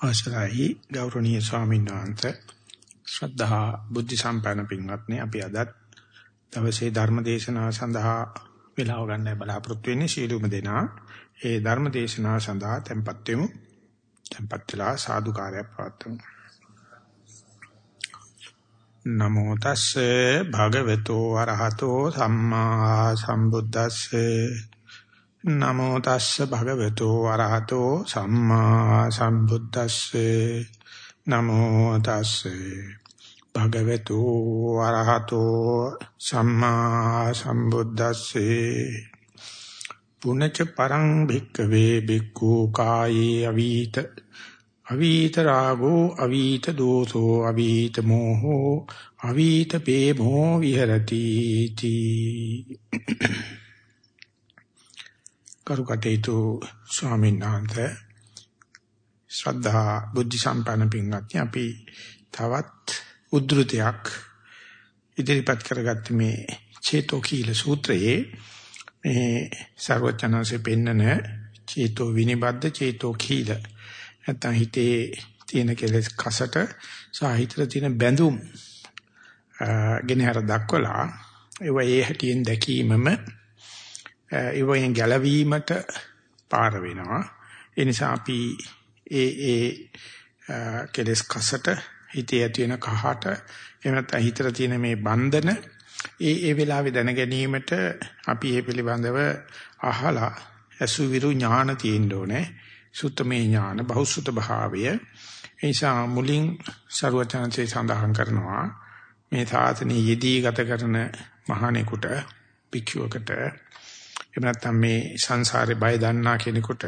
අවසරයි. ගෞරවනීය ස්වාමීන් වහන්සේ ශ්‍රද්ධා බුද්ධ සම්පන්න පින්වත්නි අපි අදත් දවසේ ධර්ම දේශනාව සඳහා වේලාව ගන්න බලාපොරොත්තු වෙන්නේ සීලුම දෙනා. ඒ ධර්ම දේශනාව සඳහා tempත් වෙමු. tempත් වෙලා සාදුකාරය පවත්වමු. නමෝ තස්සේ භගවතු වරහතෝ සම්මා සම්බුද්දස්සේ. නමෝ තස්ස භගවතු වරහතෝ සම්මා සම්බුද්දස්සේ. නමෝ තස්සේ භගවතු වරහතෝ සම්මා සම්බුද්දස්සේ. පුනච පරං භික්කවේ භික්ඛු කායේ අවීත. අවීත රාගෝ අවීත දෝසෝ අවීත මෝහෝ අවීත පේමෝ විහෙරති. තී කරුකටේතු ස්වාමීන් වහන්සේ ශ්‍රද්ධා බුද්ධ සම්පන්න පින්වත්නි අපි තවත් උද්ෘතයක් ඉදිරිපත් කරගත්ත මේ චේතෝකීල සූත්‍රයේ මේ ਸਰවචනanse පෙන්නන චේතෝ විනිබද්ද චේතෝකීල නැත්නම් හිතේ තියෙන කෙලෙස් කසට සාහිත්‍ය තියෙන බැඳුම් ගෙනහැර දක්වලා ඒව ඒ හැටියෙන් දැකීමම ඒ වගේ ගැළවීමට පාර වෙනවා. ඒ නිසා අපි ඒ ඒ කෙලස් කසට හිතේ ඇති වෙන කහට එහෙම නැත්නම් හිතට තියෙන මේ බන්ධන ඒ ඒ වෙලාවේ දැන ගැනීමට අපි මේ පිළිබඳව අහලා අසුවිරු ඥාන තියෙන්න ඕනේ. සුත්තමේ ඥාන බහුසුත භාවය. ඒ නිසා මුලින් ਸਰවචනසේ සඳහන් කරනවා මේ සාසනයේ යෙදී ගත කරන මහණෙකුට භික්ෂුවකට එහෙම නැත්නම් මේ සංසාරේ බය දන්නා කෙනෙකුට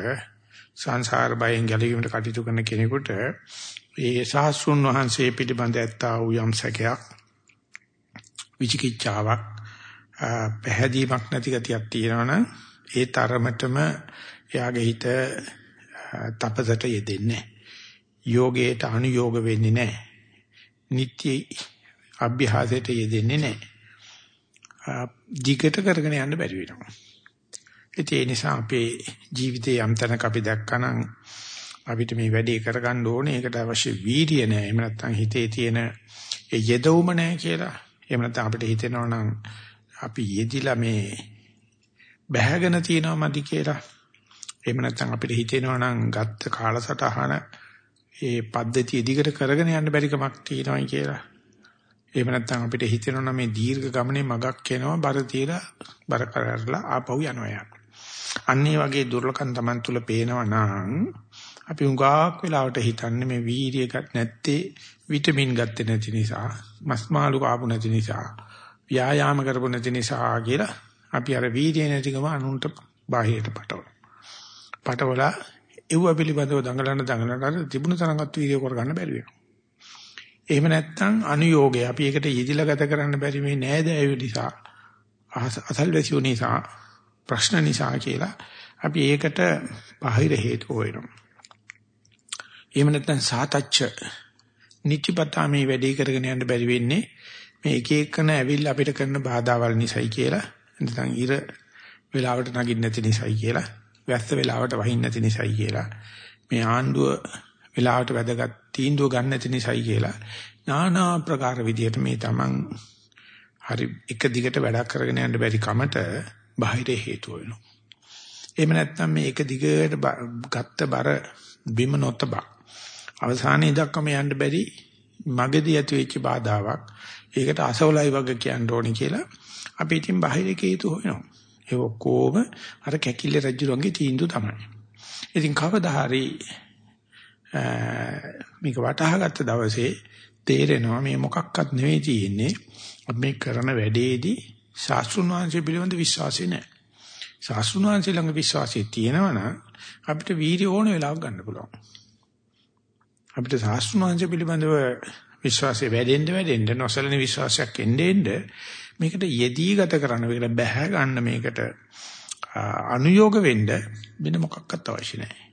සංසාර බයෙන් ගැලවීමට කටයුතු කරන කෙනෙකුට ඒ සාස්ෘන් වහන්සේ පිළිබඳ ඇත්තා වූ යම් සැකයක් විචිකිච්ඡාවක් පැහැදීමක් නැති ගතියක් තියෙනවනම් ඒ තරමටම එයාගේ හිත තපසට යෙදෙන්නේ යෝගයට අනුയോഗ වෙන්නේ නැහැ. නිත්‍ය අභ්‍යාසයට යෙදෙන්නේ නැහැ. දිගට කරගෙන යන්න බැරි වෙනවා. ඒ නිසා අපේ ජීවිතයේ යම් තැනක අපි දැක්කනම් අපිට මේ වැඩේ කරගන්න ඕනේ. ඒකට අවශ්‍ය වීර්යය නැහැ. එහෙම නැත්නම් හිතේ තියෙන ඒ යෙදවුම නැහැ කියලා. එහෙම නැත්නම් අපිට හිතෙනවා නම් අපි යෙදිලා මේ බැහැගෙන තියෙනවා මදි කියලා. එහෙම නැත්නම් අපිට හිතෙනවා නම් ගත්ත කාලසටහන ඒ පද්ධතිය දිගට කරගෙන යන්න බැරි කමක් තියෙනවා කියලා. එහෙම නැත්නම් අපිට හිතෙනවා නම් මේ දීර්ඝ ගමනේ මගක් එනවා බර තියලා බර කරලා ආපහු යනවා යක්. අන්න ඒ වගේ දුර්ලකම් Taman තුල පේනවා නම් අපි උඟාක් වෙලාවට හිතන්නේ මේ වීර්යය ගත් නැත්තේ විටමින් ගත්තේ නැති නිසා, මස් මාළු කාපු නැති නිසා, ව්‍යායාම කරපු නැති නිසා කියලා අපි අර වීර්යය නැතිකම අනුන්ට බාහිරට පටවන. පටවලා ඒව පිළිබඳව දඟලන දඟලන අර තිබුණු තරඟත් වීර්ය කරගන්න බැරි වෙනවා. එහෙම නැත්නම් අනුയോഗය අපි ඒකට යෙදිලා ගත කරන්න බැරි මේ නෑදෑයෝ නිසා අසල්වැසියෝ නිසා ප්‍රශ්න නිසා කියලා අපි ඒකට බාහිර හේතු හොයනවා. එහෙම නැත්නම් සාතච්ච නිත්‍යපතා මේ වැඩේ කරගෙන යන්න බැරි වෙන්නේ මේ එක එකන ඇවිල්ලා අපිට කරන බාධාවල් නිසායි කියලා. නැත්නම් ඉර වෙලාවට නගින්න නැති නිසායි කියලා. වැස්ස වෙලාවට වහින්න නැති නිසායි කියලා. මේ ආණ්ඩුව වෙලාවට වැදගත් තීන්දුව ගන්න නැති නිසායි කියලා. নানা ප්‍රකාර විදියට මේ Taman හරි එක දිගට වැඩක් කරගෙන යන්න බැරි කමට බාහිර හේතු වෙනවා. එහෙම නැත්නම් මේ එක දිගට ගත්ත බර බිම නොතබා අවසානයේ දක්වාම යන්න බැරි මගදී ඇති වෙච්ච බාධාවක්. ඒකට අසවලයි වගේ කියන්න ඕනේ කියලා අපි ඉතින් බාහිර හේතු හොයනවා. ඒ ඔක්කොම අර කැකිල්ල රජුරන්ගේ තීන්දුව තමයි. ඉතින් කවදා හරි මේක වටහා ගත්ත දවසේ තේරෙනවා මේ මොකක්වත් නෙවෙයි තියෙන්නේ මේ කරන වැඩේදී ශාස්ත්‍රුන් වහන්සේ පිළිබඳ විශ්වාසය නැහැ. ශාස්ත්‍රුන් වහන්සේ ළඟ විශ්වාසය තියෙනවා නම් අපිට වීර්ය ඕන වෙලාවක ගන්න පුළුවන්. අපිට ශාස්ත්‍රුන් වහන්සේ පිළිබඳව විශ්වාසය වැඩෙන්න වැඩෙන්න නොසලෙන විශ්වාසයක් එන්න එන්න මේකට යෙදී ගත කරන්න මේකට බැහැ ගන්න මේකට අනුയോഗ වෙන්න වෙන මොකක්වත් අවශ්‍ය නැහැ.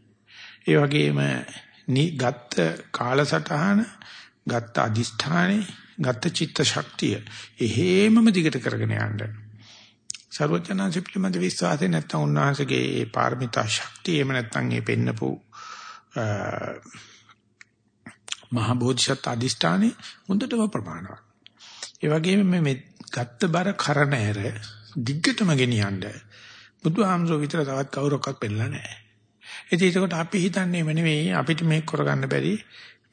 ඒ වගේම ගත්ත කාලසටහන ගත්ත අදිෂ්ඨානේ ගත්ත චිත්ත ශක්තිය එහෙමම දිගට කරගෙන යන්න. සර්වඥාන්සේ පිළිබඳ විශ්වාසය නැත්තම් උන්වහන්සේගේ ඒ පාරමිතා ශක්තිය එහෙම නැත්තම් ඒ පෙන්නපු මහා බෝධිසත් අදිෂ්ඨානේ හොඳටම ප්‍රමාණවත්. ඒ වගේම මේ ගත්ත බර කරන ඇර දිග්ගටම ගෙනියන්න බුදුහාමසෝ විතර තවත් කවුරක්වත් පෙන්නලා නැහැ. ඉතින් ඒකට අපි හිතන්නේ එම නෙවෙයි අපිට මේක කරගන්න බැරි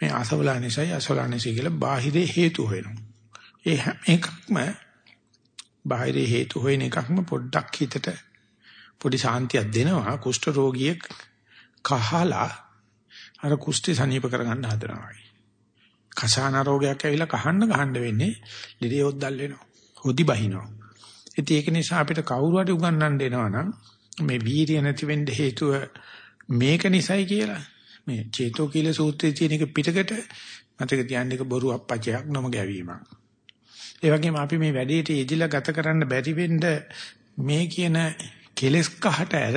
මේ අසවලා නිසායි අසවලා නිසායි කියලා බාහිරේ හේතු හොයනවා. ඒ හැම එකක්ම බාහිරේ හේතු හොයන එකක්ම පොඩ්ඩක් හිතට පොඩි සාන්තියක් දෙනවා කුෂ්ඨ රෝගියෙක් කහලා අර කුෂ්ඨය සනීප කරගන්න හදනවා. කසාන රෝගයක් ඇවිල්ලා කහන්න ගහන්න වෙන්නේ ලිරියොද්දල් වෙනවා. හොදි බහිනවා. ඉතින් ඒක නිසා අපිට කවුරු හරි උගන්වන්න දෙනවා නම් මේ වීර්ය නැති වෙන්න හේතුව මේක නිසයි කියලා මේ චේතෝ කීල සූත්‍රයේ තියෙන එක පිටකට මතක තියාගන්න එක බොරු අප්පචයක් නොම ගැවීමක්. ඒ වගේම අපි මේ වැඩේට යෙදිලා ගත කරන්න බැරි වෙන්න මේ කියන කෙලස් කහට ඇර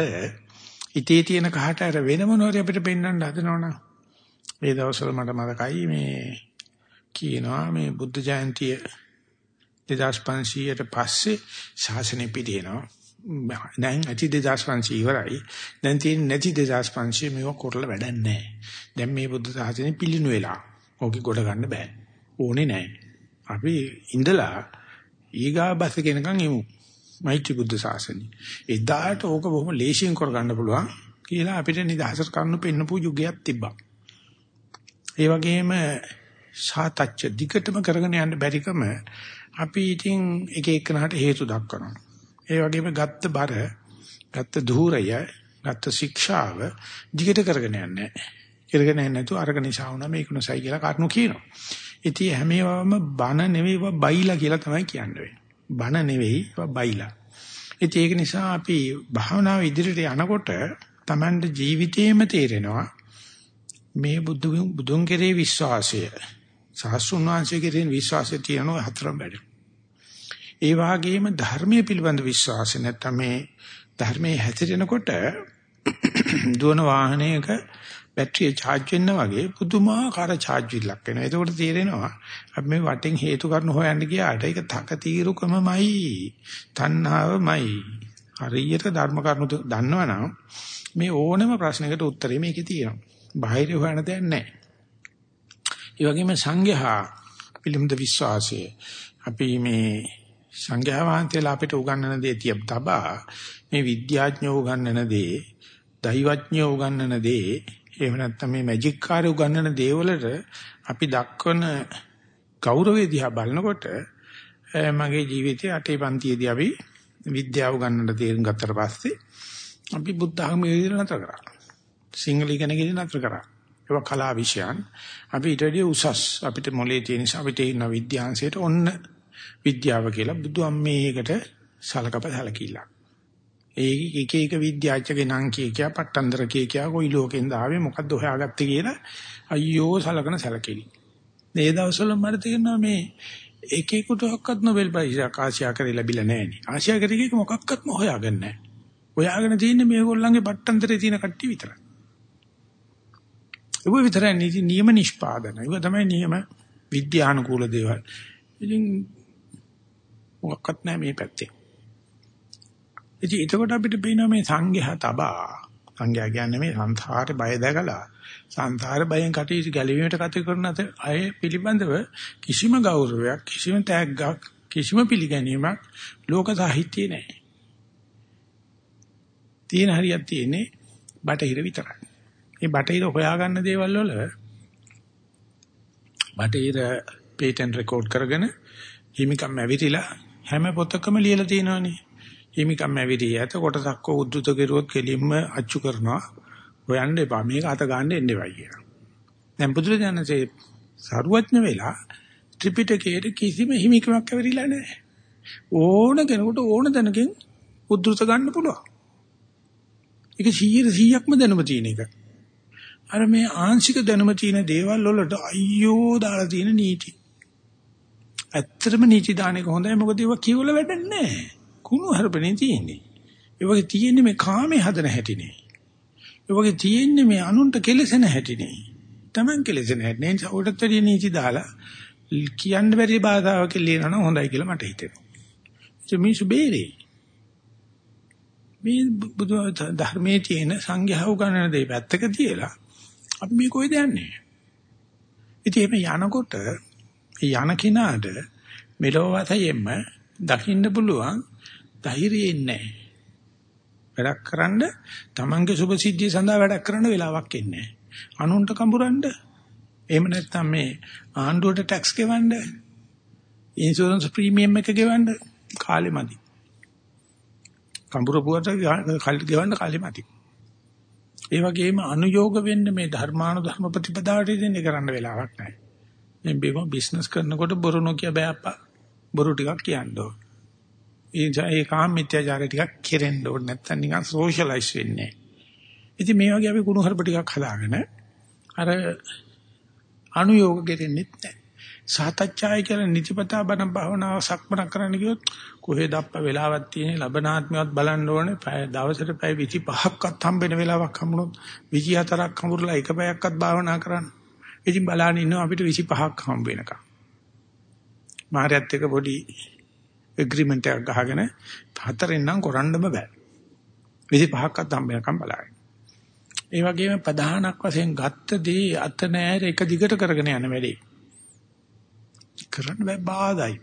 ඉතේ තියෙන කහට ඇර වෙන මොනවාරි අපිට පෙන්වන්න හදනවනම් ඒ දවස්වල මට මතකයි මේ කියනවා මේ බුද්ධ ජයන්තිය 2500ට පස්සේ ශාසනය පිළිනවා. දැන් ඇති 2500 ඉවරයි. දැන් තියෙන නැති 2500 මේව කරලා වැඩක් නැහැ. දැන් මේ බුද්ධ ශාසනය පිළිනු වෙලා. ඕකේ ගොඩ ගන්න බෑ. ඕනේ නැහැ. අපි ඉඳලා ඊගා බස් කෙනකන් එමු. මෛත්‍රී බුද්ධ ශාසනය. එදාට ඕක බොහොම ලේසියෙන් කරගන්න පුළුවන් කියලා අපිට නිදහසට කරුණු පෙන්නපු යුගයක් තිබ්බා. ඒ වගේම සාතච්ච දිගටම කරගෙන යන්න බැරිකම අපි ඉතින් එක එකනකට හේතු දක්වනවා. ඒ වගේම ගත්ත බර, ගත්ත ධූරය, ගත්ත ශික්ෂාව දිගට කරගෙන යන්නේ කරගෙන යන්නේ නැතුව අරක නිසා වුණා මේක නිසායි කියලා කාරණු කියනවා. ඉතින් හැමේවම බන නෙවෙයි බයිලා කියලා තමයි කියන්නේ. බන නෙවෙයි බයිලා. ඉතින් ඒක නිසා අපි භාවනාව ඉදිරියට යනකොට Tamande ජීවිතේම තේරෙනවා මේ බුදු බුදුන් කෙරේ විශ්වාසය සහස්ෘන් වහන්සේ කෙරේ විශ්වාසය තියෙනවා හතරම වැඩ. ඒ වාගේම ධර්මයේ පිළිබඳ විශ්වාසය නැත්නම් මේ ධර්මයේ හැසිරෙනකොට දුවන වාහනයක බැටරිය charge වෙන්න වගේ පුදුමාකාර charge විලක් වෙනවා. ඒකෝට තේරෙනවා අපි මේ වටෙන් හේතු කරන හොයන්න ගියාට ඒක තක తీරුකමමයි. තණ්හාවමයි. හරියට ධර්ම කරුණු දන්නවනම් මේ ඕනම ප්‍රශ්නයකට උත්තරේ මේකේ තියෙනවා. බාහිර හොයන්න දෙයක් නැහැ. ඒ වගේම සංඝයා පිළිබඳ විශ්වාසය අපි මේ සංඝයා වහන්සේලා අපිට උගන්වන දේ තියබ තබා මේ විද්‍යාඥයෝ උගන්වන දේ, දෛවඥයෝ උගන්වන දේ, එහෙම නැත්නම් මේ මැජික් කාර්ය උගන්වන දේවලට අපි දක්වන ගෞරවය දිහා බලනකොට මගේ ජීවිතයේ අටේ පන්තියේදී අපි විද්‍යාව උගන්වන්න තේරුම් ගත්තට පස්සේ අපි බුද්ධ ධර්මයේ ඉගෙන නතර කරා. සිංහල ඉගෙන ගන්න නතර කරා. ඒවා කලා විෂයන්. අපි ඊට වඩා උසස් අපිට මොලේ තියෙන නිසා අපිට ඉන්න විද්‍යාංශයට ඔන්න විද්‍යාව කියලා බුදුම්මේකට සලකප සලකිලා. ඒ එක එක විද්‍යාඥගේ නම් කිය කියා පට්ටන්දර කිය කියා කොයි ලෝකෙන්ද ආවේ මොකද්ද හොයාගත්තේ කියලා අයියෝ සලකන සලකෙලි. මේ දවස්වල මට තේරෙනවා මේ එක එකටවත් නොබෙල් ප්‍රයිස් ආසියා කරේ ලැබිලා නැහැ නේ. ආසියා කරේ මොකක්වත්ම හොයාගන්නේ නැහැ. හොයාගෙන තියෙන්නේ මේගොල්ලන්ගේ පට්ටන්තරේ තියෙන කට්ටිය විතරයි. ඒක විතරයි නියම නිෂ්පාදන. ඒක තමයි නියම විද්‍යානුකූල දේවල්. ඉතින් මොකක්වත් නැහැ මේ පැත්තේ. ඉතින් එතකොට අපිට පේනවා මේ සංඝයා තබා සංඝයා කියන්නේ මේ සංසාරේ බය දැකලා සංසාර බයෙන් කටයුතු ගැලවීමට කටයුතු කරන අය පිළිබඳව කිසිම ගෞරවයක් කිසිම තෑග්ගක් කිසිම පිළිගැනීමක් ලෝක සාහිත්‍යයේ නැහැ. තියෙන හරියක් තියෙන්නේ බටහිර විතරයි. මේ බටහිර හොයාගන්න දේවල් වල බටහිර පේටන්ට් රෙකෝඩ් කරගෙන හිමිකම් ඇවිතිලා හැම පොතකම ලියලා තියෙනවනේ. හිමිකම් ඇවිදී ඇත කොටසක් උද්දුත කෙරුවොත් කෙලින්ම අච්චු කරනවා. හොයන්න එපා. මේක අත ගන්න එන්න එපා කියලා. දැන් බුදුරජාණන්සේ සරුවඥ වෙලා ත්‍රිපිටකයේ කිසිම හිමිකමක් ඇවිරිලා නැහැ. ඕන කෙනෙකුට ඕන දැනකින් උද්දුත ගන්න පුළුවන්. ඒක 100%ක්ම දැනුම තියෙන එක. අර මේ ආංශික දැනුම තියෙන දේවල් වලට අයියෝ දාලා තියෙන නීති. ඇත්තටම නීති දාන එක හොඳයි මොකද ඒවා කියවල වැඩක් නැහැ. කුණු හරපනේ තියෙන්නේ. ඒ වගේ තියෙන්නේ මේ කාමේ හදන හැටිනේ. ඒ වගේ තියෙන්නේ මේ අනුන්ට කෙලසෙන හැටිනේ. Taman කෙලසෙන හැටි. ඒ උඩට වැඩි නීති දාලා කියන්න බැරි භාෂාවක ලියනවා නම් හොඳයි කියලා මට හිතෙනවා. ඒ මිනිස්සු බේරේ. මේ බුදු ධර්මයේ තියෙන සංඝයා උගන්වන දේ පැත්තක තියලා අපි මේ කොයිද යන්නේ? ඉතින් මේ යනකොට යන කිනාට මෙලොව වශයෙන්ම දකින්න පුළුවන් ධෛර්යයෙන් නැහැ. වැඩක් කරන්න තමන්ගේ සුභ සිද්ධිය සඳහා වැඩක් කරන්න වෙලාවක් ඉන්නේ නැහැ. අනුන්ට කඹරන්න එහෙම නැත්නම් මේ ආණ්ඩුවට ටැක්ස් ගෙවන්න ඉන්ෂුරන්ස් ප්‍රීමියම් එක ගෙවන්න කාලෙ මදි. කඹරපුවට කල් ගෙවන්න කාලෙ මදි. ඒ වගේම අනුയോഗ වෙන්න මේ ධර්මානුධර්ම ප්‍රතිපදාවට දෙන්නේ කරන්න වෙලාවක් නැහැ. මේ බේම බිස්නස් කරනකොට බොරු නොකිය බෑ අප්පා. බොරු ටිකක් කියන්න ඕන. ඒ කාම මිත්‍යාචාරය ටිකක් කෙරෙන්න ඕන නැත්නම් නිකන් සෝෂලයිස් වෙන්නේ. ඉතින් මේ වගේ අපි කුණු හරප ටිකක් හදාගෙන අර අනුയോഗ කෙරෙන්නෙත් නැහැ. සාතච්ඡාය කියලා නිතිපතා බණ භාවනාව සක්මන කරන්න ගියොත් කොහෙද අප්ප වෙලාවක් තියෙන්නේ ලබනාත්මියවත් බලන්න ඕනේ. පැය දවසට පැය 25ක්වත් හම්බෙන වෙලාවක් හම්බුනොත් 24ක් හම්බුරලා එක පැයක්වත් භාවනා කරන්න. ඉතින් බලන්න ඉන්නවා අපිට 25ක් හම්බ වෙනකම්. මාහරයත් එක පොඩි එග්‍රීමන්ට් එකක් ගහගෙන හතරෙන් නම් කරන්නම බෑ. 25ක්වත් හම්බ වෙනකම් බලන්න. ඒ වගේම ප්‍රධානක් වශයෙන් ගත්ත දේ අත නෑර එක දිගට කරගෙන යන වැඩේ. කරන්න බෑ බාධායි.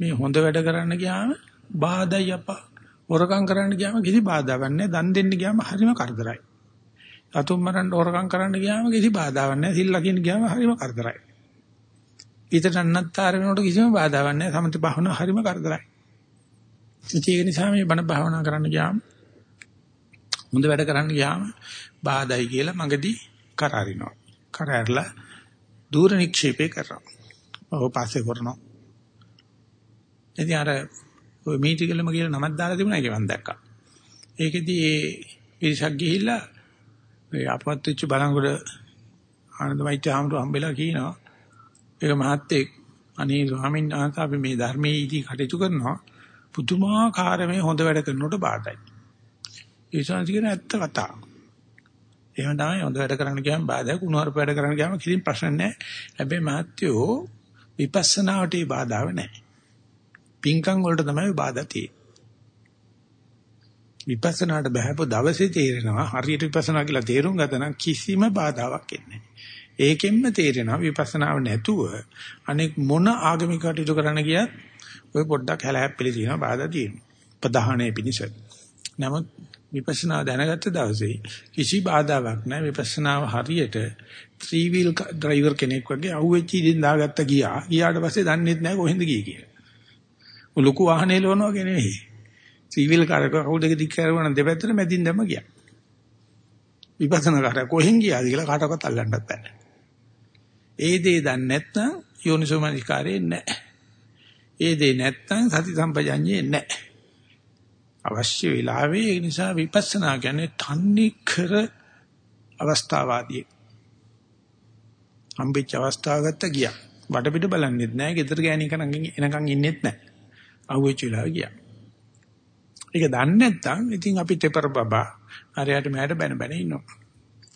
මේ හොඳ වැඩ කරන්න ගියාම බාධායි අපා. හොරකම් කරන්න ගියාම කිසි බාධාවක් නැහැ. දන් දෙන්න ගියාම හරිම කරදරයි. අතුම් මරන්න හොරකම් කරන්න ගියාම කිසි බාධාවක් නැහැ. සිල් ලකින්න ගියාම හරිම කරදරයි. ඊට අන්නත්තර වෙනකොට කිසිම බාධාවක් නැහැ. සමථ භාවනාව හරිම කරදරයි. ඒක නිසා මේ බණ භාවනා කරන්න ගියාම හොඳ වැඩ කරන්න ගියාම බාධායි කියලා මගදී කරාරිනවා. කරාරලා දූර නික්ෂේපේ කරනවා. ඔව් පස්සේ කරනවා. ඉතින් අර ඔය මීටිකලම කියලා නමක් දාලා තිබුණා ඒක මම දැක්කා. ඒකෙදි ඒ පිරිසක් ගිහිල්ලා ඒ අපවත් වෙච්ච බලංගොඩ ආනන්දමයිත්‍ය හාමුදුරුවෝ හම්බෙලා කියනවා ඒක මහත්තයෙක් අනේ ස්වාමීන් වහන්සේ අපි මේ ධර්මයේ ඉදි කටයුතු කරනවා පුදුමාකාර මේ හොඳ වැඩ කරනකොට බාධායි. ඒ ශාන්ති කියන ඇත්ත කතාව. එහෙම තමයි හොඳ වැඩ කරන්න ගියාම බාධා කුණුහරුප වැඩ කරන්න ගියාම කිසිම ප්‍රශ්න නැහැ. හැබැයි මහත්යෝ විපස්සනාවට ඒ බාධාව නැහැ. පින්කම් වලට තමයි බාධා තියෙන්නේ. විපස්සනාට බහැපු දවසේ තේරෙනවා හරියට විපස්සනා කියලා තේරුම් ගත්තා නම් කිසිම බාධාවක් එන්නේ ඒකෙන්ම තේරෙනවා විපස්සනාව නැතුව අනෙක් මොන ආගමික කටයුතු කරන්න ගියත් ඔය පොඩ්ඩක් හැලහැප්පිලි තියෙනවා බාධා තියෙනවා. ප්‍රධානයේ පිනිස. නමුත් විපස්සනා දැනගත්ත දවසේ කිසි බාධාවක් නැහැ විපස්සනාව හරියට ත්‍රී වීල් ඩ්‍රයිවර් කෙනෙක් වගේ අහුවෙච්ච ඉදින් දාගත්ත ගියා ගියාට පස්සේ දන්නෙත් නැහැ කොහෙන්ද ගියේ කියලා. උ ලොකු වාහනේ ලෝනවා වගේ නෙවෙයි. ත්‍රී වීල් කාර් එක කවුද දෙක දික් කරවන දෙපැත්තට මැදින් දැම්ම ගියා. විපස්සනා කාර්ය කොහෙන් ගියාද කියලා කාටවත් අල්ලන්නත් බෑ. ඒ දේ දන්නේ නැත්නම් යෝනිසෝමනිකාරේ නැහැ. ඒ දේ නැත්නම් සති සම්පජඤ්ඤේ නැහැ. අවශ්‍ය වෙලාවේ ඒ නිසා විපස්සනා කියන්නේ තන්නේ කර අවස්ථාවාදී. හම්බෙච්ච අවස්ථාව ගත්ත ගියා. වටපිට බලන්නෙත් නැහැ, ගෙදර ගෑණි කනන් එනකන් ඉන්නෙත් නැහැ. අහුවෙච්ච වෙලාව ගියා. ඒක දන්නේ නැත්නම් ඉතින් අපි තෙපර බබා හරියට මෙහෙට බැන බැන ඉන්නවා.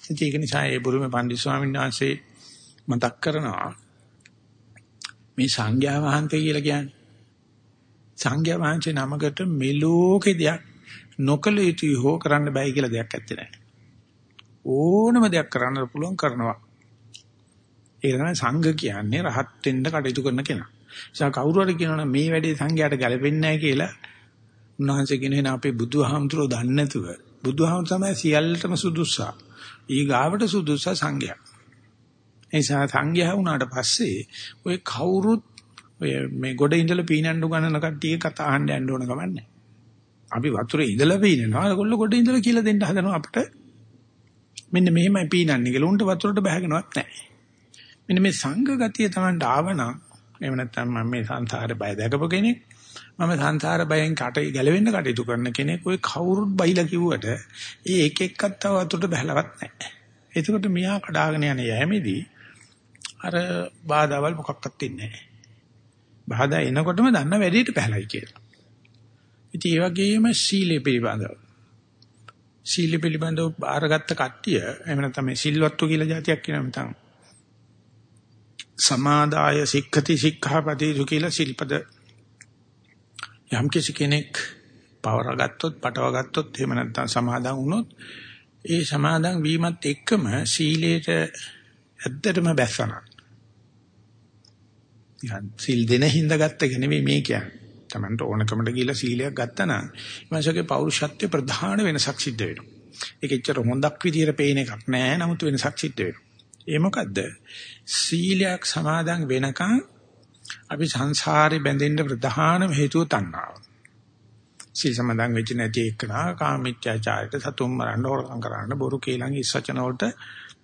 ඉතින් ඒක නිසා ඒ බුරුමේ පණ්ඩිත ස්වාමීන් වහන්සේ මතක් කරනවා මේ සංඝයා වහන්සේ කියලා කියන්නේ සංඝයා වහන්සේ නමකට මෙලෝකේ දෙයක් නොකල යුතුයි හෝ කරන්න බෑ කියලා දෙයක් ඇත්තේ නැහැ. ඕනම දෙයක් කරන්න පුළුවන් කරනවා. ඒක තමයි සංඝ කියන්නේ රහත් වෙන්න කටයුතු කරන කෙනා. නිසා කවුරු හරි කියනවනම් මේ වැඩේ සංඝයාට ගැලපෙන්නේ නැහැ කියලා උන්වහන්සේ කියන එන අපේ බුදුහාමුදුරුවෝ දන්නේ නැතුව බුදුහාමුදුරුවෝ තමයි සියල්ලටම සුදුස්සා. ඊ ගාවට සුදුස්සා සංඝයා. එනිසා සංඝයා වුණාට පස්සේ ඔය කවුරුත් ඔය මේ ගොඩ ඉඳලා පීනන්න ගන්නන කට්ටිය කතා අහන්න යන්න ඕන ගමන්නේ. අපි වතුරේ ඉඳලා පීනනවා. ඒගොල්ලෝ ගොඩ ඉඳලා කියලා දෙන්න හදනවා අපිට. මෙන්න මෙහෙමයි පීනන්නේ කියලා. උන්ට වතුරට බහගෙනවත් නැහැ. මෙන්න මේ සංඝ ගතිය තමයි ආවනම් එහෙම නැත්නම් මම මේ සංසාරේ බය දැකපු කෙනෙක්. මම සංසාර බයෙන් කට ගැලවෙන්න කටයුතු කරන කෙනෙක්. ඔය කවුරුත් බයිලා කිව්වට ඒ එක එක්කත් තව වතුරට බහලවත් නැහැ. එතකොට මියා කඩාගෙන යන යෑමේදී අර බාධාවල් මොකක්වත් ඉන්නේ නැහැ. බාධා එනකොටම දන්න වැඩේට පහලයි කියලා. ඉතින් ඒ වගේම සීලය පිළිබඳව. සීල පිළිබඳව බාරගත්ත කට්ටිය එහෙම නැත්නම් මේ සිල්වත්තු කියලා જાතියක් කියනවා මතං. සමාදාය සික්ඛති සික්ඛාපදේසු කියලා සිල්පද යම් කිසි කෙනෙක් පවර ගත්තොත් පටව ගත්තොත් එහෙම නැත්නම් සමාදන් වුණොත් ඒ සමාදන් වීමත් එක්කම සීලයට ඇත්තටම බැස්සනා. නිකන් සිල් දෙන හිඳ ගත්ත එක නෙවෙයි මේ කියන්නේ. Tamanට ඕනකමට ගිහිල්ලා සීලයක් ගත්තා නම් ඊමණසගේ පෞරුෂත්වය ප්‍රධාන වෙනසක් සිද්ධ වෙනවා. ඒක එච්චර හොඳක් විදියට පේන එකක් නෑ. නමුත් වෙනසක් සිද්ධ වෙනවා. ඒ මොකද්ද? සීලයක් සමාදන් වෙනකන් අපි සංසාරේ බැඳෙන්න ප්‍රධානම හේතුව තණ්හාව. සීල් සමාදන් වෙච්ච නැති එකනා කාමීත්‍යාචාරයට සතුම් මරන්න හොරකම් කරන්න බොරු කේලම් ඉස්සචන වලට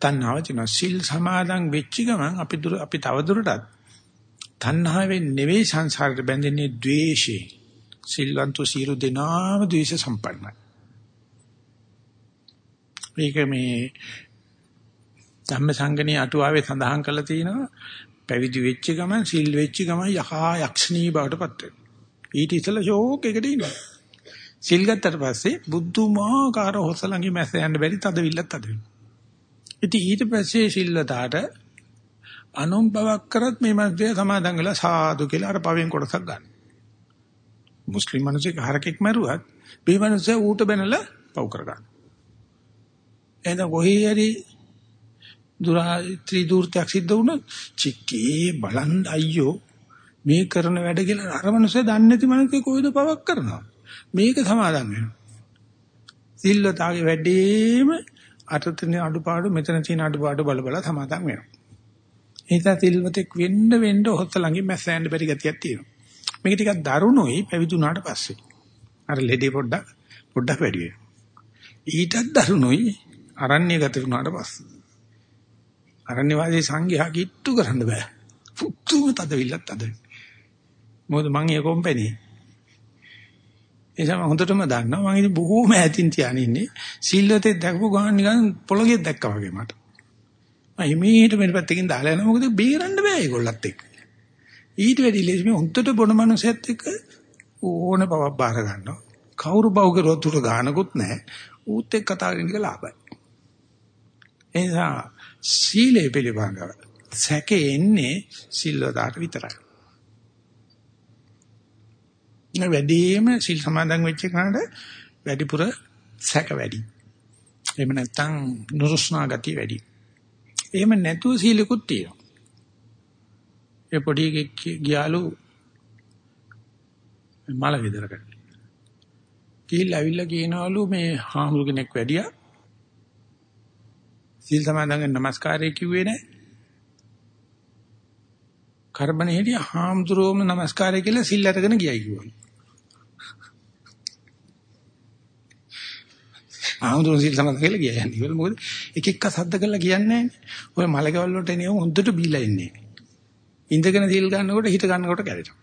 තණ්හාව තියෙනවා. සීල් සමාදන් වෙච්ච ගමන් අපි දුර අපි තව දුරටත් තණ්හාවෙන් නෙවෙයි සංසාරයට බැඳෙන්නේ ද්වේෂයෙන්. සිල්වන්තු සියලු දෙනාම ද්වේෂ සම්පන්නයි. මේක මේ ධම්මසංගණී අටුවාවේ සඳහන් කරලා තියෙනවා පැවිදි වෙච්ච ගමන් සිල් වෙච්ච ගමන් යකා යක්ෂණී බවට පත් වෙනවා. ඊට ඉස්සෙල්ලා ෂෝක් එකට ඉන්නවා. සිල් ගත්තට පස්සේ බුද්ධමාකාර හොසලංගි මැස්ස යන්න බැරි තදවිල්ලක් තද වෙනවා. ඉතින් ඊට පස්සේ සිල්වතාට අනුන් බවක් කරත් මේ මැද්දේ සමාදන් වෙලා සාදු කියලා අර පවෙන් කොටසක් ගන්න. මුස්ලිම් මිනිස්සෙක් හරකෙක් මරුවත් මේ මිනිස්සයා ඌට බැනලා පව් කරගන්න. එහෙනම් කොහේ හරි දුරා ත්‍රිදූර්තයක් සිද්ධ වුණොත් චික්කේ බලන් අයියෝ මේ කරන වැඩ කියලා අර මිනිස්සයා දන්නේ නැති මිනිස්සේ කොයිද පවක් කරනවා. මේක සමාදන් වෙනවා. සිල්වතාගේ වැඩේම අතතන අඩුපාඩු මෙතන තියෙන අඩුපාඩු බල බල සමාදන් වෙනවා. එනිසා සිල්වතෙක් වෙන්න වෙන්න හොත්ත ළඟින් මැස්සෑන්න බැරි ගතියක් තියෙනවා. මේක ටිකක් දරුණුයි පැවිදුණාට පස්සේ. අර ලෙඩේ පොඩ්ඩක් පොඩ්ඩක් වැඩි වෙනවා. ඊටත් දරුණුයි අරණ්‍ය ගත වුණාට පස්සේ. අරණ්‍ය වාදී සංඝයා කිට්ටු කරන්න බෑ. පුතුම තදවිල්ලක් තද. මොකද මං ඒ කොම්පැනි. එසම හොඳටම දන්නවා මං ඉතින් බොහෝම ඈතින් තියාගෙන ඉන්නේ. සිල්වතේ දැකපු ගමන් නිකන් පොළොගේ දැක්කා වගේ මට. මම හිමීට මෙන්න පැත්තකින් දාලා යනවා මොකද බේරන්න බෑ ඒගොල්ලත් එක්ක. ඊට වැඩි ලේසි මේ හොන්දට බොන මනුස්සයත් එක්ක ඕන බවක් බාර ගන්නවා. කවුරු බව කරුවත් උට ගානකුත් නැහැ. ඌත් එක්ක කතා කරන එක ලාභයි. එනිසා සීලය පිළිබඳව සැකේ එන්නේ සිල්වදාට විතරයි. නේ වැඩිම සිල් සමාදන් වෙච්ච කෙනාට වැඩිපුර සැක වැඩි. එහෙම නැත්නම් නුරුස්නා ගතිය වැඩි. එහෙම නැතුව සීලකුත් තියෙනවා. ඒ පොඩි ගියාලු මල විදරකට. ගිහිල්ලා ඇවිල්ලා කියනවලු මේ හාමුදුර කෙනෙක් වැඩියා. සීල් සමාදන්ගෙන් নমස්කාරය කිව්වේ නෑ. කර්මනේ හිටිය හාමුදුරුවෝම নমස්කාරය කියලා සිල් අරගෙන ගියයි කිව්වා. ආමුදුරු සීල් සමාදන් කියලා කියන්නේ. ඒක මොකද? එක එක සද්ද කරලා කියන්නේ නැහැ. ඔය මලකවල වලට එනේ හොඳට බීලා ඉන්නේ. ඉඳගෙන සීල් ගන්නකොට හිත ගන්නකොට කැරෙනවා.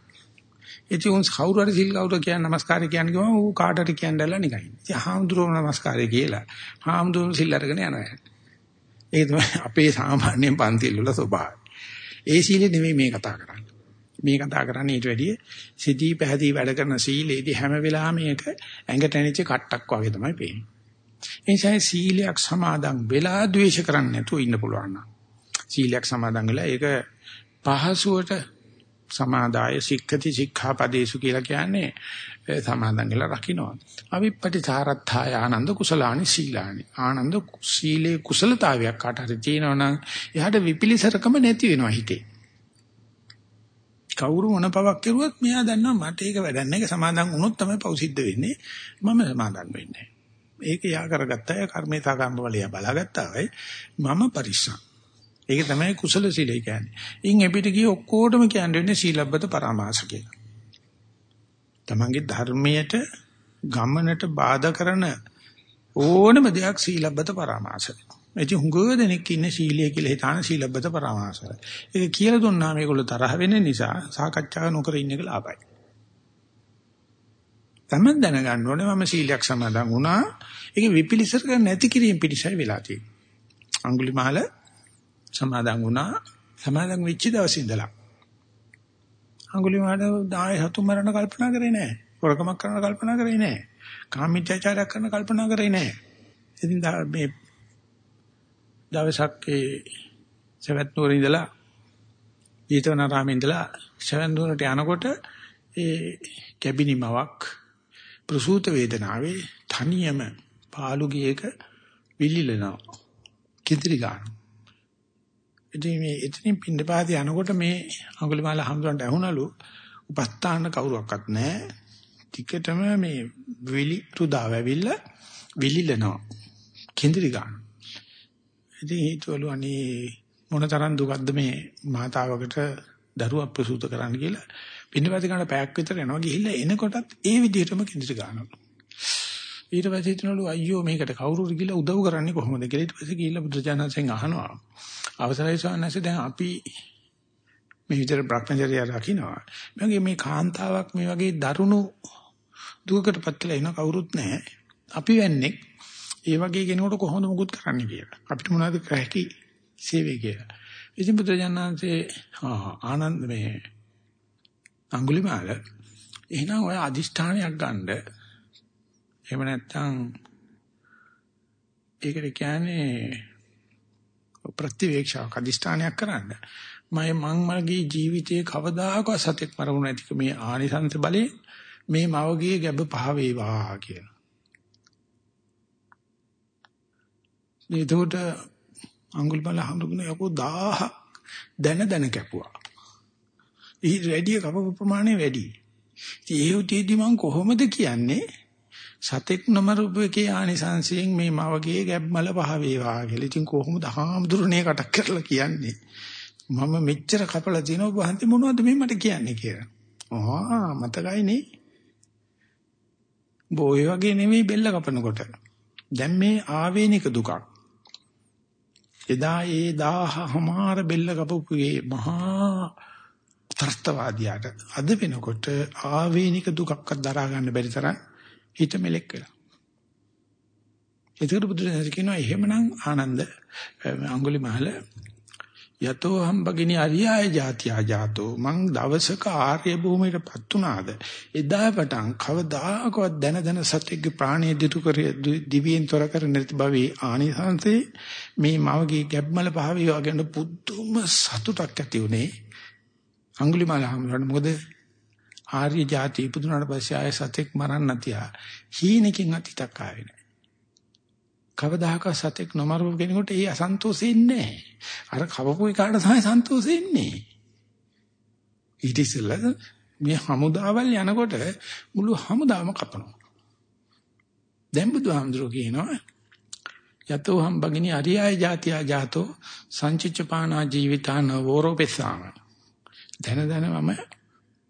ඉතින් උන්ස් කවුරු හරි සීල් කවුරු කියන නමස්කාරය කියන්නේ ගම ඌ කාටට කියන්නදලා නිකන්. ඉතින් ආමුදුරු නමස්කාරය කියලා. ආමුදුරු සීල් අරගෙන යනවා. ඒක තමයි අපේ සාමාන්‍ය පන්තිල් වල ස්වභාවය. ඒ සීලෙ නෙමෙයි මේ කතා කරන්නේ. මේ කතා කරන්නේ ඊට වැඩිය සිටී පැහැදී වැඩ කරන සීලේදී හැම වෙලාවෙම මේක ඇඟට ඇනිච්ච කට්ටක් වගේ තමයි පේන්නේ. ඒ නිසා සීලයක් සමාදන් වෙලා ද්වේෂ කරන්නේ නැතුව ඉන්න පුළුවන් නම් සීලයක් සමාදන් වෙලා ඒක පහසුවට සමාදාය සික්ඛති සික්ඛාපදේසු කියලා කියන්නේ සමාදන් වෙලා රකින්නවා. අවිපටිචාරත්ථාය ආනන්ද කුසලානි සීලානි. ආනන්ද සීලේ කුසලතාවයක් කාට හරි තියෙනවා නම් එයාට විපිලිසරකම නැති වෙනවා හිතේ. කවුරු මොන පවක් කරුවත් මෙයා දන්නවා මට ඒක වැඩක් නැහැ. ඒක සමාදන් වුණොත් තමයි පව් සිද්ධ වෙන්නේ. මම සමාදන් වෙන්නේ ඒක යා කරගත්තා. කර්මේ සාකම්ම වලිය බලාගත්තා වෙයි. මම පරිස්සම්. ඒක තමයි කුසල සීලය කියන්නේ. ඉන් එපිට ගිය ඔක්කොටම කියන්නේ සීලබ්බත පරාමාස කියලා. තමන්ගේ ධර්මයට ගමනට බාධා කරන ඕනම දෙයක් සීලබ්බත පරාමාසයි. එති හුඟ දෙනෙක් ඉන්නේ සීලය කියලා හිතාන සීලබ්බත පරාමාසයි. ඒක කියලා දුන්නා මේගොල්ලෝ තරහ වෙන නිසා සාකච්ඡා නොකර ඉන්න එක ලාභයි. තමන් දැනගන්න ඕනේ මම සීලයක් සමාදන් වුණා. ඒක විපිලිසර නැති කිරීම පිණිසයි වෙලා තියෙන්නේ. අඟුලිමාල සමාදන් වුණා. සමාදන් වෙච්ච දවසේ ඉඳලා. අඟුලිමාල දාය හතු මරණ කල්පනා කරේ නැහැ. හොරකමක් කරන කල්පනා කරේ නැහැ. කාමීත්‍යාචාරයක් කරන කල්පනා කරේ නැහැ. ඉතින් මේ දවසක් ඒ සවැත් නුවර ඉඳලා ඊතවනාරාමේ ඉඳලා සවැත් නුවරට යනකොට ඒ කැබිනිමවක් ප්‍රසූත වේදනාවේ තනියම පාළු ගියක විලිලනවා. කිඳිරි ගන්න. ඉතින් මේ එතනින් පින්නපාතේ යනකොට මේ අඟුලිමාල හම්දුරන්ට ඇහුණලු උපස්ථාන කවුරක්වත් නැහැ. ටිකටම මේ විලි රුදාව ඇවිල්ලා විලිලනවා. කිඳිරි ගන්න. ඉතින් හිතවලු අනේ මොනතරම් දුකක්ද මේ මාතාවකට දරුවක් ප්‍රසූත කරන්න කියලා පින්නපාතේ ගන්න පැයක් විතර යනවා ගිහිල්ලා එනකොටත් ඒ විදිහටම කිඳිරි ගන්නවා. ඊට පස්සේ හිතනලු අයියෝ මේකට කවුරු ගිහලා උදව් කරන්නේ කොහොමද කියලා ඊට පස්සේ ගිහිල්ලා බුදුජානසෙන් අහනවා අවසරයි ස්වාමීන් දැන් අපි මේ විතර භ්‍රමචර්යය රකින්නවා. මගේ මේ කාන්තාවක් මේ වගේ දරුණු දුකකටපත් වෙලා ඉන කවුරුත් නැහැ. අපි වෙන්නේ ඒ වගේ කෙනෙකුට කොහොමද මුකුත් කරන්න කියලා. අපිට මොනවද කරහැකි සේවය කියලා. ඉතින් බුදුජානන්සේ ආනන්ද මේ අඟුලිමාල එහෙනම් ඔය අදිෂ්ඨානයක් ගන්න. එහෙම නැත්නම් ඒකට කියන්නේ ප්‍රතිවේක්ෂාවක් අදිෂ්ඨානයක් කරන්න. මම මං මගේ ජීවිතයේ කවදාකවත් සතෙක් මරුණ නැතික මේ ආනිසංස බලේ මේ මවගේ ගැබ පහ වේවා කියලා. ඒකට අඟුල්බල හඳුගෙන යකෝ 1000 දැන දැන කැපුවා. ඊ රෙඩිය කපපු ප්‍රමාණය වැඩි. ඉතින් ඒ උදේදී මං කොහොමද කියන්නේ සතෙක් නොමරුපේකේ ආනිසංසයෙන් මේ මවගේ ගැබ්මල පහ වේවා කියලා. ඉතින් කොහොමද හාමුදුරනේ කටක් කරලා කියන්නේ? මම මෙච්චර කපලා තිනව වහන්ති මොනවද මේ මට කියන්නේ කියලා. ආ මතකයි නේ. බොය වගේ නෙමෙයි බෙල්ල කපනකොට. දැන් මේ ආවේනික දුකක්. එදා ඒ 1000මාර බෙල්ල කපපුවේ මහා ත්‍ස්තවාදියාට අද වෙනකොට ආවේනික දුකක්වත් දරා ගන්න බැරි තරම් හිත මෙලෙක් වෙලා. ඒකට බුදුරජාණන් කියනවා එහෙමනම් ආනන්ද අඟුලිමාල යතෝ හම්බගිනි අරියාය જાතියා ජාතෝ. මං දවසක ආර්ය භූමියටපත් උනාද? එදා පටන් කවදාකවත් දැන දැන සත්‍යයේ ප්‍රාණය දිතු කර දිවියෙන් තොර කර නැති භවී ආනිසංසේ මේ මවගේ ගැබ්මල පහවිය වගේ පුදුම සතුටක් ඇති උනේ අඟුලිමාල හම්බුනට මොකද ආර්ය જાති ඉපදුනාට පස්සේ ආය සතෙක් මරන්න තියා හීනකින් අතිතක් ආවේ නැහැ. කවදාහක සතෙක් නොමරව කෙනෙකුට ඒ අසන්තෝෂෙන්නේ නැහැ. අර කවපු එකාට තමයි සන්තෝෂෙන්නේ. ඊට ඉස්සෙල්ලා මේ හමුදාවල් යනකොට මුළු හමුදාවම කපනවා. දැන් බුදුහාමුදුරුවෝ කියනවා යතෝ හම් බගිනි අරියාය જાතියා ජාතෝ සංචිච්චපානා ජීවිතාන වෝරෝපෙසාම දැන දැන මම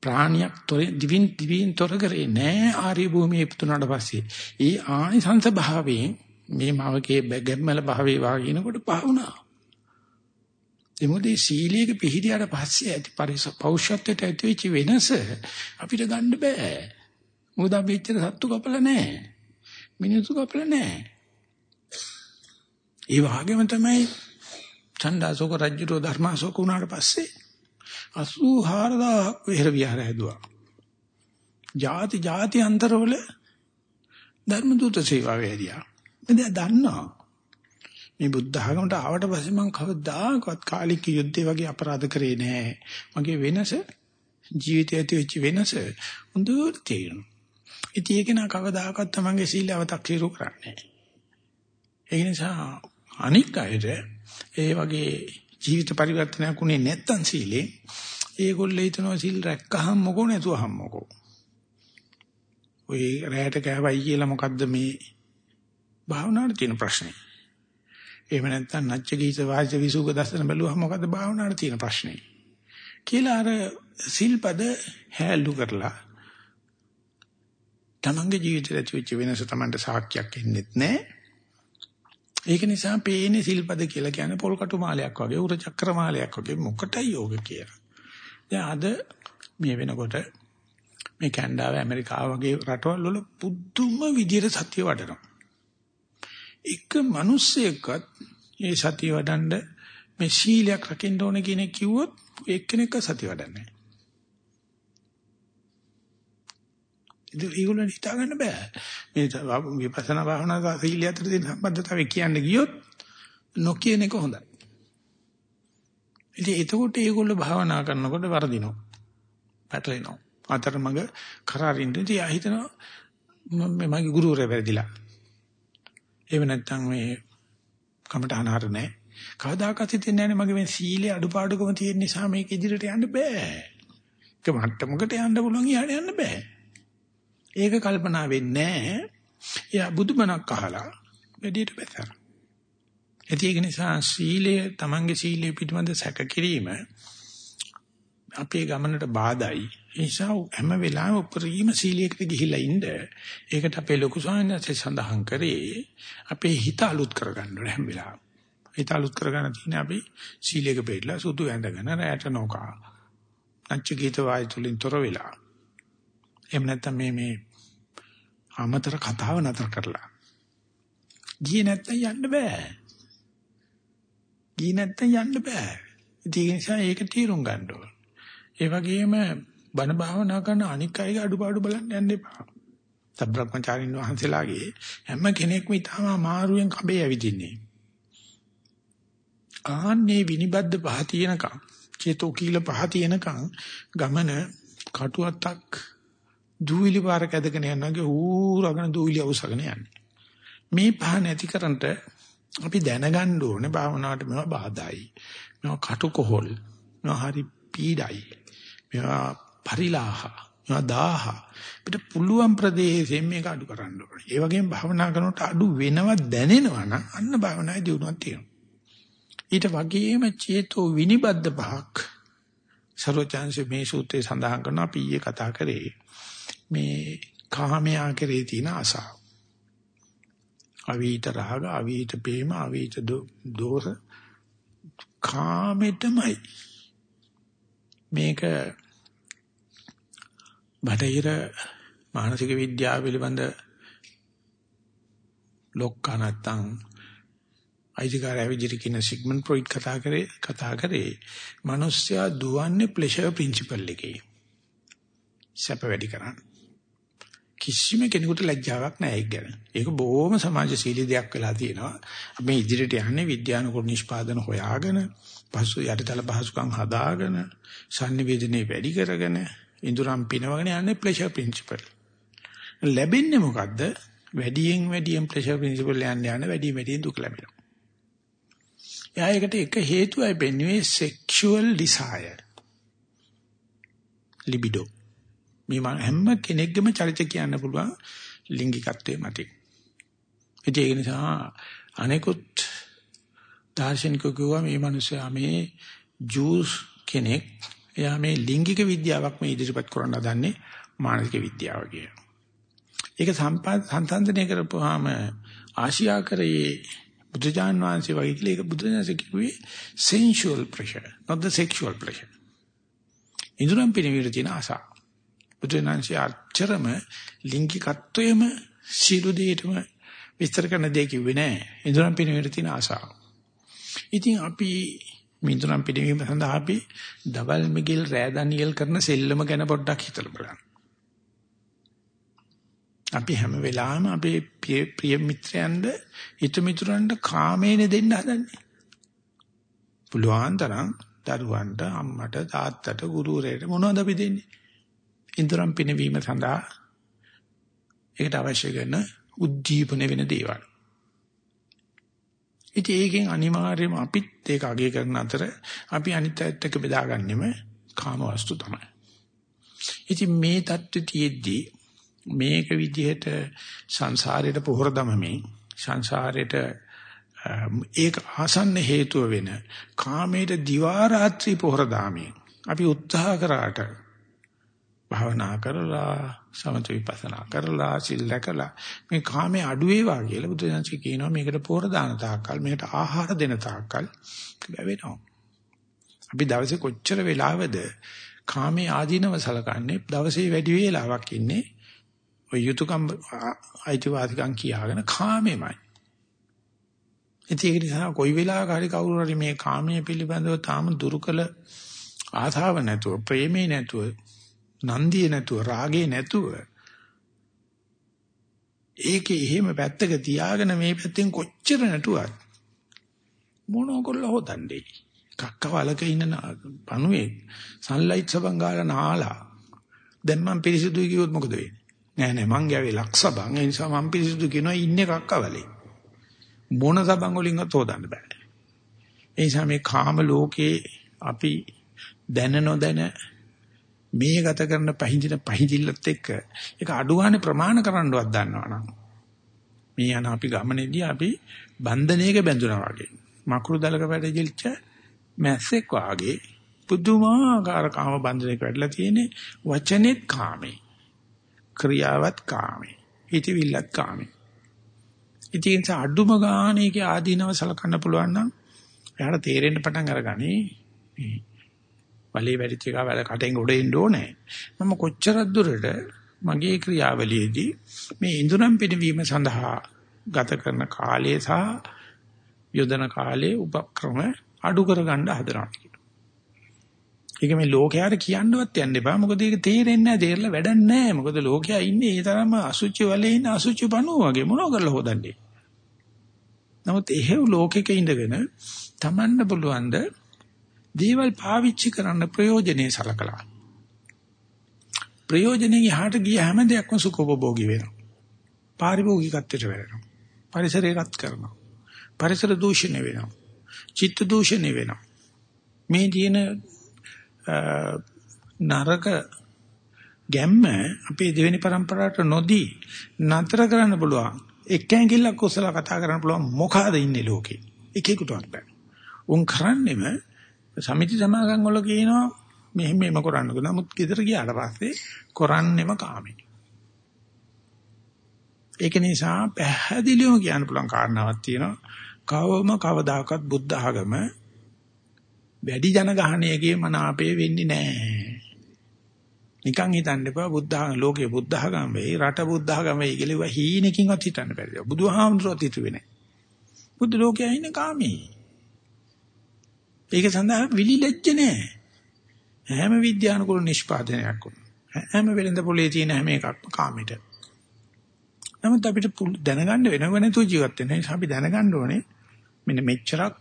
ප්‍රාණියක් තොර දිවින් දිවින් තොර කරේ නෑ ආර්ය භූමියේ ඉපතුනාට පස්සේ. ඒ ආනිසංස භාවයෙන් මේ මවකේ ගැම්මල භාවයේ වාගිනකොට පහුණා. එමුදේ සීලයක පිළිහිදියාට පස්සේ ඇති පරිස පෞෂත්වයට ඇතිවෙච්ච වෙනස අපිට ගන්න බෑ. මොකද අපි එච්චර සත්තු කපලා නෑ. මිනිස්සු කපලා නෑ. ඒ වගේම තමයි චණ්ඩාසෝක රජුරෝ ධර්මාසෝක වුණාට පස්සේ 84000ක් විහෙර විහාර හැදුවා. ಜಾති ಜಾති අන්තරවල ධර්ම දූත සේවාව හැදියා. මම දන්නවා. මේ බුද්ධ ආගමට ආවට පස්සේ මම කවදාකවත් කාලික යුද්ධේ වගේ අපරාධ කරේ නෑ. මගේ වෙනස ජීවිතයේ ඇති වෙච්ච වෙනස හොඳට තේරෙනවා. ඉතින් ඒක නා කවදාකවත් තමන්ගේ සීලව තක්සීරු කරන්නේ නෑ. ඒ නිසා අනික් අයට ඒ වගේ ජීවිත පරිවර්තනයක් උනේ නැත්තම් සීලේ ඒගොල්ලෝ හිතනවා සිල් රැක්කහම මොකෝ නැතුවහම මොකෝ. ඔය රැයට කෑවයි කියලා මොකද්ද මේ භාවනාවේ තියෙන ප්‍රශ්නේ. එහෙම නැත්නම් නච්ච ගීත වාද්‍ය විසුක දසන බැලුවහම මොකද්ද භාවනාවේ තියෙන ප්‍රශ්නේ. කියලා අර සිල්පද හැලු කරලා තමන්ගේ ජීවිතයට ඇති වෙච්ච වෙනස තමන්ට සාක්ෂියක් එන්නෙත් නැහැ. ඒක නිසා පේන්නේ සිල්පද කියලා කියන්නේ පොල්කටු මාලයක් වගේ උර චක්‍ර මාලයක් වගේ මොකටයි යෝග කියලා. දැන් අද මේ වෙනකොට මේ කැනඩාව ඇමරිකාව වගේ රටවල් වල පුදුම විදියට සතිය වඩනවා. එක මිනිස්සෙක්වත් මේ සතිය වඩන්න මේ සීලයක් රකින්න ඕන කියන කිව්වොත් එක්කෙනෙක්ව සතිය වඩන්නේ නැහැ. ඒක ඒගොල්ලන් හිතා ගන්න බෑ. මේ විපස්සනා භාවනා සීලිය අතර තියෙන සම්බන්ධතාවය කියන්න ගියොත් නොකියන එක හොඳයි. ඉතින් එතකොට ඒගොල්ලෝ භාවනා කරනකොට වරදිනවා. පැටලෙනවා. අතරමඟ කරාරින්න ඉතින් හිතනවා මම මගේ ගුරුවරයා වැරදිලා. එහෙම නැත්නම් මේ කමට අනහර නැහැ. කවදාකවත් හිතෙන්නේ නැහැ මගේ මේ සීලේ අඩුපාඩුකම තියෙන නිසා මේක ඉදිරියට යන්න බෑ. ඒක මට්ටමකට යන්න පුළුවන් ඉහළ යන්න බෑ. ඒක කල්පනා වෙන්නේ නැහැ. එයා බුදුමනක් අහලා වැඩියට බැතර. ඒක නිසා සීලය තමන්ගේ සීලය පිටමද සැක කිරීම අපේ ගමනට බාධායි. ඒ නිසා හැම වෙලාවෙම උපරිම සීලයකට ගිහිලා ඉන්න. ඒකට අපේ ලොකු ස්වාමීන් සඳහන් කරේ අපේ හිත අලුත් කරගන්න ඕනේ හැම වෙලාවෙම. හිත අලුත් කරගන්න තියෙන අපි සීලයක පිළිලා සුදු ඇඳගෙන රැට නොකා. අංච ගීත වායි තුලින් තොර වෙලා. එහෙම නැත්නම් මේ මේ අමතර කතාව නතර කරලා. ගියේ නැත්නම් යන්න බෑ. ගියේ නැත්නම් යන්න බෑ. ඒ නිසා ඒක තීරුම් ගන්න ඕන. ඒ වගේම බණ භාවනා කරන අනික් අයගේ අඩුපාඩු බලන්න යන්න එපා. සබ්‍රක්‍මචාරින් වහන්සේලාගේ හැම කෙනෙක්ම ඊටම අමාරුවෙන් කබේ ඇවිදින්නේ. ආන්නේ විනිබද්ද පහ තියෙනකම් චේතෝ කීල පහ තියෙනකම් ගමන කටුවත්තක් දූවිලි පාරක ඇදගෙන යනවාගේ ඌරගෙන දූවිලි අවසගෙන යන්නේ. මේ පහ නැති කරන්ට අපි දැනගන්න ඕනේ භාවනාවට මේවා බාධායි. මේවා කටුකොහල්. මේවා හරි පීඩයි. මේවා පරිලාහ මේවා දාහ අපිට පුළුවන් ප්‍රදේශයෙන් මේක අඩු කරන්න ඕනේ. ඒ වගේම භාවනා කරනකොට අඩු වෙනව දැනෙනවා නම් අන්න භාවනායේ දියුණුවක් තියෙනවා. ඊට වගේම චේතෝ විනිබද්ද පහක් සර්වචන්සේ මේ සූත්‍රයේ සඳහන් කරනවා අපි ඊයේ කතා කරේ මේ කාමයා කෙරේ තියෙන ආසාව. අවීත රාග, අවීත ප්‍රේම, අවීත දෝෂ කාමෙටමයි. මේක බටහිර මානසික විද්‍යාව පිළිබඳ ලොක්කා නැත්තම් අයිතිකාරය විදිහට කියන සිග්මන්ඩ් ෆ්‍රොයිඩ් කතා කරේ කතා කරේ මිනිස්සයා දුවන්නේ ප්ලෙෂර් ප්‍රින්සිපල් එකේ. සැප වැඩි කරන්න. කිසිම කෙනෙකුට ලැජ්ජාවක් නැහැ ඒක ගැන. ඒක බොහොම සමාජශීලී දෙයක් වෙලා තියෙනවා. අපි ඉදිරියට යන්නේ විද්‍යානුකූල නිෂ්පාදන හොයාගෙන, පසු යටිතල පහසුකම් හදාගෙන, sannivedanaye වැඩි කරගෙන ඉඳුරම් පිනවගෙන යන්නේ ප්ලෙෂර් ප්‍රින්සිපල්. ලැබෙන්නේ මොකද්ද? වැඩියෙන් වැඩියෙන් ප්ලෙෂර් ප්‍රින්සිපල් යන්න යන වැඩියෙන් වැඩියෙන් දුක ලැබෙනවා. එයා ඒකට එක හේතුවයි වෙන්නේ sexual desire. libido. මේ හැම කෙනෙක්ගේම චරිත කියන්න පුළුවන් ලිංගිකත්වයේ මතින්. ඒ නිසා අනෙකුත් දාර්ශනිකයෝ කිව්වා මේ මිනිස්සයා මේ ජූස් කෙනෙක් එයා මේ ලිංගික විද්‍යාවක් මේ ඉදිරිපත් කරන්න හදන්නේ මානසික විද්‍යාව කියලා. ඒක සම්සන්දනය කරපුවාම ආශියාකරයේ බුදුජාන් වහන්සේ වගේ කියලා ඒක බුදුජානක කිව්වේ sensual pressure not the sexual pressure. ඉදurang පිනවිර තියෙන ආසාව. බුදුනාංශය අච්චරම ලිංගිකත්වයේම සියලු දෙයටම විස්තර කරන දෙයක් කිව්වේ නෑ. ඉදurang පිනවිර තියෙන ආසාව. ඉතින් අපි මිදුනම් පිළිවීම සඳහා අපි දවල් මිගිල් රෑ ඩැනියෙල් කරන සෙල්ලම ගැන පොඩ්ඩක් හිතලා බලන්න. අපි හැම වෙලාවෙම අපේ ප්‍රිය මිත්‍රයන්ද හිත මිතුරන්ට කාමේන දෙන්න හදන්නේ. පුළුවන් තරම් දරුවන්ට අම්මට තාත්තට ගුරුවරයාට මොනවද අපි දෙන්නේ? ඉදරම් පිනවීම සඳහා ඒකට අවශ්‍ය කරන උද්දීපන වෙන දේවල්. ඉතින් ඒකෙන් අනිවාර්යයෙන්ම අපිත් ඒක අගය කරන අතර අපි අනිත් අයත් එක්ක බෙදාගන්නෙම කාම වස්තු තමයි. ඉතින් මේ தත්ත්වයේදී මේක විදිහට සංසාරයට පොහොර දමමින් සංසාරයට ඒක ආසන්න හේතුව වෙන කාමයට දිවා රාත්‍රී පොහොර දාමින් අපි උත්සාහ කරාට භාවනා කරලා සමත විපස්සනා කරලා සිල් රැකලා මේ කාමයේ අඩු වේවා කියලා බුදුසසුන කියනවා මේකට පෝර දාන තාක්කල් මේකට ආහාර දෙන තාක්කල් ලැබෙනවා. අපි දවසේ කොච්චර වෙලාවද කාමයේ ආදීනව සලකන්නේ දවසේ වැඩි වේලාවක් ඉන්නේ ඔය යුතුයකම් අයිතිවාසිකම් කියාගෙන කාමෙමයි. ඒක නිසා කොයි වෙලාවක හරි කවුරු හරි මේ කාමයේ පිළිබඳව තාම දුරුකල ආසාව නැතුව ප්‍රේමේ නැතුව නන්දිය නැතුව රාගේ නැතුව ඒකේ එහෙම පැත්තක තියාගෙන මේ පැත්තෙන් කොච්චර නටුවත් මොනකොල්ල හොදන්නේ? කක්කවලක ඉන්න පණුවේ සන්ලයිට් සබන් ගාලා නාලා. දැන් මම පිරිසිදුයි කිව්වොත් මොකද වෙන්නේ? නෑ නෑ මං ගෑවේ ලක්ෂබන් ඒ නිසා මම පිරිසිදු කියනවා ඉන්නේ කක්කවලේ. මොන සබන් වලින්වත් හොදන්න බෑ. ඒ නිසා මේ කාම ලෝකේ අපි දැන නොදැන මේ ගත කරන පහඳින පහඳිල්ලත් එක්ක ඒක අඩුවානේ ප්‍රමාණ කරන්නවත් දන්නවනම් මේ යන අපි ගමනේදී අපි බන්ධනයක බැඳුනා වගේ මකුරු දලක වැඩිච්ච මැස්සෙක් වාගේ පුදුමාකාර කාම බන්ධනයක වැඩලා තියෙන්නේ වචනේත් කාමේ ක්‍රියාවත් කාමේ හිතවිල්ලත් කාමේ. ඉතින් ඒ අඩුම ගානේක ආදීනව සලකන්න පුළුවන් නම් එයාට තේරෙන්න පටන් අරගනි. වලේ වැඩිච්ච එක වැඩ කටෙන් උඩ එන්න ඕනේ මම කොච්චරක් දුරට මගේ ක්‍රියාවලියේදී මේ ඉඳුරම් පිනවීම සඳහා ගත කරන කාලය සහ යොදන කාලයේ උපක්‍රම අඩු කරගන්න හදනවා ඒක මේ ලෝකයාට කියන්නවත් යන්න එපා. මොකද ඒක තේරෙන්නේ නැහැ. තේරලා වැඩක් නැහැ. මොකද ලෝකයා ඉන්නේ ඒ තරම අසුචි වලේ ඉන්න අසුචි බණුව වගේ මොනව කරලා හොදන්නේ. නමුත් එහෙව් ලෝකෙක ඉඳගෙන තමන්න පුළුවන් ද දේවල් පාවිච්චි කරන්න ප්‍රයෝජනේ සලකලා. ප්‍රයෝජනේ යහට ගිය හැම දෙයක්ම සුඛෝපභෝගී වෙනවා. පාරිභෝගිකත්වයට වැටෙනවා. පරිසරය රත් කරනවා. පරිසර දූෂණය වෙනවා. චිත්ත දූෂණය වෙනවා. මේ තියෙන නරක ගැම්ම අපේ දෙවෙනි પરම්පරාවට නොදී නතර කරන්න පුළුවන්. එක ඇඟිල්ලක් කුසල කතා කරන්න පුළුවන් මොකාද ඉන්නේ ලෝකේ. එකෙකුටවත් බෑ. උන් කරන්නේම සමිති සමාගම් වල කියනවා මෙහෙම මෙහෙම කරන්නකෝ. නමුත් ගෙදර ගියාට පස්සේ කරන්නෙම කාමේ. ඒක නිසා පැහැදිලිවම කියන්න පුළුවන් කාරණාවක් තියෙනවා. කවම කවදාකවත් බුද්ධ ආගම වැඩි ජනගහණයකේ මනාපේ වෙන්නේ නැහැ. නිකන් හිතන්න එපා බුද්ධ ලෝකේ බුද්ධ ආගම වෙයි රට බුද්ධ ආගම වෙයි කියලා හීනකින්වත් හිතන්න බැරිද. බුදුහාමුදුරුවෝ හිතුවේ නැහැ. බුද්ධ ලෝකයේ ඉන්නේ කාමී. ඒක සඳහා විලිලැජ්ජ නැහැ. හැම විද්‍යානුකූල නිෂ්පාදනයක් හැම වෙලෙන්ද පොලේ තියෙන හැම එකක්ම කාමයට. නමුත් අපිට දැනගන්න වෙනව නැතුව ජීවත් වෙන නිසා අපි දැනගන්න ඕනේ මෙන්න මෙච්චරක්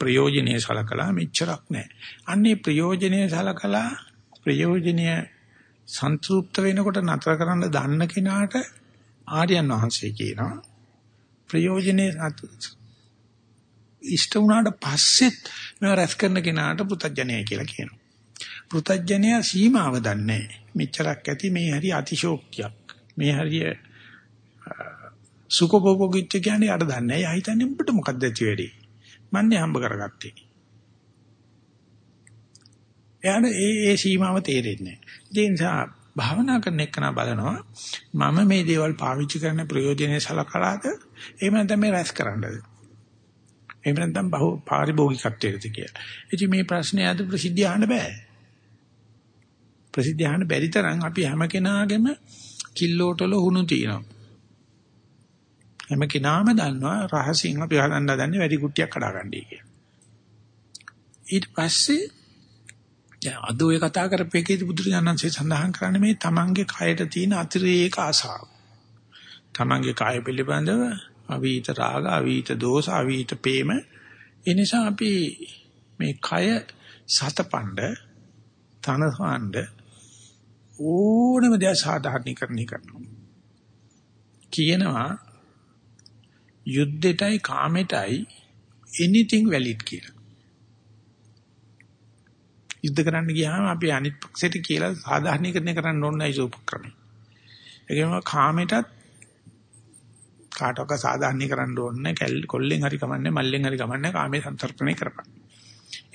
ප්‍රයෝජනීය සලකලා මෙච්චරක් නැහැ. අන්නේ ප්‍රයෝජනීය සලකලා ප්‍රයෝජනීය සන්තුෂ්ත වෙනකොට නතර කරන්න දන්න කෙනාට ආර්යයන් වහන්සේ කියනවා ප්‍රයෝජනේ ඉෂ්ට වුණාට පස්සෙත් මේව රැස් කරන කෙනාට පුතඥය කියලා කියනවා. පුතඥය සීමාව දන්නේ මෙච්චරක් ඇති මේ හරි අතිශෝක්තියක්. මේ හරිය සුඛෝපභෝගීත්ව කියන්නේ අර දන්නේ. එයා හිතන්නේ උඹට මොකක්ද ඇති වෙන්නේ? මන්නේ හම්බ කරගත්තේ. එයාට ඒ ඒ සීමාව තේරෙන්නේ නැහැ. ඒ නිසා භාවනා කරන එකන බලනවා මම මේ දේවල් පාවිච්චි කරන ප්‍රයෝජනෙයි සලකලාද එහෙම නැත්නම් මේ රැස් කරන්නද? එහෙම නැත්නම් බහු පාරිභෝගිකත්වයේද කියලා. ඉතින් මේ ප්‍රශ්නේ අද ප්‍රසිද්ධිය අහන්න බෑ. ප්‍රසිද්ධිය අහන්න බැරි තරම් අපි හැම කෙනාගේම කිල්ලෝටල හුණු තියෙනවා. හැම කෙනාම දන්නවා රහසින් අපි හදන්න හදන්නේ වැඩි කුට්ටියක් කඩාගන්නයි කියලා. ඊට පස්සේ දැන් අද ඔය කතා කරපේකේදී බුදුරජාණන්සේ සඳහන් කරන්නේ මේ තමන්ගේ කයට තියෙන අතිරේක ආසාව. තමන්ගේ කය පිළිබඳව අවීත රාග, අවීත දෝෂ, අවීත ප්‍රේම. ඒ නිසා අපි මේ කය සතපණ්ඩ තනහඬ ඕනම දේ සාධාරණීකරණය කරනවා. කියනවා යුද්ධෙටයි කාමෙටයි anything valid කියලා. යුද්ධ කරන්න ගියාම අපි අනිත් පක්ෂයට කියලා සාධාරණීකරණය කරන්න ඕනේ නැහැ උපක්‍රමය. ඒකම කාමෙටත් කාටවත් සාධාරණීකරන්න ඕනේ කොල්ලෙන් හරි කමන්නේ මල්ලෙන් හරි කමන්නේ කාමයේ සම්තරපණය කරපන්.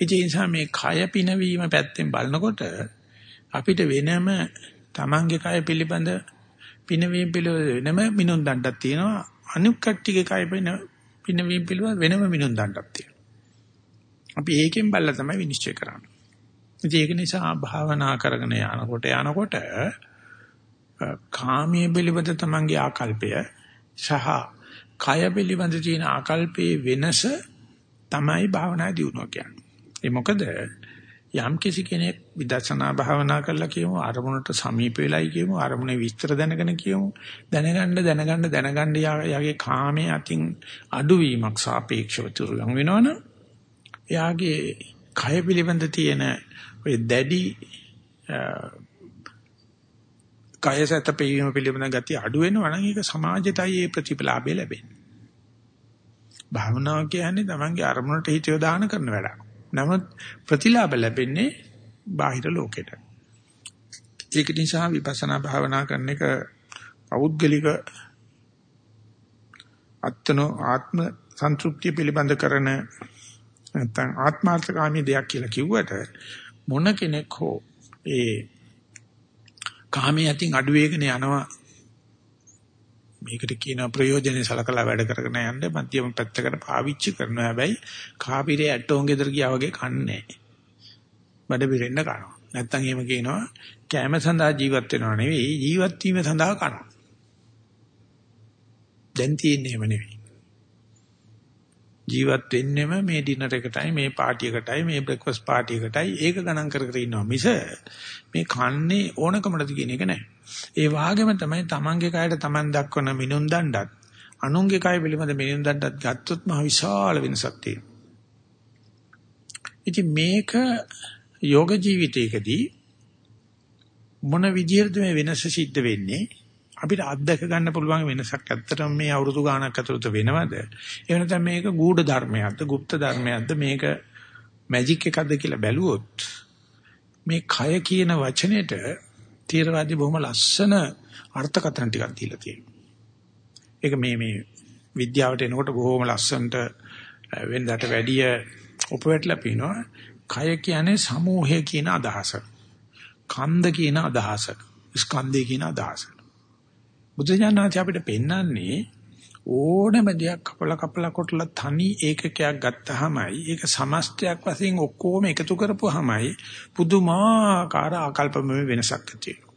ඒ නිසා මේ කය පිනවීම පැත්තෙන් බලනකොට අපිට වෙනම Tamange කය පිළිබඳ පිනවීම පිළිබඳ වෙනම මිනුම් දණ්ඩක් තියෙනවා අනික් කට්ටියගේ කය වෙන පිනවීම පිළිබඳ වෙනම මිනුම් දණ්ඩක් තියෙනවා. අපි ඒකෙන් බලලා තමයි විනිශ්චය කරන්නේ. ඒක නිසා භාවනා කරගෙන යනකොට යනකොට කාමයේ පිළිබඳ තමන්ගේ ආකල්පය සහ කය පිළිබඳ තියෙන ආකල්පයේ වෙනස තමයි භාවනා දියුණුව කියන්නේ. ඒ මොකද යම් කිසි කෙනෙක් විදර්ශනා භාවනා කරලා කියමු අරමුණට සමීප වෙලයි කියමු අරමුණේ විස්තර දැනගෙන කියමු දැනගන්න දැනගන්න දැනගන්න යාගේ කාමයේ අතින් අඩුවීමක් සාපේක්ෂව තුරුලම් වෙනවනම් එයාගේ කය පිළිබඳ තියෙන ඔය දැඩි කයසත පෙවීම පිළිබඳ ගතිය අඩු වෙනවා නම් ඒක සමාජයටයි ඒ ප්‍රතිපලාභය ලැබෙන්නේ භාවනාව කියන්නේ තමන්ගේ අරමුණට හිත යොදාන කරන වැඩක්. නමුත් ප්‍රතිලාභ ලැබෙන්නේ බාහිර ලෝකෙට. ඒක නිසා විපස්සනා භාවනා කරන එක පෞද්ගලික අත්නෝ ආත්ම සන්තුෂ්ටිය පිළිබඳ කරන නැත්නම් ආත්මාර්ථකාමී දෙයක් කියලා කිව්වට මොන කෙනෙක් හෝ ඒ කාමයේ අතින් අඩු වේගන යනවා. මේකට කියන ප්‍රයෝජනේ සලකලා වැඩ කරගෙන යන්න මධ්‍යම පැත්තකට පාවිච්චි කරනවා. හැබැයි කාපිරේ ඇටෝන් ගෙදර ගියා වගේ කන්නේ බඩ පිරෙන්න කනවා. නැත්තම් එහෙම කියනවා කැම සඳහා ජීවත් වෙනව නෙවෙයි ජීවත් වීම සඳහා කනවා. දැන් තියෙන්නේ එහෙම නෙවෙයි. ජීවත් වෙන්නෙම මේ ඩිනර් එකටයි මේ පාටි එකටයි මේ බ්‍රෙක්ෆාස්ට් පාටි එකටයි ඒක ගණන් කර කර ඉන්නවා මිස මේ කන්නේ ඕනකමද කියන එක නෑ ඒ වාගේම තමයි තමන්ගේ කයට තමන් දක්වන මිනුම් දණ්ඩත් අනුන්ගේ කය පිළිබඳ මිනුම් දණ්ඩත් ගත්තොත් මහ විශාල වෙනසක් තියෙනවා. ඉතින් මේක යෝග ජීවිතයකදී මොන විදිහටද මේ වෙනස සිද්ධ වෙන්නේ? අපිට අත්දැක ගන්න පුළුවන් වෙනසක් ඇත්තටම මේ අවුරුදු ගාණක් ඇතුළත වෙනවද? එහෙම නැත්නම් මේක ගූඪ ධර්මයක්ද, গুপ্ত ධර්මයක්ද, මේක මැජික් එකක්ද කියලා බැලුවොත් මේ කය කියන වචනෙට තේරවාදී බොහොම ලස්සන අර්ථකථන ටිකක් දීලා තියෙනවා. ඒක මේ මේ විද්‍යාවට එනකොට බොහොම ලස්සනට වෙනදාට වැඩිය උපවැටලා පිනවා. කය කියන්නේ සමූහය කියන අදහස. කන්ද කියන අදහස. ස්කන්ධය කියන අදහස. බුදුජානනාච අපිට පෙන්වන්නේ ඕනම දෙයක් කපලා කපලා කොටලා තනි ඒකකයක් ගත්තාමයි ඒක සමස්තයක් වශයෙන් ඔක්කොම එකතු කරපුවාමයි පුදුමාකාර ආකල්පමය වෙනසක් ඇති වෙනවා.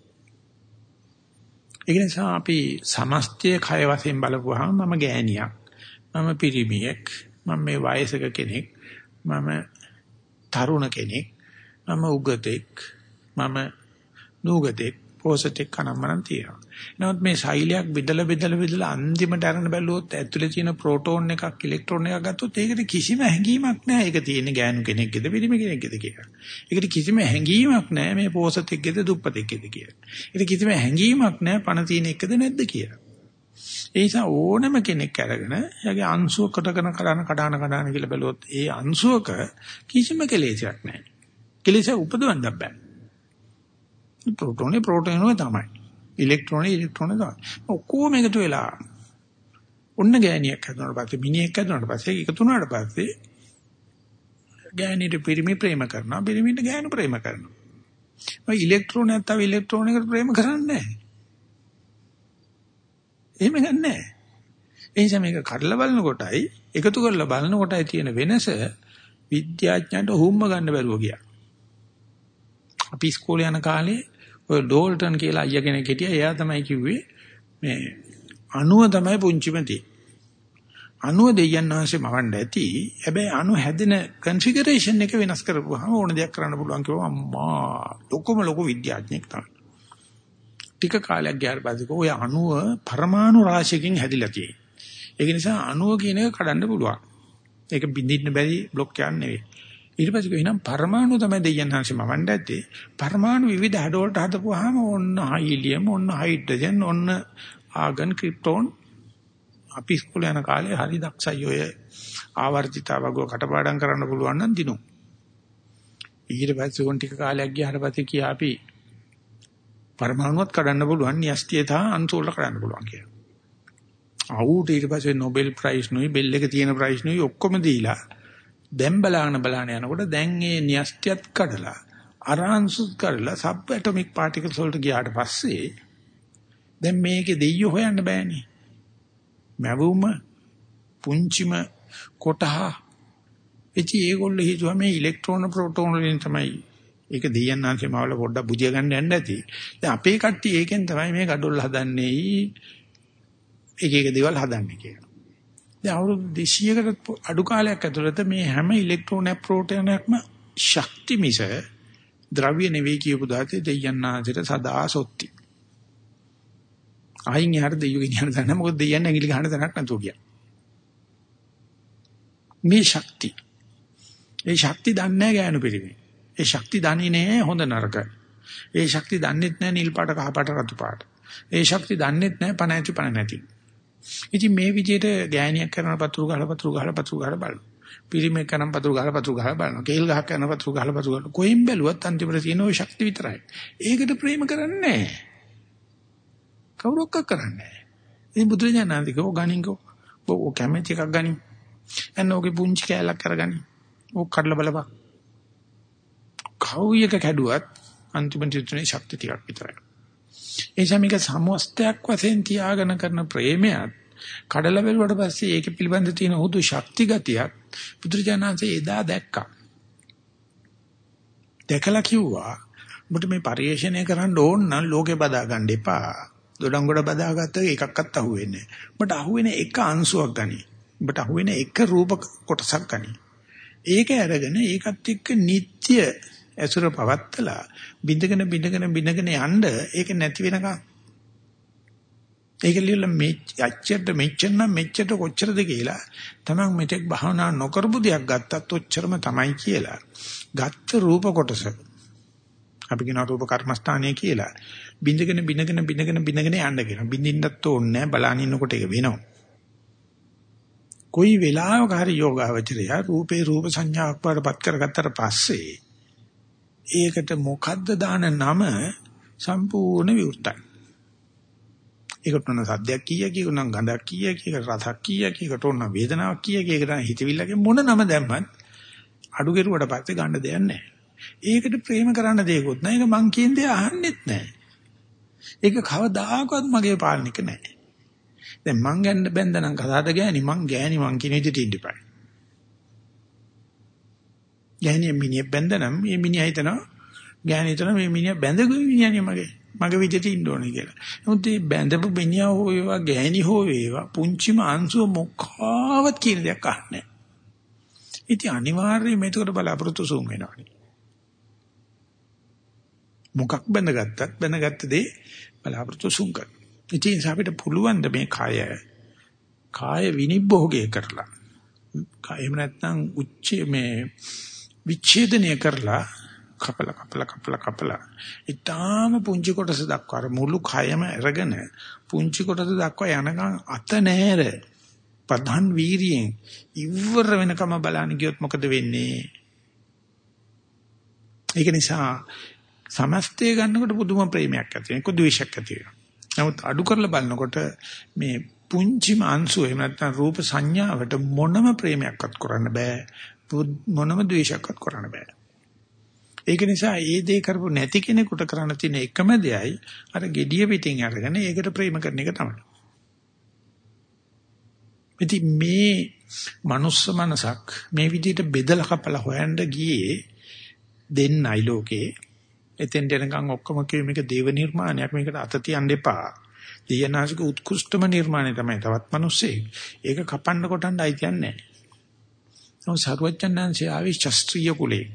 ඒ නිසා අපි සමස්තයේ කය වශයෙන් බලපුවාම මම ගෑණියක් මම පිරිමියෙක් මම මේ වයසක කෙනෙක් මම තරුණ කෙනෙක් මම උගතෙක් මම නූගතෙක් පෝසතෙක් කනම්මනම් තියෙනවා. නමුත් මේ ශෛලයක් බෙදලා බෙදලා බෙදලා අන්තිමට අරන් බැලුවොත් ඇතුලේ තියෙන ප්‍රෝටෝන එකක් ඉලෙක්ට්‍රෝන එකක් ගත්තොත් ඒකට කිසිම හැඟීමක් නැහැ. ඒක තියෙන්නේ ගෑනු කෙනෙක්ගේද පිරිමි කෙනෙක්ගේද කියලා. ඒකට කිසිම හැඟීමක් නැහැ මේ පෝසතෙක්ගේද දුප්පතෙක්ගේද කියලා. ඒකට කිසිම හැඟීමක් නැහැ පණ තියෙන එකද නැද්ද කියලා. ඒ නිසා ඕනම කෙනෙක් අරගෙන එයාගේ අංශුව කොටගෙන කරන කඩාන කඩාන කියලා බැලුවොත් ඒ අංශුවක කිසිම කෙලෙසයක් නැහැ. කෙලෙස උපදවන්න බෑ. ප්‍රෝටෝනේ ප්‍රෝටෝනේ තමයි. ඉලෙක්ට්‍රෝනේ ඉලෙක්ට්‍රෝනේ තමයි. ඔක්කොම එකතු වෙලා ඔන්න ගෑණියක් හදුනාට පස්සේ මිනිහෙක් හදුනාට පස්සේ එකතු වුණාට පස්සේ ගෑණිට පිරිමි ප්‍රේම කරනවා පිරිමිට ගෑනු ප්‍රේම කරනවා. ඔය ඉලෙක්ට්‍රෝනයක් තව ඉලෙක්ට්‍රෝනයකට ප්‍රේම කරන්නේ නැහැ. එහෙම ගන්නෑ. ඒ නිසා මේක කඩලා බලන කොටයි එකතු කරලා බලන කොටයි තියෙන වෙනස විද්‍යාඥයන්ට හුම්ම ගන්න බැරුව ගියා. අපි ඉස්කෝලේ යන කාලේ ඔය ඩෝල්ටන් කියලා අයියා කෙනෙක් හිටියා. එයා තමයි කිව්වේ මේ අණුව තමයි පුංචිම දේ. අණුව දෙයයන් ආශ්‍රේ මවන්න ඇති. හැබැයි අණු හැදෙන කන්ෆිගරේෂන් එක වෙනස් කරපුවාම ඕන දෙයක් කරන්න පුළුවන් කිව්වා අම්මා. ලොකම ලොකු විද්‍යාඥයෙක් තමයි. ටික කාලයක් ගියාට පස්සේ ඔය අණුව පරමාණු රාශියකින් හැදිලා තියෙන්නේ. ඒක නිසා අණුව කියන එක කඩන්න පුළුවන්. ඒක බින්දින්න බැරි බ්ලොක් එකක් නෙවෙයි. ඊට පස්සේ කියනනම් පරමාණු තමයි දෙයයන් හන්සේ මවන්න ඇත්තේ. පරමාණු විවිධ හැඩවලට හදපුවාම ඔන්න හීලියම්, ඔන්න හයිඩ්‍රජන්, ඔන්න ආගන්, ක්‍රිප්ටෝන් අපි ඉස්කෝලේ යන කාලේ හරි දක්ෂයි ඔය ආවර්තිතාවගව කටපාඩම් කරන්න පුළුවන් නම් දිනු. ඊට පස්සේ උන් ටික කාලයක් ගියාට පස්සේ කියා අපි පරමාණුවත් කඩන්න පුළුවන්, න්‍යෂ්ටිය තා අන්තෝල කඩන්න පුළුවන් කියලා. ආවුට ඊට පස්සේ Nobel Prize නුයි, බෙල් එක තියෙන prize නුයි ඔක්කොම දීලා දැන් බලාගෙන බලාගෙන යනකොට දැන් ඒ න්‍යෂ්ටියත් කඩලා අරහන්සුත් කරලා සබ් ඇටොමික් පාටිකල්ස් වලට ගියාට පස්සේ දැන් මේකේ දෙයියෝ හොයන්න බෑනේ. මැවුම පුංචිම කොටහ එචි ඒගොල්ලෝ හිතුවා මේ ඉලෙක්ට්‍රෝන ප්‍රෝටෝන වලින් තමයි ඒක දෙයයන් ආංශේමවල පොඩ්ඩක් බුදිය ගන්න යන්න ඇති. දැන් අපේ කට්ටිය ඒකෙන් තමයි මේ gadol හදන්නේ එක එක දේවල් හදන්නේ කියලා. දැන් අවුරුදු 200කට අඩු කාලයක් ඇතුළත මේ හැම ඉලෙක්ට්‍රෝනයක් ප්‍රෝටෝනයක්ම ශක්ති මිස ද්‍රව්‍ය නෙවෙයි කියපු දාතේ දෙයයන්ාන්සට සදා සොත්ති. ආයින් යහට දෙයියෝ කියන දන්න මොකද දෙයයන් ඇඟිලි ගන්න තැනක් නැතුව ගියා. මේ ශක්ති. ඒ ශක්ති දන්නේ නැහැ ගෑනු පිළිමේ. ඒ ශක්ති දන්නේ නැහැ හොඳ නරක. ඒ ශක්ති දන්නේත් නැහැ නිල් පාට කහ පාට රතු පාට. ඒ ශක්ති දන්නේත් නැහැ පණ ඇති පණ නැති. ඉතින් මේ විදිහට ගෑණියක් කරන පතුරු ගහලා පතුරු ගහලා පතුරු ගහලා බලනවා. පිරිමේ කරන පතුරු ගහලා පතුරු ගහලා බලනවා. කේල් ගහක් කරන පතුරු ගහලා පතුරු ගහලා කොයින් බැලුවත් අන්තිමට තියෙන ওই ශක්තිය විතරයි. ඒකට ප්‍රේම කරන්නේ නැහැ. කවුරක්ක කරන්නේ නැහැ. ඉතින් බුදුරජාණන්දිකෝ ගණින්කෝ ඔව් කැමැති එකක් ගනින්. එන්න ඔගේ පුංචි කෑල්ලක් කරගනි. ඕක කඩලා බලපන්. කවුයක කැඩුවත් අන්තිමට තියෙන ශක්තිය ටිකක් විතරයි. ඒ නිසා මේක සමස්තයක් වශයෙන් තියාගෙන කරන ප්‍රේමයක් කඩලා බැලුවට පස්සේ ඒක පිළිබඳ තියෙන හුදු ශක්ති ගතියක් බුදුරජාණන්සේ එදා දැක්කා. දැකලා කිව්වා ඔබට මේ පරිශ්‍රණය කරන්න ඕන නම් ලෝකේ බදා ගන්න එපා. දොඩංගොඩ බදාගත්ත එකක්වත් අහුවෙන්නේ නැහැ. ඔබට අහුවෙන එක අංශුවක් ගනි. ඔබට අහුවෙන එක රූප කොටසක් ගනි. ඒක අරගෙන ඒකත් එක්ක නිට්ටය ඇසුර පවත්තලා බින්දගෙන බින්දගෙන බින්දගෙන යන්න ඒක නැති වෙනකන් ඒක ලියලා මේ අච්චරට මෙච්චර නම් මෙච්චරට කොච්චරද කියලා තමන් මෙතෙක් භාවනා නොකරපු දෙයක් ගත්තත් ඔච්චරම තමයි කියලා. ගත්ත රූප කොටස. අපි කියන රූප කර්මස්ථානය කියලා. බින්දගෙන බින්දගෙන බින්දගෙන බින්දගෙන යන්න කියන බින්දින්නත් ඕනේ නැහැ. බලන ඉන්නකොට ඒක වෙනවා. කොයි වෙලාවක හරි යෝගාවචරය රූපේ රූප සංඥාවක් වඩපත් කරගත්තට පස්සේ ඒකට මොකද්ද දාන නම සම්පූර්ණ විවෘතයි. ඒකට උන සද්දයක් කීය කියනනම් ගඳක් කීය කියක රසක් කීය කියකට උන වේදනාවක් කීය කියකට හිතවිල්ලගේ මොන නම දැම්මත් අඩු කෙරුවට පස්සේ ගන්න දෙයක් නැහැ. ඒකට ප්‍රේම කරන්න දෙයක්වත් නැහැ. ඒක මං කියන දේ අහන්නෙත් නැහැ. ඒක කවදාකවත් මගේ පාලනික නැහැ. දැන් මං ගැන්න බැන්දනම් කතාවද ගෑණි මං ගෑණි මං කියන විදිහට ඉඳපයි. ගෑණිය මිනිහ බැන්දනම් මේ මිනිහා හිතනවා ගෑණිය හිතනවා මේ මිනිහා බැඳගු මිනිහනේ මගේ මගේ විදිහට ඉන්න ඕනේ කියලා. නමුත් මේ බැඳපු මිනිහා හෝ වේවා ගෑණි හෝ වේවා පුංචිම අංශුව මොකාවත් කියන දෙයක් අහන්නේ නැහැ. ඉතින් අනිවාර්යයෙන් මේකට බලාපොරොත්තු සූම් වෙනවනේ. මොකක් බැඳගත්තත් බැඳගත්ත දේ බලාපොරොත්තු සූම් කරනවා. ඉතින් අපිට පුළුවන් ද මේ කය කාය විනිභෝගය කරලා එහෙම නැත්නම් උච්ච මේ විච්ඡේදනය කරලා කපල කපල කපල කපල. ඊටාම පුංචි කොටස දක්වා මුළු කයම අරගෙන පුංචි කොටස දක්වා යනකම් අත නැහැර ප්‍රධාන වීරියෙන් ඉවර වෙනකම බලන්න ගියොත් මොකද වෙන්නේ? ඒක නිසා සමස්තය ගන්නකොට පුදුම ප්‍රේමයක් ඇති වෙනවා. ද්වේෂයක් ඇති වෙනවා. නමුත් අඩු කරලා බලනකොට මේ පුංචිම අංශුව එහෙම නැත්නම් රූප සංඥාවට මොනම ප්‍රේමයක්වත් කරන්න බෑ. මොනම ද්වේෂයක්වත් කරන්න බෑ ඒක නිසා ඒ දේ කරපො නැති කෙනෙකුට කරන්න තියෙන එකම දෙයයි අර gediya පිටින් අරගෙන ඒකට ප්‍රේම කරන එක තමයි. ඉතින් මේ මනුස්ස මනසක් මේ විදිහට බෙදලා කපලා හොයන්න ගියේ දෙන්නයි ලෝකේ එතෙන් දෙනකන් ඔක්කොම කිව්ව මේක දේව නිර්මාණයක් මේකට අත තියන්න එපා. දෙයනාසික උත්කෘෂ්ඨම නිර්මාණය තමයි තවත් මිනිස්සෙක්. ඒක කපන්න කොටන්න අයිතියක් නැහැ. නෝ සර්වඥාන්සේ ආවි ශාස්ත්‍රීය කුලේ.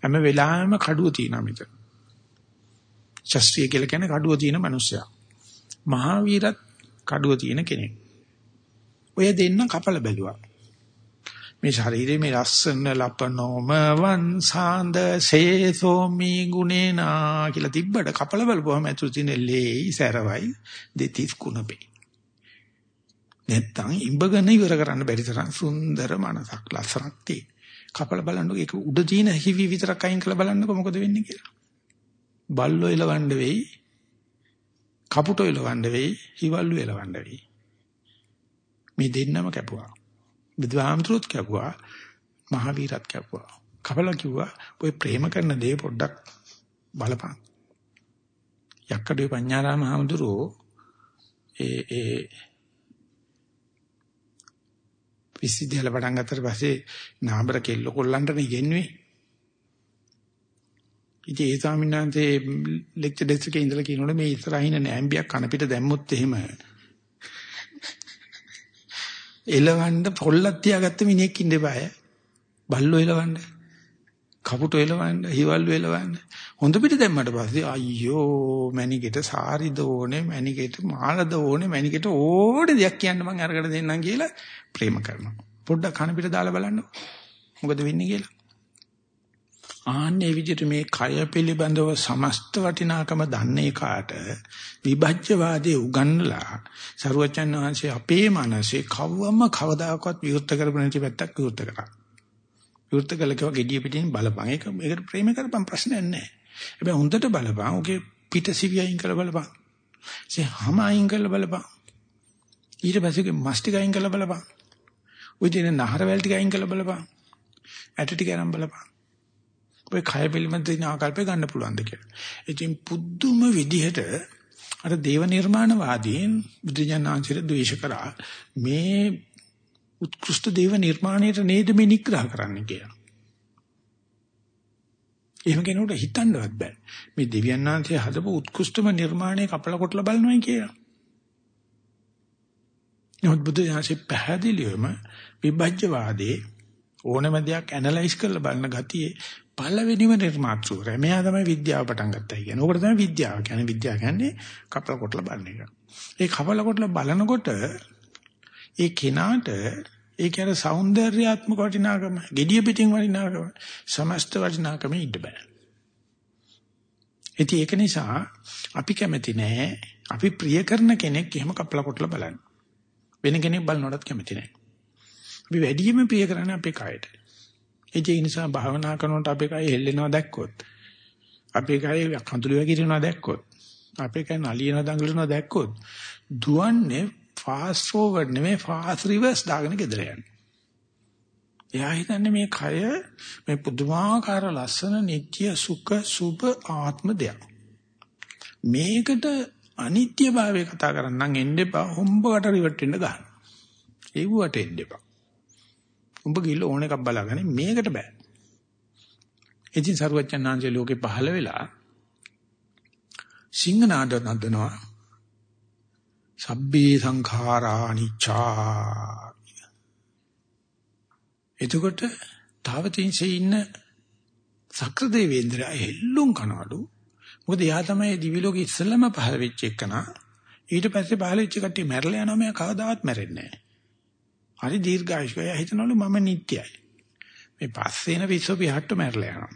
හැම වෙලාවෙම කඩුව තියෙනවා මෙතන. ශාස්ත්‍රීය කියලා කියන්නේ කඩුව තියෙන මිනිස්සයා. මහාවීරත් කඩුව තියෙන කෙනෙක්. ඔය දෙන්න කපල බැලුවා. මේ ශරීරයේ මේ ලස්සන ලපනෝම වංසාන්ද සේසෝමි ගුණේනා කියලා තිබ්බට කපල බලපුවම ඇතුළේ තියෙන ලේ සැරවයි දෙතිස් කුණපේ. නැත්තම් ඉඹගෙන ඉවර කරන්න බැරි තරම් සුන්දර මනසක් ලස්සනක් තියෙන. කපල බලන්නකො ඒක උඩ තියෙන හිවි විතරක් අයින් කරලා බලන්නකො මොකද වෙන්නේ කියලා. බල්ලෝ එලවන්න වෙයි. කපුටෝ එලවන්න වෙයි. හිවල්ලු එලවන්න වෙයි. මේ දෙන්නම කැපුවා. බුදුහාමුදුරුවෝ කැපුවා. මහවීරත් කැපුවා. කපලා කිව්වා ඔය ප්‍රේම කරන දේ පොඩ්ඩක් බලපන්. යක්කඩේ පඤ්ඤාරාම හාමුදුරුවෝ ඒ ඒ විශ්වවිද්‍යාල පටන් ගත්තට පස්සේ නාඹර කෙල්ල කොල්ලන්ටනේ ඉගෙනුවේ. ඉතින් ඒ ස්වාමීන් වහන්සේ ලෙක්චර් ඩෙස්ක් එකේ ඉඳලා කියනකොට මේ ඉස්සරහින් නෑම්බියක් කන පිට දැම්මොත් එහෙම එලවන්න පොල්ලක් තියාගත්ත මිනිහෙක් ඉන්න බෑ. බල්ලෝ එලවන්න. කපුටෝ එලවන්න, හිවල්ලු එලවන්න. හොඳ පිට දැම්මට පස්සේ අයියෝ මැනිකෙට සාරිද ඕනේ, මැනිකෙට මාලද ඕනේ, මැනිකෙට ඕනේ දෙයක් කියන්න මං අරකට දෙන්නම් කියලා ප්‍රේම කරනවා. පොඩ්ඩක් කන පිට දාලා බලන්න. මොකද වෙන්නේ කියලා. ආන්නේ විදිහට මේ කය පිළිබඳව සමස්ත වටිනාකම දන්නේ කාට විභජ්‍යවාදී උගන්වලා සරුවචන් වහන්සේ අපේ මනසේ කවවම කවදාකවත් විවෘත කරපු නැති පැත්තක් විවෘත කරා. විවෘත කළකව gediya පිටින් බලපන්. ඒක ඒකට ප්‍රේම කරපන් ප්‍රශ්නයක් නැහැ. හැබැයි හොඳට බලපන්. ඔගේ පිට සිවිය අයින් කරලා බලපන්. ඒ හැම අයින් කරලා බලපන්. ඊට පස්සේ මස් ටික අයින් කරලා බලපන්. ওই දින නහර වැල් ටික අයින් කරලා බලපන්. ඇට ටික අරන් බලපන්. ඔය කය පිළිබඳ තියෙන ආකල්පය ගන්න පුළුවන්ද කියලා. ඉතින් පුදුම විදිහට අර දේව නිර්මාණවාදීන් බුදුජානනාංශයට ද්වේෂ කරා මේ උත්කෘෂ්ඨ දේව නිර්මාණයට නේද මේ නිග්‍රහ කරන්න කියලා. එහෙම කෙනෙකුට හිතන්නවත් බෑ. මේ දෙවියන් වහන්සේ හදපු උත්කෘෂ්ඨම නිර්මාණය කපලා කොටලා බලනවායි කියලා. නමුත් බුදු දහමේ පැහැදිලිවම විභජ්‍යවාදී ඕනම දෙයක් ඇනලයිස් කරලා බලන ගතියේ පළවෙනිම නිර්මාතෘවරයා. මෙයා තමයි විද්‍යාව පටන් ගත්තා කියන්නේ. ඕකට තමයි විද්‍යාව කියන්නේ. විද්‍යාව කියන්නේ කපලා කොටලා බලන එක. ඒ කපලා කොටලා බලනකොට ඒ කෙනාට ඒ කියන්නේ సౌందర్యාත්මක වටිනාකම, gediya pitin වටිනාකම, සමස්ත වටිනාකම ඉන්න බෑ. ඉතින් ඒක නිසා අපි කැමති නෑ අපි ප්‍රිය කරන කෙනෙක් එහෙම කපලා කොටලා බලන්න. වෙන කෙනෙක් බලනවටත් කැමති නෑ. අපි වැඩිම ප්‍රිය කරන්නේ අපේ කයට. ඒ නිසා භාවනා කරනකොට අපේ කය හෙල්ලෙනවා දැක්කොත් අපේ කය කඳුළු වැගිරෙනවා දැක්කොත් අපේ කය නලියනවා දඟලනවා දැක්කොත් දුවන්නේ ෆාස්ට් ෆෝවර්ඩ් නෙමෙයි ෆාස්ට් රිවර්ස් දාගෙන ගෙදර යන්නේ. එයා හිතන්නේ මේ කය මේ පුදුමාකාර ලස්සන නිත්‍ය සුඛ සුභ ආත්ම දෙයක්. මේකට අනිත්‍යභාවය කතා කරන්නම් එන්න එපා හොම්බකට රිවර්ට් වෙන්න ගන්න. ඒවට එන්න එපා. උඹ ගිහිල්ල ඕන එකක් බලාගන්නේ මේකට බෑ. ඉතින් සරුවච්චන්හන්සේ ලෝකේ පහළ වෙලා සිංහනාද නන්දනවා සබ්බේ සංඛාරා අනිච්චා එතකොට තාවතින්සේ ඉන්න සක්‍ර දෙවේන්ද්‍රය හෙල්ලුම් කනවලු. මොකද එයා තමයි දිවි ලෝකෙ ඉස්සෙල්ලම පහළ වෙච්ච එකනා ඊට පස්සේ පහළ වෙච්ච කට්ටිය මැරලා යනවා මෙයා කවදාවත් මැරෙන්නේ නැහැ. හරි දීර්ඝායුෂ. එයා හිතනවලු මම නිට්ටයයි. මේ පස්සේ එන විශ්ව විහට්ට මැරලා යනවා.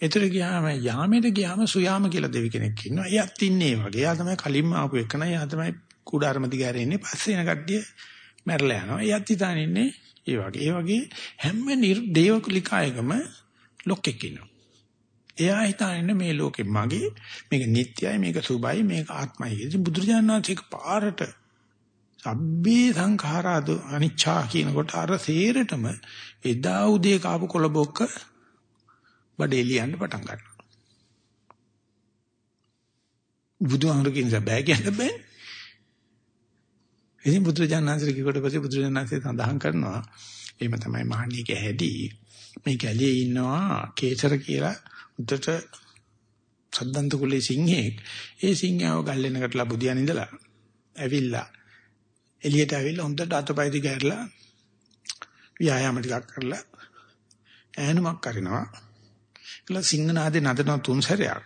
එතන ගියාම යාමෙට ගියාම සුයාම කියලා දෙවි කෙනෙක් ඉන්නවා. එයාත් ඉන්නේ වගේ. එයා තමයි කලින්ම ආපු එකන. එයා තමයි කුඩාරම දිගාරේ ඉන්නේ. පස්සේ එන කට්ටිය මැරලා යනවා. එයාත් හිතාන ඉන්නේ ඒ වගේ. ඒ වගේ හැම දේවකුලිකායකම ලොක්ෙක් ඉන්නවා. එයා හිතාන්නේ මේ ලෝකෙ මගේ මේක නිට්ටයයි මේක සුභයි මේක ආත්මයි. ඉතින් බුදුරජාණන් වහන්සේ පාරට සබ්බේ සංඛාරාද අනිච්චා කියනකොට අර සේරටම එදා උදේ කාපු කොළබොක්ක බඩේ ලියන්න පටන් ගන්නවා. බුදුහාමුදුරු කියන බෑ කියන්න බෑ. ඉතින් බුදුරජාණන්සේ කිව්වට පස්සේ බුදුරජාණන්සේ සඳහන් කරනවා එහෙම තමයි මහණීක හැදී මේ කැලේ ඉන්නවා කේසර කියලා උඩට සද්දන්ත කුලේ සිංහෙක් ඒ සිංහව ගල්ලෙනකට ලබුදියන් ඉඳලා ඇවිල්ලා එළියට ඇවිල්ලා හොඳට අතපය දිග හැරලා ව්‍යායාම ටිකක් කරලා ඈනුමක් කරනවා කියලා සිංහනාදේ නදන තුන් සැරයක්.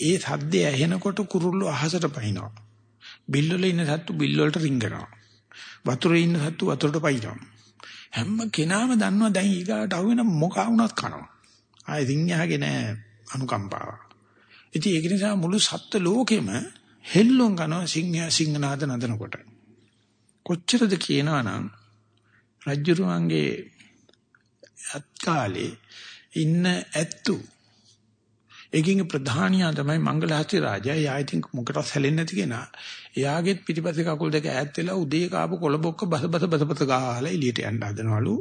ඒ සද්දය ඇහෙනකොට කුරුල්ලෝ අහසට පනිනවා. බිල්වල ඉන්න සත්තු බිල් වලට රිංගනවා. වතුරේ ඉන්න සත්තු වතුරට පනිනවා. හැම කෙනාම දන්නවා දැන් ඊගාට අහුවෙන මොකා වුණත් කනවා. ආයෙ සිංහයාගේ නෑ අනුකම්පාව. ඉතින් ඒක නිසා මුළු සත්ත්ව ලෝකෙම හෙල්ලොන් කරනවා සිංහයා සිංහනාද නදනකොට. කොච්චරද කියනවනම් රජ්ජුරුවන්ගේ අත්කාලේ ඉන්න ඇත්තු. ඒකින් ප්‍රධානියා තමයි මංගලහස්ති රාජා. එයා ඉතින් මොකටද හැලෙන්නේ නැති කෙනා. එයාගෙත් පිටිපස්සේ කකුල් දෙක ඈත් වෙලා උදේ කාපු කොළබොක්ක බස බස බස බස ගාලා එළියට යන්න හදනවලු.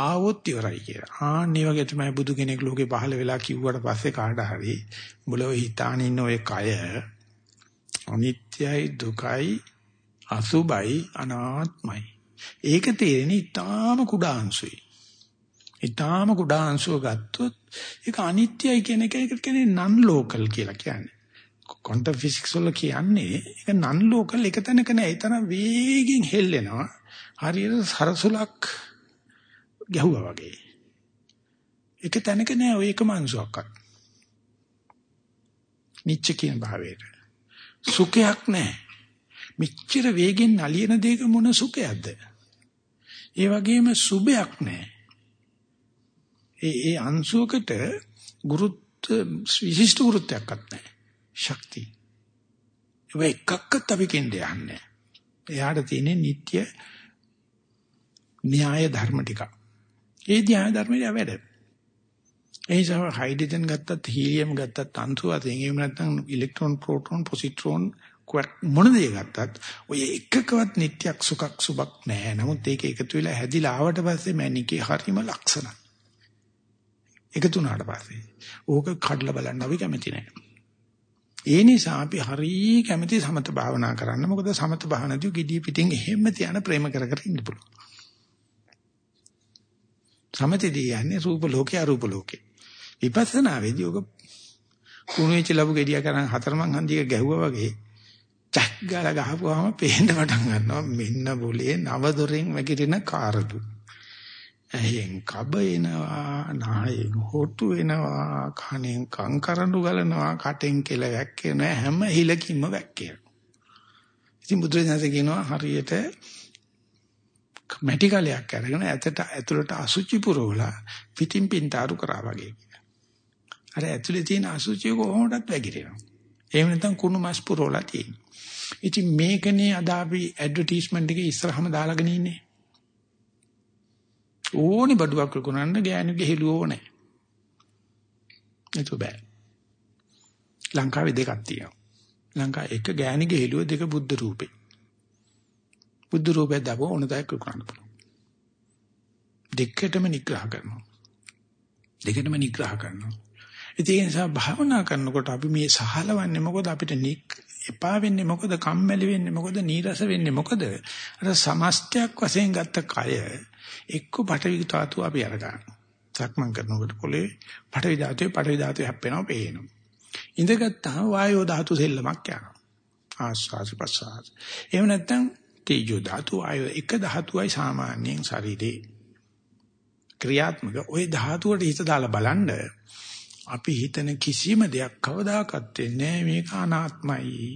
ආවොත් ඉවරයි කියලා. ආන්නේ වගේ තමයි බුදු කෙනෙක් ලෝකේ පහළ වෙලා කිව්වට පස්සේ කාට හරි මුලව හිතාන ඉන්න ඔය කය අනිත්‍යයි දුකයි අසුබයි අනාත්මයි. ඒක තේරෙන්නේ ඊටාම කුඩා අංශුයි. ඊටාම කුඩා අංශුව ගත්තොත් ඒක අනිත්‍යයි කියන එක ඒකට කියන්නේ නන් ලෝකල් කියලා කියන්නේ. ක්වොන්ටම් ෆිසික්ස් වල කියන්නේ ඒක නන් ලෝකල් එක තැනක නෑ ඒ තරම් වේගෙන් හෙල්ලෙනවා. හරියට සරසුලක් ගැහුවා වගේ. එක තැනක නෑ ඔය එකම අංශුවක්වත්. නිච්ච කියන භාවයට. සුඛයක් නෑ. මෙච්චර වේගෙන් නලියන දෙයක මොන සුඛයක්ද? ඒ වගේම සුභයක් නෑ. ඒ ඒ අංශුවකට ගුරුත්ව විශිෂ්ට ගුරුත්වයක්වත් නැහැ. ශක්තිය. ඒ එකක්වත් අපි කෙන්දේ යන්නේ. එයාට තියෙන්නේ නিত্য න්‍යාය ධර්ම ටික. ඒ න්‍යාය ධර්මයේ වැඩ. ඒ නිසා හයිඩ්‍රජන් ගත්තත් හීලියම් ගත්තත් අංශු අතරින් එහෙම නැත්නම් ඉලෙක්ට්‍රෝන ප්‍රෝටෝන පොසිට්‍රෝන මොන දේ ගත්තත් ඔය එකකවත් නිට්ටයක් සුඛක් සුබක් නැහැ. නමුත් ඒක එකතු වෙලා හැදිලා ආවට පස්සේ මැනිකේ හරිම ලක්ෂණ. එකතු වුණාට පස්සේ ඕක කඩලා බලන්න අපි කැමති නැහැ. ඒ නිසා අපි හරිය කැමති සමත භාවනා කරන්න. මොකද සමත භාවනාදී gediy පිටින් එහෙම තියන ප්‍රේම කර කර ඉන්න පුළුවන්. සමතේදී යන්නේ රූප ලෝකේ අරූප ලෝකේ. විපස්සනා වේදී ඔක කුණුවිච්ච ලැබු gediya කරන් හතරමං හන්දියක ගැහුවා වගේ චක් ගාලා ගහපුවාම පේන්න පටන් ගන්නවා මෙන්න બોලේ නව දොරෙන් වැగిරෙන කාරදු. ඇහෙන් කබ එනවා නායෙන් හොටු වෙනවා කනෙන් කංකරඬු ගලනවා කටෙන් කෙල වැක්කෙන හැම හිලකින්ම වැක්කෙනවා. ඉතින් බුදුරජාණන් කියනවා හරියට මැටි කලයක් අරගෙන ඇතට ඇතුළට අසුචි පුරවලා පිටින් පින්තාරු කරා වගේ අර ඇතුලේ තියෙන අසුචි කොහොමදත් වැగిරෙනවා. එහෙම නැත්නම් කුණු මස් පුරවලා තියෙනවා. ඉතින් මේකනේ අද අපි ඇඩ්වර්ටයිස්මන්ට් එකේ ඉස්සරහම දාලාගෙන ඉන්නේ. ඕනි බඩුවක් විකුණන්න ගෑනුගේ හෙළුව ඕනේ. ඒක බෑ. ලංකාවේ දෙකක් තියෙනවා. ලංකාවේ එක ගෑණිගේ හෙළුව දෙක බුද්ධ රූපේ. බුද්ධ රූපය දබ ඕන දායක විකුණන්න පුළුවන්. දෙකටම නිග්‍රහ කරනවා. දෙකටම නිග්‍රහ කරනවා. ඒ නිසා භාවනා කරනකොට අපි මේ සහලවන්නේ මොකද අපිට එපා වෙන්නේ මොකද කම්මැලි වෙන්නේ මොකද නීරස වෙන්නේ මොකද අර සමස්තයක් වශයෙන් ගත්ත කය එක්ක පටවි ධාතුව අපි අරගන්න. සක්මන් කරනකොට පොළේ පටවි ධාතුවේ පටවි ධාතුවේ හැප්පෙනවා පේනවා. ඉඳගත්තාම වායෝ ධාතු සෙල්ලමක් යනවා. ආස්වාස ප්‍රසආස. එහෙම නැත්නම් තේජෝ ධාතු ආයෝ එක ධාතුවයි සාමාන්‍යයෙන් ශරීරේ ක්‍රියාත්මක. ওই ධාතුවට හිත දාලා බලන්න අපි හිතන කිසිම දෙයක් කවදාකවත් වෙන්නේ මේක අනාත්මයි.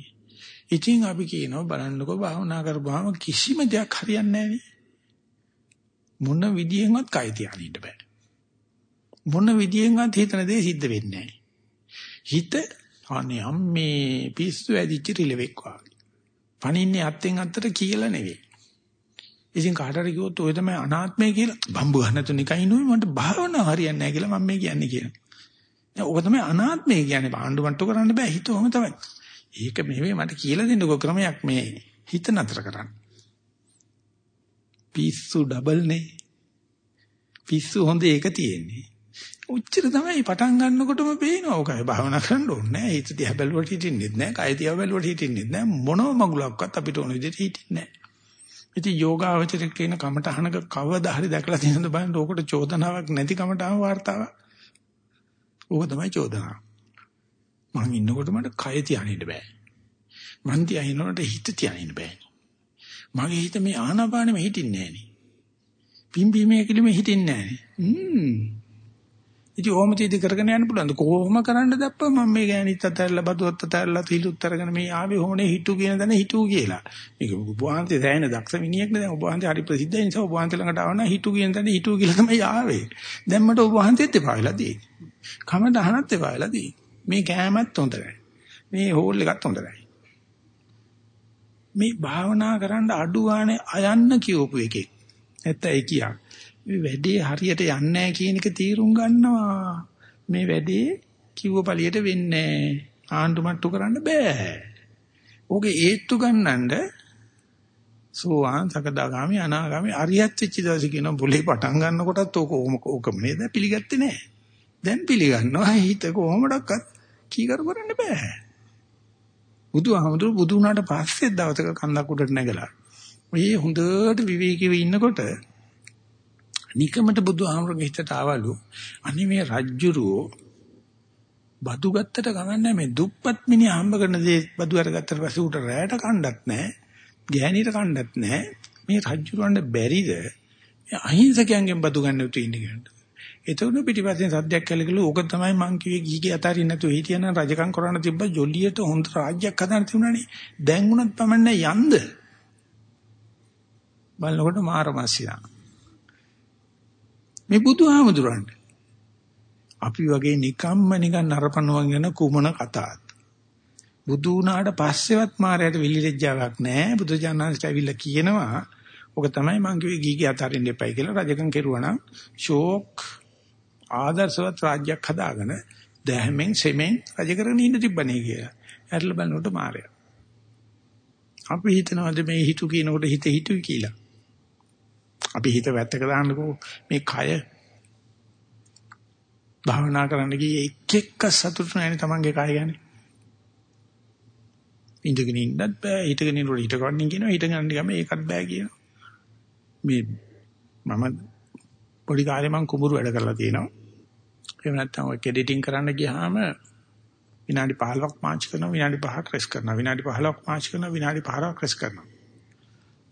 ඉතින් අපි කියනවා බලන්නකෝ භාවනා කරපුවාම කිසිම දෙයක් හරියන්නේ නැහැ මොන විදියෙන්වත් කය තියාගෙන ඉන්න බෑ. මොන විදියෙන්වත් හිතන දේ සිද්ධ වෙන්නේ නැහැ. හිත අනේ අම්මේ පිස්සු ඇදිච්ච රිලෙවෙක් වගේ. පණින්නේ අත්ෙන් අත්තට කියලා නෙවෙයි. ඉතින් කාටට කිව්වොත් ඔය තමයි අනාත්මය කියලා බම්බු ගන්න තුනිකයි නෙවෙයි මට භාවනාව හරියන්නේ නැහැ කියලා මම මේ කියන්නේ කියනවා. දැන් ඔක තමයි අනාත්මය කියන්නේ පාණ්ඩු මට්ටු කරන්න බෑ හිතවම තමයි. ඒක මෙහෙම මට කියලා දෙන්නකෝ ක්‍රමයක් මේ හිත නතර කරන්න. පිස්සු ඩබල් නේ. පිස්සු හොඳ ඒක තියෙන්නේ. උච්චර තමයි පටන් ගන්නකොටම පේනවා. ඔකයි භාවනා කරන්න ඕනේ නෑ. හිත දිහා බැලුවට හිටින්නෙත් නෑ. කය දිහා බැලුවට හිටින්නෙත් නෑ. මොනම මගුලක්වත් අපිට ඕන විදිහට හිටින්නේ නෑ. ඉතින් යෝගාවචර කියන කමටහනක කවදා හරි දැකලා තියෙනද බලන්න ඕකට චෝදනාවක් නැති කමටහන වார்த்தාවක්. ඕක තමයි චෝදනාව. මං ඉන්නකොට මට කය තියාගෙන ඉන්න බෑ. මං තියාගෙන ඉන්නකොට හිත තියාගෙන ඉන්න බෑ. මගේ හිත මේ ආනාපානෙම හිටින්නේ නෑනේ. පිම්බීමේ කිලිම හිටින්නේ නෑනේ. හ්ම්. ඉතින් ඕම තීදි කරගෙන යන්න පුළුවන්ද? කොහොම කරන්න දැප්ප මම මේ ගෑනිත් අතහැරලා බදුවත් අතහැරලා තීලුත් අරගෙන මේ ආවේ හොනේ හිටු කියන දන හිටු කියලා. මේක වහන්සේ දැයින දක්ෂ මිනිහෙක් නේ දැන් වහන්සේ හරි ප්‍රසිද්ධයි නිසා වහන්සේ ළඟට ආවම හිටු කියන දන හිටු කියලා තමයි ආවේ. දැන් මට වහන්සේත් එපා වෙලා තියෙන්නේ. කම දහනත් එපා වෙලා තියෙන්නේ. මේ කෑමත් හොඳයි. මේ හෝල් එකත් හොඳයි. මේ භාවනා කරන්න අඩු ගානේ අයන්න කියවපු එකෙක්. නැත්නම් ඒ කියා. මේ වැඩේ හරියට යන්නේ නැහැ කියන එක තීරුම් ගන්නවා. මේ වැඩේ කිව්ව පළියට වෙන්නේ ආණ්ඩු මට්ටු කරන්න බෑ. ඕකේ ඒත්තු ගන්නඳ සෝවාන් සකදාගාමි අනාගාමි අරියත් වෙච්ච දවසේ කියන බුලේ පටන් ගන්නකොටත් ඕක ඕකම නේද පිළිගත්තේ නැහැ. දැන් පිළිගන්නවා හිත කොහොමඩක්වත් කීකරු කරන්න බෑ. බුදුහාමුදුරු බුදු වුණාට පස්සේ දවසක කන්දක් උඩට නැගලා. ඔය හොඳට විවේකීව ඉන්නකොට නිකමට බුදුහාමුදුරුගේ හිතට ආවලු අනේ මේ රජ්ජුරුවෝ බදු ගත්තට ගමන්නේ මේ දුප්පත් මිනිහ හම්බ කරන දේ බදු අරගත්තට පස්සේ උට රැයට කණ්ඩත් නැහැ. ගෑණිට කණ්ඩත් නැහැ. මේ රජ්ජුරුවන්ට බැරිද අහිංසකයන්ගෙන් බදු ගන්න උතු ඉන්නේ කියලා. එතකොට පිටිපස්සෙන් සද්දයක් කළකලු ඕක තමයි මං කිව්වේ ගිහිගේ අතාරින්න නැතුව හිටියනම් රජකම් කරන්න තිබ්බ ජොලියට හොඳ රාජ්‍යයක් හදන්න තිබුණානේ. දැන් උනත් පමන්නේ යන්ද. බලනකොට මාරමස්සියා. මේ බුදුහාමුදුරන්ට අපි වගේ නිකම්ම නිකන් නරපණුවන් යන කුමන කතාවක්. බුදු වුණාට පස්සෙවත් මාරයට විලිලැජ්ජාවක් නැහැ. බුදු ජානන්සට ඇවිල්ලා කියනවා ඔක තමයි මං කිව්වේ ගීගේ අතරින් දෙපයි කියලා රජකම් කෙරුවා නම් ෂෝක් ආදර්ශවත් රාජ්‍යයක් හදාගෙන දැහැමෙන් සෙමෙන් රජ කරගෙන ඉන්න තිබ්බනේ කියලා. ඇරලා බලනකොට මාරය. අපි හිතනවාද මේ හිතු කියනකොට හිත හිතුයි කියලා. අපි හිත වැත්තක දාන්නකෝ මේ කය භාවනා කරන්න ගියේ එක් එක්ක සතුටු නැණි තමන්ගේ කය ගැන. ඉඳගෙන ඉන්නත් බෑ හිටගෙන ඉන්නකොට හිටගන්න කියනවා හිටගන්න ගම ඒකත් බෑ කියනවා. මේ මම පොඩි කාලේ මම කුඹුරු වැඩ කරලා තියෙනවා. එහෙම නැත්නම් ඔය කෙඩිටින් කරන්න ගියාම විනාඩි 15ක් මාච් කරනවා විනාඩි 5ක් රෙස් කරනවා විනාඩි 15ක් මාච් කරනවා විනාඩි 5ක් රෙස් කරනවා.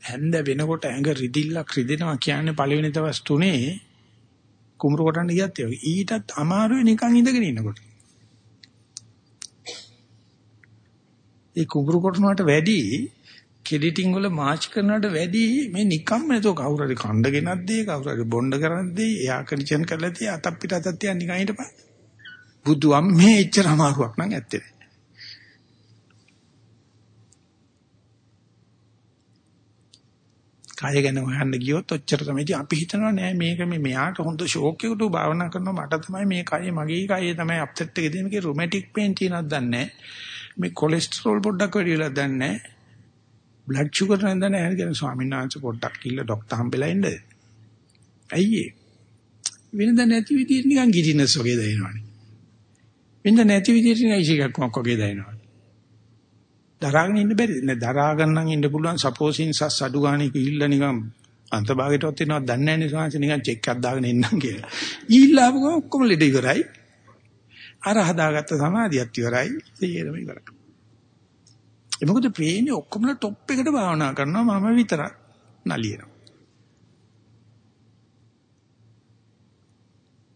හැන්ද වෙනකොට ඇඟ රිදිල්ලක් රිදෙනවා කියන්නේ පළවෙනි දවස් තුනේ කුඹුරු කොටන්න ගියත් ඒ ඊටත් අමාරුයි නිකන් ඉඳගෙන ඉන්නකොට. ඒ කුඹුරු කොටනකට වැඩි කෙඩිටින් වල මාච් කරනවට වැඩි මේ නිකම්ම නේතෝ කවුරු හරි කණ්ඩ ගෙනත් දෙයි කවුරු හරි බොණ්ඩ කරත් දෙයි එයා කන්ඩිෂන් කරලා තිය අතක් පිට අතක් තියන් නිකන් හිටපන්. බුදු අම්මේ එච්චර අමාරුවක් නම් ඇත්තේ නෑ. කාය ගැන හොයන්න ගියොත් ඔච්චර තමයි. අපි හිතනවා නෑ මේක මේ මෙයාට හොඳ ෂෝක් එකකට භාවනා කරනවා. මට තමයි මේ කය මගේ කය තමයි අප්සෙට් එක දෙන්නේ මේකේ රොමැටික් පේන් තියෙනවද දන්නේ මේ කොලෙස්ටරෝල් පොඩ්ඩක් වැඩි වෙලා දන්නේ බ්ලඩ් ෂුගර් නැන්ද නැහැ කියන ස්වාමීන් වහන්සේ පොඩ්ඩක් කිල්ල ડોක්ටර් හම්බෙලා ඉන්න. ඇයි ඒ? වෙනද නැති විදිහට නිකන් ගිටිනස් වගේ දැනෙනවනේ. වෙනද නැති විදිහට නිකන් ඉසිකක් වගේ දැනෙනවා. දරාගෙන ඉන්න බැරි නේ දරා ගන්න ඉන්න පුළුවන් සපෝසින් සස් අඩු ගානේ කිල්ල නිකන් අන්තභාගයටවත් එනවා දන්නේ නැහැ නේ සාංශ නිකන් චෙක් එකක් දාගෙන ඉන්නම් කියලා. ඊළාපු ගමන් ඔක්කොම ලෙඩ ඉවරයි. අර හදාගත්ත සමාධියත් ඉවරයි. සියයම ඉවරයි. ඒ මොකද පේන්නේ ඔක්කොම টොප් එකට භාවනා කරනවා මම විතරක් නලියනවා.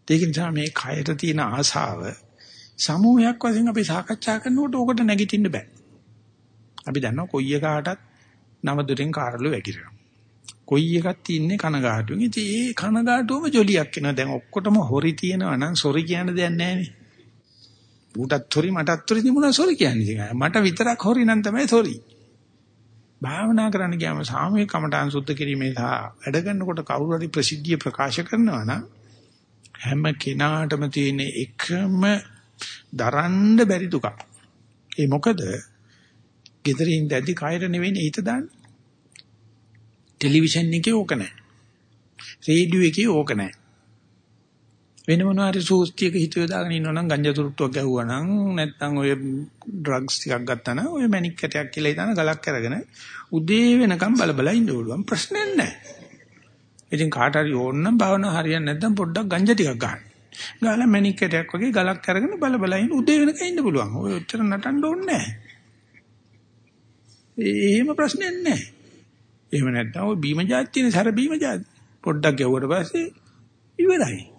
ඒක නිසා මේ කයට තියෙන ආසාව සමූහයක් වශයෙන් අපි සාකච්ඡා කරනකොට ඕකට නැගිටින්න බෑ. අපි දන්නවා කොයි එකකටත් නව දුරෙන් කාරළු වැగిරෙනවා. කොයි එකක් තින්නේ කනගාටුවෙන්. ඉතින් ඒ කනගාටුවම ජොලියක් එනවා. දැන් ඔක්කොටම හොරි තියෙනවා නම් සොරි කියන දෙයක් නැහැ නේ. ඌටත් හොරි මටත් හොරි තිබුණා සොරි කියන්නේ. මට විතරක් හොරි නම් තමයි සොරි. භාවනා කරන්න ගියාම සාමූහික කමඨාන් සුද්ධ කිරීමේ සහ වැඩ කරනකොට කවුරු හරි ප්‍රසිද්ධිය ප්‍රකාශ කරනවා නම් හැම කෙනාටම තියෙන එකම දරන්න බැරි දුකක්. ඒ මොකද? ගෙදරින් දැදි කයර නෙවෙයි හිත දාන්නේ. ටෙලිවිෂන් එකේ ඕක නැහැ. රේඩියෝ එකේ ඕක නැහැ. වෙන මොනවා හරි සූස්තියක හිත යොදාගෙන ඉන්නවා නම් ගංජා තුරුට්ටුවක් ගැහුවා නම් නැත්නම් ඔය ඩ්‍රග්ස් ටිකක් ගත්තා නම් ඔය මැනික් කැටයක් කියලා හිතන ගලක් අරගෙන උදේ වෙනකම් බල බල ඉන්න ඕළුවන් ප්‍රශ්නයක් නැහැ. ඉතින් කාට හරි ඕන නම් භාවනා හරියන්නේ නැත්නම් පොඩ්ඩක් ගංජා ටිකක් ගන්න. ගාලා මැනික් කැටයක් වගේ ගලක් අරගෙන බල බල ඉන්න උදේ වෙනකම් ඉන්න පුළුවන්. ඔය ඔච්චර නටන්න ඕනේ නැහැ. එහෙම ප්‍රශ්නයක් නැහැ. එහෙම නැත්නම් ඔය බීම જાතිනේ සර බීම જાති. පොඩ්ඩක් ගැව්වට පස්සේ ඉවරයි.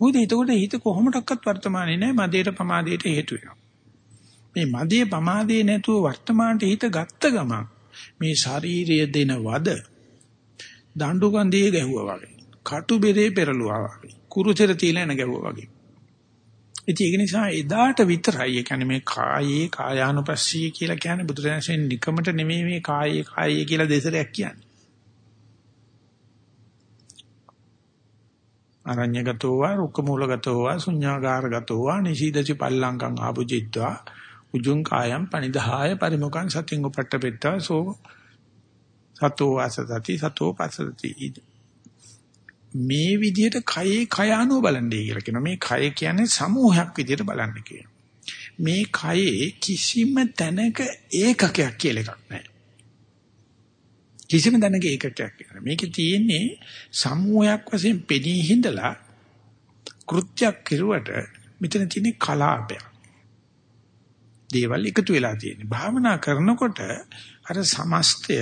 මොකද එතකොට හිත කොහොමඩක්වත් වර්තමානයේ නැහැ මදේට පමාදයට හේතු වෙනවා. මේ මදේ පමාදේ නැතුව වර්තමානට හිත ගත්ත ගමන් මේ ශාරීරිය දෙන වද දඬු කන්දේ ගැහුවා වගේ. කටු බෙරේ පෙරළුවා වගේ. කුරුසෙර තියලා එන ගැහුවා වගේ. ඉතින් ඒක නිසා එදාට විතරයි ඒ කියන්නේ මේ කායේ කායානුපස්සී කියලා කියන්නේ බුදුරජාණන් නිකමට නෙමෙයි මේ කායේ කායේ කියලා දෙසරයක් කියන්නේ. අරඤ්‍යගතෝ වා රුක්කමූලගතෝ වා ශුඤ්ඤාගාරගතෝ වා නිශීදති පල්ලංකං ආපුජිත්වා උජුං කායම් පනිදාය පරිමුඛං සතින් උපට්ඨපෙත්තා සෝ සතෝ වාසසති සතෝ පස්සති මේ විදිහට කයේ කය අනුව බලන්නේ කියලා කියනවා. මේ කය කියන්නේ සමූහයක් විදිහට බලන්න කියනවා මේ කයේ කිසිම තැනක ඒකකයක් කියලා එකක් නැහැ. කිසිම දැනක ඒකකයක් කියලා. මේකේ තියෙන්නේ සමූහයක් වශයෙන් පෙනී හිඳලා කෘත්‍යයක් කෙරුවට මෙතන තියෙන්නේ කලාපයක්. දේවල් එකතු වෙලා තියෙන්නේ. භාවනා කරනකොට අර සමස්තය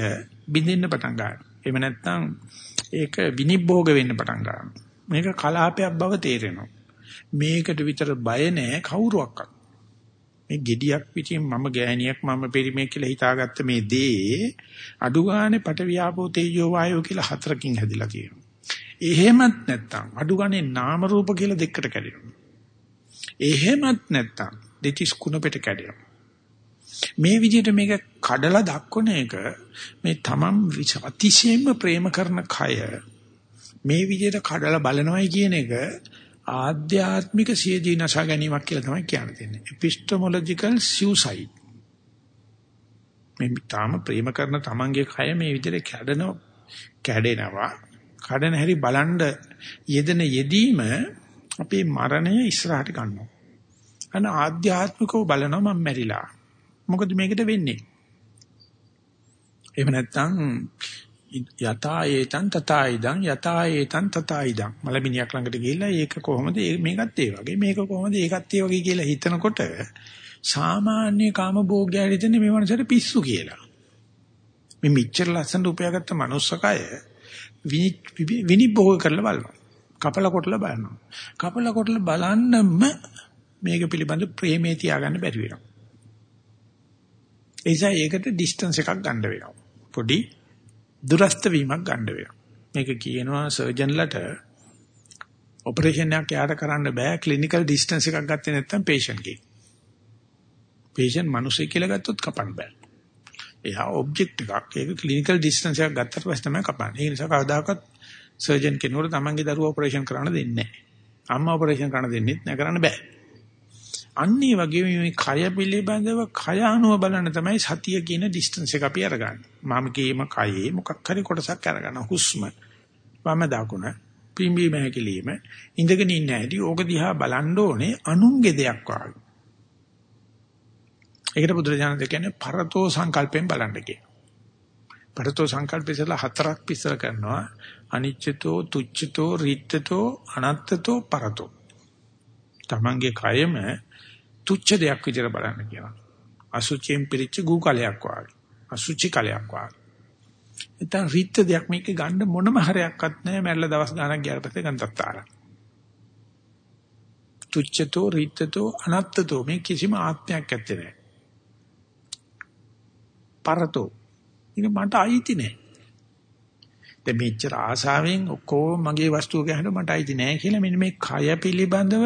බිඳින්න පටන් ගන්නවා. එහෙම නැත්නම් ඒක විනිභෝග වෙන්න පටන් ගන්නවා. මේක කලාපයක් බව තේරෙනවා. මේකට විතර බය නැහැ කවුරුවක්වත්. මේ gediyak පිටින් මම ගෑණියක් මම පරිමේ කියලා හිතාගත්ත මේ දේ අඩු ගානේ පට වියාපෝ තේජෝ වායෝ කියලා හතරකින් හැදිලා තියෙනවා. එහෙමත් නැත්තම් අඩු ගානේ නාම රූප කියලා දෙකට කැඩෙනවා. එහෙමත් නැත්තම් දෙතිස් කුණපෙට කැඩෙනවා. මේ විදිහට මේක කඩලා දක්වන එක මේ තමන් අතිශයින්ම ප්‍රේම කරන කය මේ විදිහට කඩලා බලනවයි කියන එක ආධ්‍යාත්මික සියදී නසා ගැනීමක් කියලා තමයි කියන්නේ. epistemological suicide. මේ තාම ප්‍රේම කරන තමන්ගේ කය මේ විදිහට කැඩෙන කැඩෙනවා. කඩන හැටි බලන්ඩ යෙදෙන යෙදීම අපේ මරණය ඉස්සරහට ගන්නවා. අන ආධ්‍යාත්මිකව බලනවා මම මැරිලා. මොකද මේකට වෙන්නේ? එහෙම නැත්නම් යතා ඒතං තතා ඉදං යතා ඒතං තතා ඉදං මලබිනියක් ළඟට ගිහිල්ලා ඒක කොහොමද? මේකත් ඒ වගේ. මේක කොහොමද? ඒකත් ඒ වගේ කියලා හිතනකොට සාමාන්‍ය කාම භෝග්‍යය හිතන්නේ මේ මනසට පිස්සු කියලා. මේ මිච්ඡර ලස්සන උපයාගත්ත manussකය විනිභෝග කරලා බලනවා. කපල කොටලා බලනවා. කපල කොටලා බලන්නම මේක පිළිබඳ ප්‍රේමේ තියාගන්න බැරි වෙනවා. ඒ නිසා ඒකට ඩිස්ටන්ස් එකක් ගන්න වෙනවා. පොඩි දුරස්ත වීමක් ගන්න වෙනවා. මේක කියනවා සර්ජන්ලට ඔපරේෂන් එකක් යාට කරන්න බෑ ක්ලිනිකල් ඩිස්ටන්ස් එකක් ගත්තේ නැත්නම් patient ගේ. patient මිනිස්සෙක් කියලා ගත්තොත් කපන්න බෑ. එයා ඔබ්ජෙක්ට් එකක් ඒක ක්ලිනිකල් ඩිස්ටන්ස් එකක් ගත්තට පස්සේ තමයි කපන්නේ. ඒ නිසා කවදාකවත් සර්ජන් කෙනෙකුට තමන්ගේ දරුවා ඔපරේෂන් කරන්න දෙන්නේ නැහැ. අම්මා ඔපරේෂන් කරන්න දෙන්නෙත් නැහැ කරන්න බෑ. අන්නේ වගේ මේ කය පිළිබඳව කය අනුව බලන්න තමයි සතිය කියන ඩිස්ටන්ස් එක අපි අරගන්නේ. මම කීම කයේ මොකක් හරි කොටසක් අරගන්න හුස්ම. වම දකුණ පිම්බීම හැකිලිම ඉඳගෙන ඉන්න හැටි ඕක දිහා බලන්න ඕනේ අනුන්ගේ දෙයක් වගේ. ඒකට බුදුරජාණන් කියන්නේ පරතෝ සංකල්පයෙන් බලන්න කියන. පරතෝ සංකල්පයසලා හතරක් පිස්සර කරනවා අනිච්චතෝ තුච්ඡතෝ රිත්තතෝ අනත්තතෝ පරතෝ. තමන්ගේ කයම තුච්ච දෙයක් විදිහට බලන්න කියනවා. අසුචියෙන් පිරිච්ච ගූ කලයක් වාගේ. අසුචි කලයක් වාගේ. නැත්නම් රිත් දෙයක් මේක ගන්න මොනම හරයක්වත් නැහැ මැරලා දවස් ගාණක් ගියාට පස්සේ ගන්නත් ආරක්. තුච්ඡතෝ රිත්තතෝ අනත්තතෝ මේ කිසිම ආත්මයක් ඇත්තේ නැහැ. පරතෝ. ඉතින් මට අයිති නැහැ. දැන් මෙච්චර ආසාවෙන් ඔක්කොම මගේ වස්තුව ගහන මට අයිති නැහැ කියලා මෙන්න මේ කය පිළිබඳව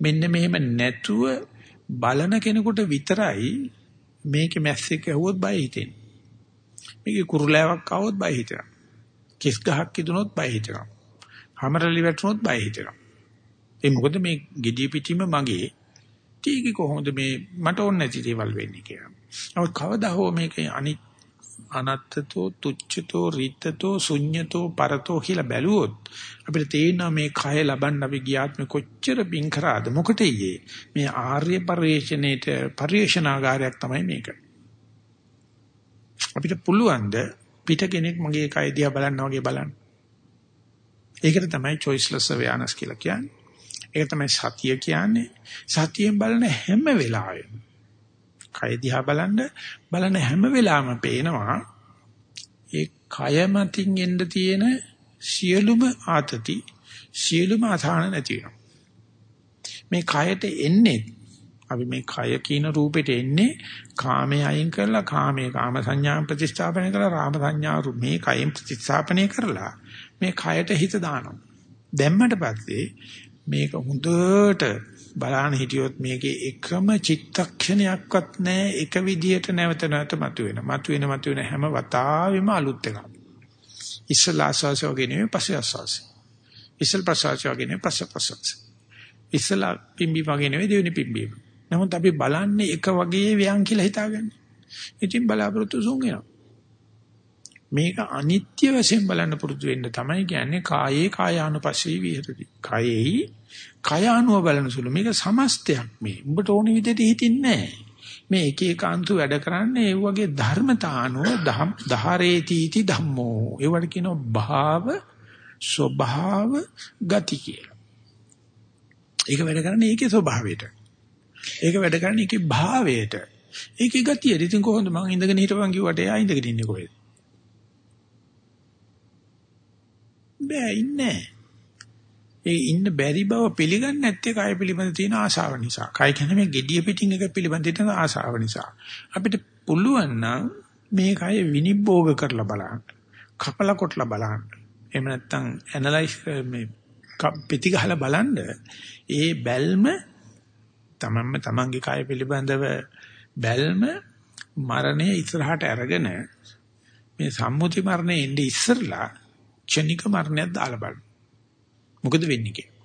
මෙන්න මෙහෙම නැතුව බලන කෙනෙකුට විතරයි මේකේ මැස්සෙක් ඇහුවොත් බය හිතෙන්නේ. මේකේ කුරුලෑවක් ආවොත් බය හිතෙනවා. කිස් ගහක් ඉදුණොත් බය හිතෙනවා. හැමරලි වැටුනොත් බය හිතෙනවා. ඒ මොකද මේ gediy පිටිම මගේ ටීකි කොහොමද මේ මට ඕන නැති දේවල් වෙන්නේ කියලා. නමුත් කවදා හෝ මේකේ අනිත් අනත්තතෝ තුච්ඡතෝ රිත්තතෝ ශුඤ්ඤතෝ පරතෝ කියලා බැලුවොත් අපිට තේරෙනවා මේ කය ලබන්න අපි ගියාත්ම කොච්චර බින් කරාද මොකටෙයි මේ ආර්ය පරිශ්‍රණේට පරිශ්‍රණාගාරයක් තමයි මේක. අපිට පුළුවන් ද පිට කෙනෙක් මගේ කය දිහා බලන්න වගේ බලන්න? ඒකට තමයි choiceless awareness කියලා කියන්නේ. ඒක තමයි සතිය කියන්නේ. සතියෙන් බලන හැම වෙලාවෙම කය දිහා බලන්න බලන හැම වෙලාවෙම පේනවා ඒ කය මතින් එන්න තියෙන සියලුම ආතති සියලුම අසහන නැති වෙනවා. මේ කයට එන්නේ අපි මේ කය කියන රූපෙට එන්නේ කාමයේ අයින් කරලා කාමයේ කාම සංඥා ප්‍රතිස්ථාපනය කරලා රාම සංඥා මේ කයෙන් ප්‍රතිස්ථාපනය කරලා මේ කයට හිත දානවා. දැම්මට පස්සේ මේක හොඳට බලන්න හිටියොත් මේකේ එකම චිත්තක්ෂණයක්වත් නැහැ එක විදියට නැවත නැවත මතුවෙන. මතුවෙන මතුවෙන හැම වතාවෙම අලුත් එකක්. ඉස්සලා ආස්වාසය වගේ නෙමෙයි පස්සේ ආස්වාසය. ඉස්සල් ප්‍රසවාසය වගේ නෙමෙයි පස්සේ ප්‍රසවාසය. ඉස්සලා පිම්බි වගේ නෙමෙයි දෙවෙනි පිම්බීම. නමුත් අපි බලන්නේ එක වගේ ව්‍යං කියලා හිතාගන්නේ. ඉතින් බලාපොරොත්තු සුන් වෙනවා. මේක අනිත්‍ය වශයෙන් බලන්න පුරුදු වෙන්න තමයි කියන්නේ කායේ කායානුපස්සී විහෙරති. කායේහි කය අනුව බලන සුළු මේක සමස්තයක් මේ. උඹට ඕන විදිහට හිතින්නේ මේ එක එක අන්තු වැඩ කරන්නේ ඒ වගේ ධර්මතානුව ධාරේතිති ධම්මෝ. ඒවට කියනවා භාව ස්වභාව ගති කියලා. ඒක වැඩ කරන්නේ ඒකේ ස්වභාවයට. ඒක වැඩ කරන්නේ ඒකේ භාවයට. ඒකේ ගතියට. ඉතින් කොහොමද මං ඉඳගෙන හිටපන් කිව්වට එයා ඉඳගෙන ඉන්නේ කොහෙද? බෑ ඉන්නේ. ඒ ඉන්න බැරි බව පිළිගන්නේ නැත්තේ කය පිළිබඳ තියෙන ආශාව නිසා. කය කියන්නේ මේ gediya පිටින් එක පිළිබඳ තියෙන ආශාව නිසා. අපිට පුළුවන් නම් මේ කය විනිභෝග කරලා බලන්න. කපලා කොටලා බලන්න. එහෙම නැත්නම් ඇනලයිස් මේ පිටි ගහලා බලන්න ඒ බැල්ම තමන්ම තමන්ගේ කය පිළිබඳව බැල්ම මරණය ඉස්සරහට අරගෙන මේ සම්මුති මරණය එන්නේ ඉස්සරලා ක්ෂණික මරණයක් දාලා බලන්න. මොකද වෙන්නේ කියලා.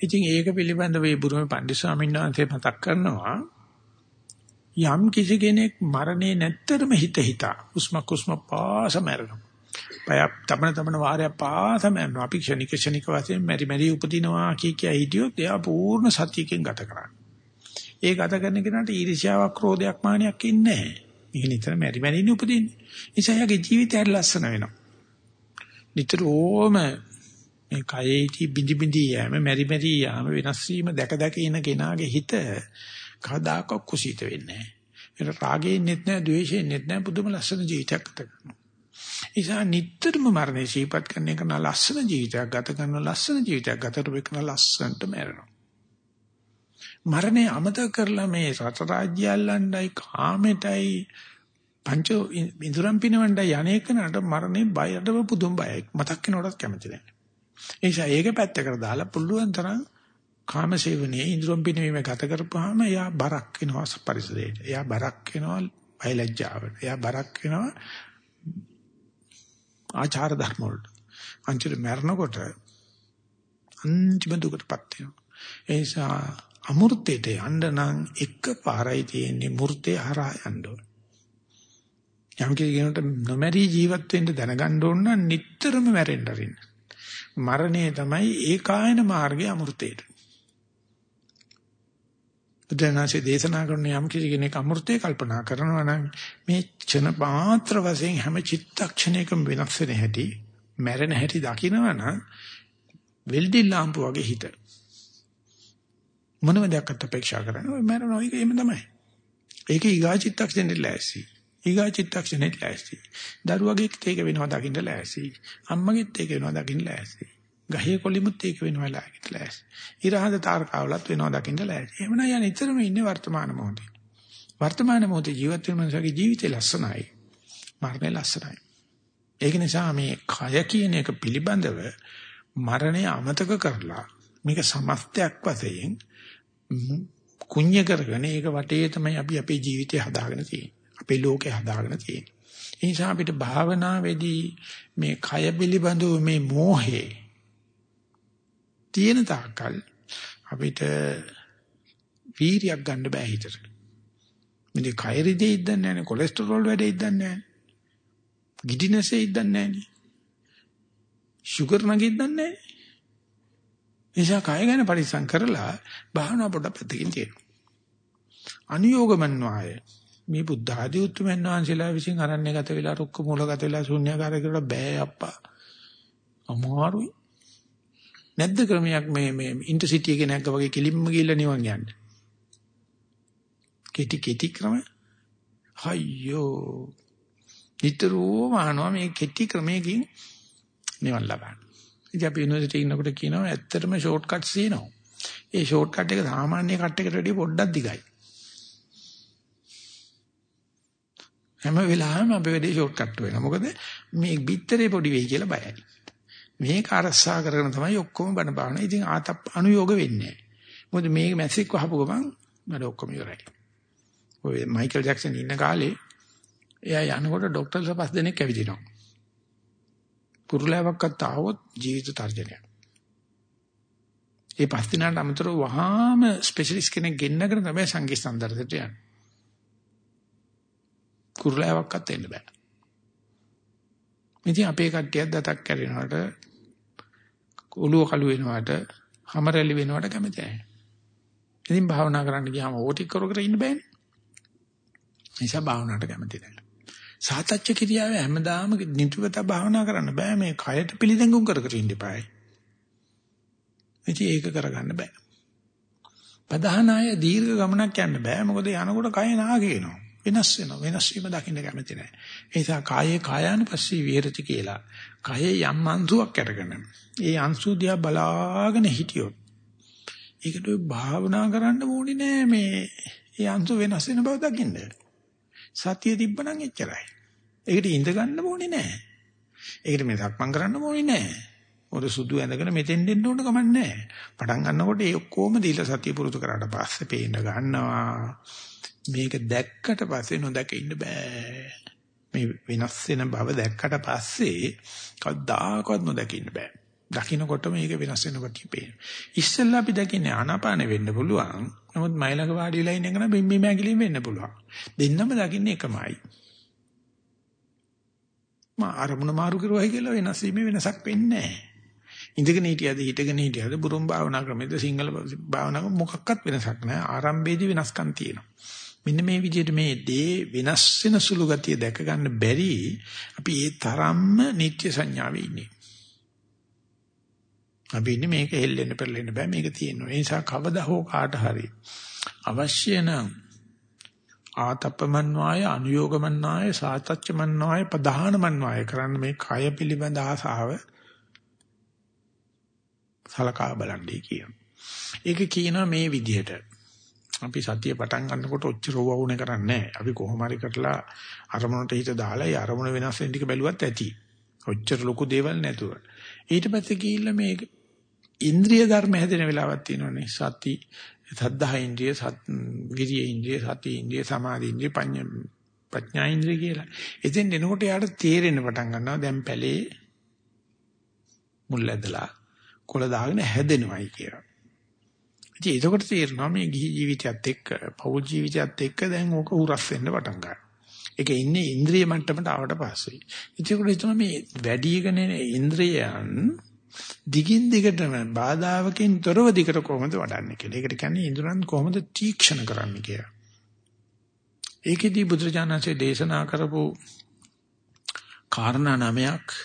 ඉතින් ඒක පිළිබඳව මේ බුරුමේ පණ්ඩිත ස්වාමීන් වහන්සේ මතක් කරනවා යම් කිසි කෙනෙක් මරණේ නැත්තරම හිත හිතා උස්ම කුස්ම පාස මරනවා. පය තමන තමන වාරයක් පාස මරනවා. අපි ක්ෂණික ක්ෂණික වශයෙන් මෙරි මෙරි උපදිනවා කිය කිය හිටියොත් එයා පූර්ණ සත්‍යයෙන් ගත කරන්නේ. ඒ ගත කරන කෙනාට ඊර්ෂ්‍යාවක් ක්‍රෝධයක් මානයක් ඉන්නේ නැහැ. මේක නිතර මෙරි මෙරිනේ උපදින්නේ. ඉසයාගේ ජීවිතය ලස්සන වෙනවා. නිතරම මේ කයෙහි බිඳි බිඳි යෑම මෙරි මෙරි යාම වෙනස් වීම දැක දැක ඉන කෙනාගේ හිත කවදාකවත් කුසීත වෙන්නේ නැහැ. ඒක රාගයෙන් නෙත් නැහැ, ද්වේෂයෙන් නෙත් නැහැ, පුදුම ලස්සන ජීවිතයක් ගත කරනවා. නිසා නිටතරම මරණය සීපත් කරන එක නා ලස්සන ජීවිතයක් ගත කරන ලස්සන ජීවිතයක් ගත කරපු එක ලස්සනට මැරෙනවා. මරණය අමතක කරලා මේ රට රාජ්‍ය අල්ලන්නයි කාමෙටයි පංච ඉඳුරම් පිනවන්නයි යන්නේකනට මරණය බයඩව පුදුම බයයි. මතක් වෙනකොටත් කැමති නැහැ. ඒ නිසා ඒක පැත්තකට දාලා පුළුවන් තරම් කාමසේවනයේ ඉන්ද්‍රම් පිනවීම ගත කරපුවාම එයා බරක් වෙනවා පරිසරයට. එයා බරක් වෙනවා බයලජ්ජාවට. එයා බරක් වෙනවා ආචාර ධර්ම වලට. අන්තිම මරණකොට අන්තිම දුකටපත් වෙනවා. ඒ නිසා අමෘතයට යන්න නම් එක පාරයි තියෙන්නේ මූර්තේ හරහා යන්න ඕන. යම් කෙනෙකුට නොමැරි ජීවත් වෙන්න දැනගන්න ඕන නම් නිටතරම මැරෙන්න අරින්න. මරණය තමයි ඒකායන මාර්ගය අමෘතේට. බුදුනාසේ දේශනා කරන යම් කෙනෙක් අමෘතේ කල්පනා කරනවා නම් මේ ක්ෂණ මාත්‍ර වශයෙන් හැම චිත්තක්ෂණයකම වෙනස් වෙන හැටි මැරෙන හැටි දකිනවනම් වෙල්ඩි ලාම්පු වගේ හිත. මොනම දෙයක්වත් අපේක්ෂා කරන්නේ ඔය මැරෙනවා. ඒක එහෙම තමයි. ඒක ඊගා චිත්තක්ෂණෙත් ලෑස්ති. ඊගා චිත්තක්ෂණෙත් ලෑස්ති. දරුවගෙත් ඒක වෙනවා දකින්න ලෑස්ති. අම්මගෙත් ඒක වෙනවා දකින්න ලෑස්ති. ගහේ කොලිමුත් ඒක වෙනවා ලෑස්ති ලෑස්ති. ඉරහඳ තාරකාවලත් වෙනවා දකින්න ලෑස්ති. එහෙමනම් යන ඉතරම ඉන්නේ වර්තමාන මොහොතේ. වර්තමාන මොහොතේ ජීවත් වෙන මනුස්සයාගේ ජීවිතේ ලස්සනයි. මරණය ලස්සනයි. ඒක නිසා මේ කය කියන එක පිළිබඳව මරණය අමතක කරලා මේක සමස්තයක් වශයෙන් කුඤ්ඤ කරගෙන ඒක වටේ තමයි අපි අපේ ජීවිතය හදාගෙන තියෙන්නේ. අපේ ලෝකය හදාගෙන තියෙන්නේ. ඒ නිසා අපිට භාවනාවේදී මේ කය පිළිබඳව මේ මෝහේ තියෙන තාක්කල් අපිට වීරියක් ගන්න බෑ හිතට. මේ කය රිදෙයි ඉදන්නේ නැහැ, කොලෙස්ටරෝල් වැඩේ ඉදන්නේ නැහැ. ගිඩිනසේ ඉදන්නේ නැහැ. ෂුගර් නගින්දන්නේ නැහැ. නිසා කය ගැන පරිස්සම් කරලා භාවනා පොඩ පැත්තකින් තියෙනවා. අනුയോഗමන්වාය මේ බුද්ධ ආදී උතුම්යන් වහන්සේලා විසින් අරන්නේ ගත වෙලා රුක්ක මූලගත වෙලා ශුන්‍යකාරය කරලා බෑ අප්පා. අමාරුයි. නැද්ද ක්‍රමයක් මේ මේ ඉන්ටර්සිටි එකේ නැග්ග වගේ කිලිම්ම ගිහිල්ලා නිවන් යන්න. කෙටි කෙටි ක්‍රම. අයියෝ. නිතරම අහනවා මේ කෙටි ක්‍රමයකින් නිවන් ලබන්න. ඉතින් අපි යුනිවර්සිටි ඉන්නකොට කියනවා ඇත්තටම ෂෝට් කට්ස් තියෙනවා. ඒ ෂෝට් කට් එක සාමාන්‍ය කට් එකට වඩා පොඩ්ඩක් දිගයි. හැම වෙලාවෙම අපි වැඩේ ෂෝට්කට් වෙනවා. මොකද මේ බිත්තරේ පොඩි වෙයි කියලා බයයි. මේක අරසා කරගෙන තමයි ඔක්කොම බණ බාන. ඉතින් ආතප් අනුയോഗ වෙන්නේ නැහැ. මොකද මේ මැසික් වහපු ගමන් මට ඔක්කොම ඉවරයි. ඔය මයිකල් ජැක්සන් ඉන්න කාලේ එයා යනකොට ડોක්ටර්ලා පස් දෙනෙක් ඇවිදිනවා. කුරුලාවක්වත් ආවොත් ජීවිත තර්ජනයක්. ඒ පස් දිනාට අමතරව වහාම ස්පෙෂලිස්ට් කෙනෙක් ගෙන්නගෙන තමයි සංගීත සම්දර්ශයට යන්නේ. කුරුලෑවක්වත් එන්න බෑ. ඉතින් අපේ කට්ටියක් දතක් කැරෙනවට ඔළුව කළු වෙනවට හැමරැලි වෙනවට කැමති නැහැ. ඉතින් භාවනා කරන්න ගියාම ඕටි කර කර ඉන්න බෑනේ. නිසා භාවනාවට කැමති නැහැ. සාතච්ච කිරියාව හැමදාම නිතරම භාවනා කරන්න බෑ මේ කයට පිළිදැඟුම් කර කර ඉන්න eBay. ඉතින් ඒක කරගන්න බෑ. ප්‍රධානාය දීර්ඝ ගමනක් යන්න බෑ මොකද යනකොට කය නාගේනවා. වෙනස් වෙනවා. වෙනස් වීම දකින්න කැමති නැහැ. ඒ නිසා කායේ කායානුපස්සී විහෙරති කියලා. කයේ යම් අංශුවක් අරගෙන ඒ අංශු දිහා බලාගෙන හිටියොත් ඒකට භාවනා කරන්න ඕනේ නෑ මේ ඒ අංශු වෙනස් වෙන බව දකින්න. සතිය තිබ්බනම් එච්චරයි. ඒකට ඉඳ ගන්න ඕනේ නෑ. ඒකට මේ සක්මන් කරන්න ඕනේ නැහැ. ඔර සුදු ඇඳගෙන මෙතෙන් දෙන්න ඕන කමක් නැහැ. පටන් ගන්නකොට ඒ ඔක්කොම දීලා සතිය පුරුදු කරාට පස්සේ පේන්න ගන්නවා. මේක දැක්කට පස්සේ නොදැක ඉන්න බෑ. මේ වෙනස් වෙන බව දැක්කට පස්සේ කවදාකවත් නොදැක ඉන්න බෑ. දකින්නකොට මේක වෙනස් වෙනකොට පේන. ඉස්සෙල්ලා අපි දකින්නේ ආනාපාන වෙන්න පුළුවන්. නමුත් මයිලක වාඩි වෙලා ඉන්න එක නම් බිම්බි මෑගිලින් වෙන්න පුළුවන්. දෙන්නම දකින්නේ එකමයි. මා අරමුණ මාරු කරුවයි කියලා වෙනස් වීමේ වෙනසක් වෙන්නේ නැහැ. ඉඳගෙන හිටියද හිටගෙන හිටියද බුරුම් භාවනා ක්‍රමෙද සිංහල භාවනාවක මොකක්වත් වෙනසක් නැහැ. ආරම්භයේදී වෙනස්කම් තියෙනවා. මෙන්න මේ විදිහට මේ දේ වෙනස් වෙන සුළු ගතිය දැක ගන්න බැරි අපි ඒ තරම්ම නිත්‍ය සංඥාවේ ඉන්නේ. අපි ඉන්නේ මේක හෙල්ලෙන්න පෙරලෙන්න බෑ මේක තියෙනවා. ඒ නිසා කවදා හෝ කාට හරි අවශ්‍ය නම් ආතප්පමන්වාය අනුയോഗමන්වාය සාතච්චමන්වාය ප්‍රධානමන්වාය කරන්න මේ කය පිළිබඳ ආසාව සලකා බලන්නේ කියන. ඒක කියනවා මේ විදිහට. අපි සතිය පටන් ගන්නකොට ඔච්චර වවුනේ කරන්නේ අපි කොහොම හරි කරලා අරමුණට හිත දාලා ඒ අරමුණ වෙනස් වෙන ටික බැලුවත් ඇති. ඔච්චර ලොකු දේවල් නැතුව. ඊට පස්සේ ගිහිල්ලා මේ ඉන්ද්‍රිය ධර්ම හැදෙන වෙලාවක් තියෙනවානේ. සති, සද්ධා ඉන්ද්‍රිය, සත් විරිය ඉන්ද්‍රිය, සති ඉන්ද්‍රිය, සමාධි ඉන්ද්‍රිය, ප්‍රඥා ඉන්ද්‍රිය කියලා. එතෙන් එනකොට යාට තේරෙන්න පටන් ගන්නවා දැන් පැලේ මුල් ඇදලා කොළ දාගෙන හැදෙනවයි කියලා. ඉතින් ඒකකොට තේරෙනවා මේ ගිහි ජීවිතයත් එක්ක පෞල් ජීවිතයත් එක්ක දැන් ඕක උරස් වෙන්න පටන් ගන්නවා. ඒක ඉන්නේ ඉන්ද්‍රිය මට්ටමට ආවට පස්සේ. ඉතින් ඒකට මේ වැඩිගෙන ඉන්ද්‍රියයන් දිගින් දිගටම බාධාවකින් තොරව දිගට කොහොමද වඩන්නේ කියලා. ඒකට කියන්නේ ඉන්ද්‍රයන් කොහොමද තීක්ෂණ කරන්නේ කියලා. ඒකෙදී බුදුරජාණන්සේ දේශනා කරපු කාරණා නමයක්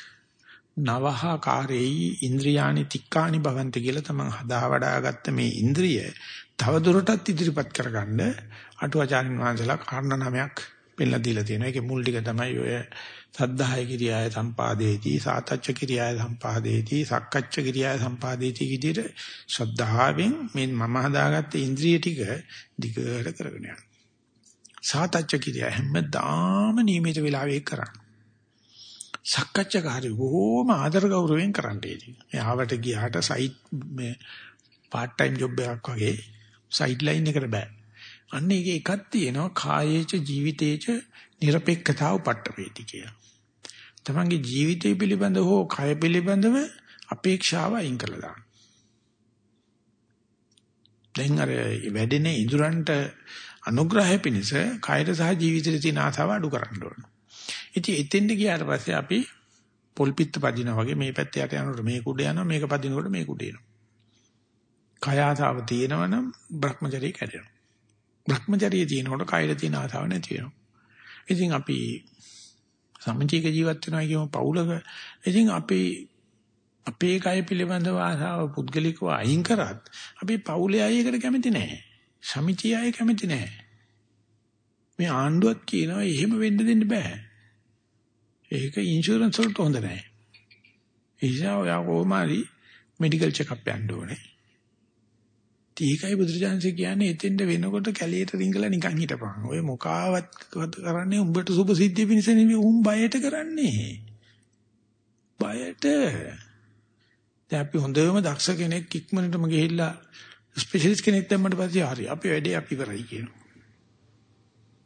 නවහ කාරේයි ඉන්ද්‍රියානි තික්කානි භවන්ති කියලා තමන් හදා වඩාගත්ත මේ ඉන්ද්‍රිය තව දුරටත් ඉදිරිපත් කරගන්න අටුවාචාරින් වහන්සේලා කාරණා නමයක් පෙන්නලා දීලා තියෙනවා. ඒකේ මුල් ටික තමයි ඔය සද්ධාය කිරියාය සම්පාදේති, සාතච්ච කිරියාය සම්පාදේති, සක්කච්ච කිරියාය සම්පාදේති විදිහට ශ්‍රද්ධාවෙන් මේ මම හදාගත්ත ඉන්ද්‍රිය ටික දිගට කරගෙන යනවා. සාතච්ච කිරියාව හැමදාම නියමිත වෙලාවෙ කරන්නේ. සක්කච්ඡාකාරයෝ බොහෝම ආදර ගෞරවයෙන් කරන්නේ. මේ ආවට ගියාට සයිට් මේ part time job එකක් වගේ සයිඩ් ලයින් එකට බෑ. අන්න ඒක එකක් තියෙනවා කායේච ජීවිතේච নিরপেক্ষතාව පට්ටපේති කියලා. තමන්ගේ ජීවිතය පිළිබඳ හෝ කය පිළිබඳව අපේක්ෂාව අයින් කරලා දාන්න. දැන් අර වැඩෙන ඉඳුරන්ට අනුග්‍රහය පිණිස කයර සහ ජීවිතේ තියෙන ආසාව අඩු කරන්න ඕනේ. ඉතින් එතෙන්ට ගියාට පස්සේ අපි පොල් පිට පදිනා වගේ මේ පැත්තට යට යනකොට මේක උඩ යනවා මේක පදිනකොට මේක උඩ එනවා. කය ආසාව තියෙනවනම් Brahmacharya කැඩෙනවා. Brahmacharya තියෙනකොට කයර තියෙන ආසාව නැති වෙනවා. ඉතින් අපි සමචීක ජීවත් වෙනවා කියමු පවුලක. ඉතින් අපි අපේ කය පිළිබඳව ආසාව පුද්ගලිකව අයින් කරත් අපි පවුලේ අය එකට කැමති නැහැ. සමිතිය අය කැමති නැහැ. මේ ආණ්ඩුවත් කියනවා එහෙම වෙන්න දෙන්න බෑ. ඒක ඉන්ෂුරන්ස් වලට හොඳ නැහැ. ඒ නිසා ඔයා කොහොමරි මෙඩිකල් චෙක් අප් යන්න ඕනේ. ඒකයි බුදුරජාන්සේ කියන්නේ එතෙන්ද වෙනකොට කැලියට රිංගලා නිකන් හිටපන්. ඔය මොකාවත් කරන්නේ උඹට සුබ සිද්ධිය පිණිස නෙමෙයි උන් බයට කරන්නේ. බයට. දැන් අපි හොඳම දක්ෂ කෙනෙක් ඉක්මනටම ගිහිල්ලා ස්පෙෂලිස්ට් කෙනෙක් දැම්මට පස්සේ හරි අපි වැඩේ අපි කරයි කියනවා.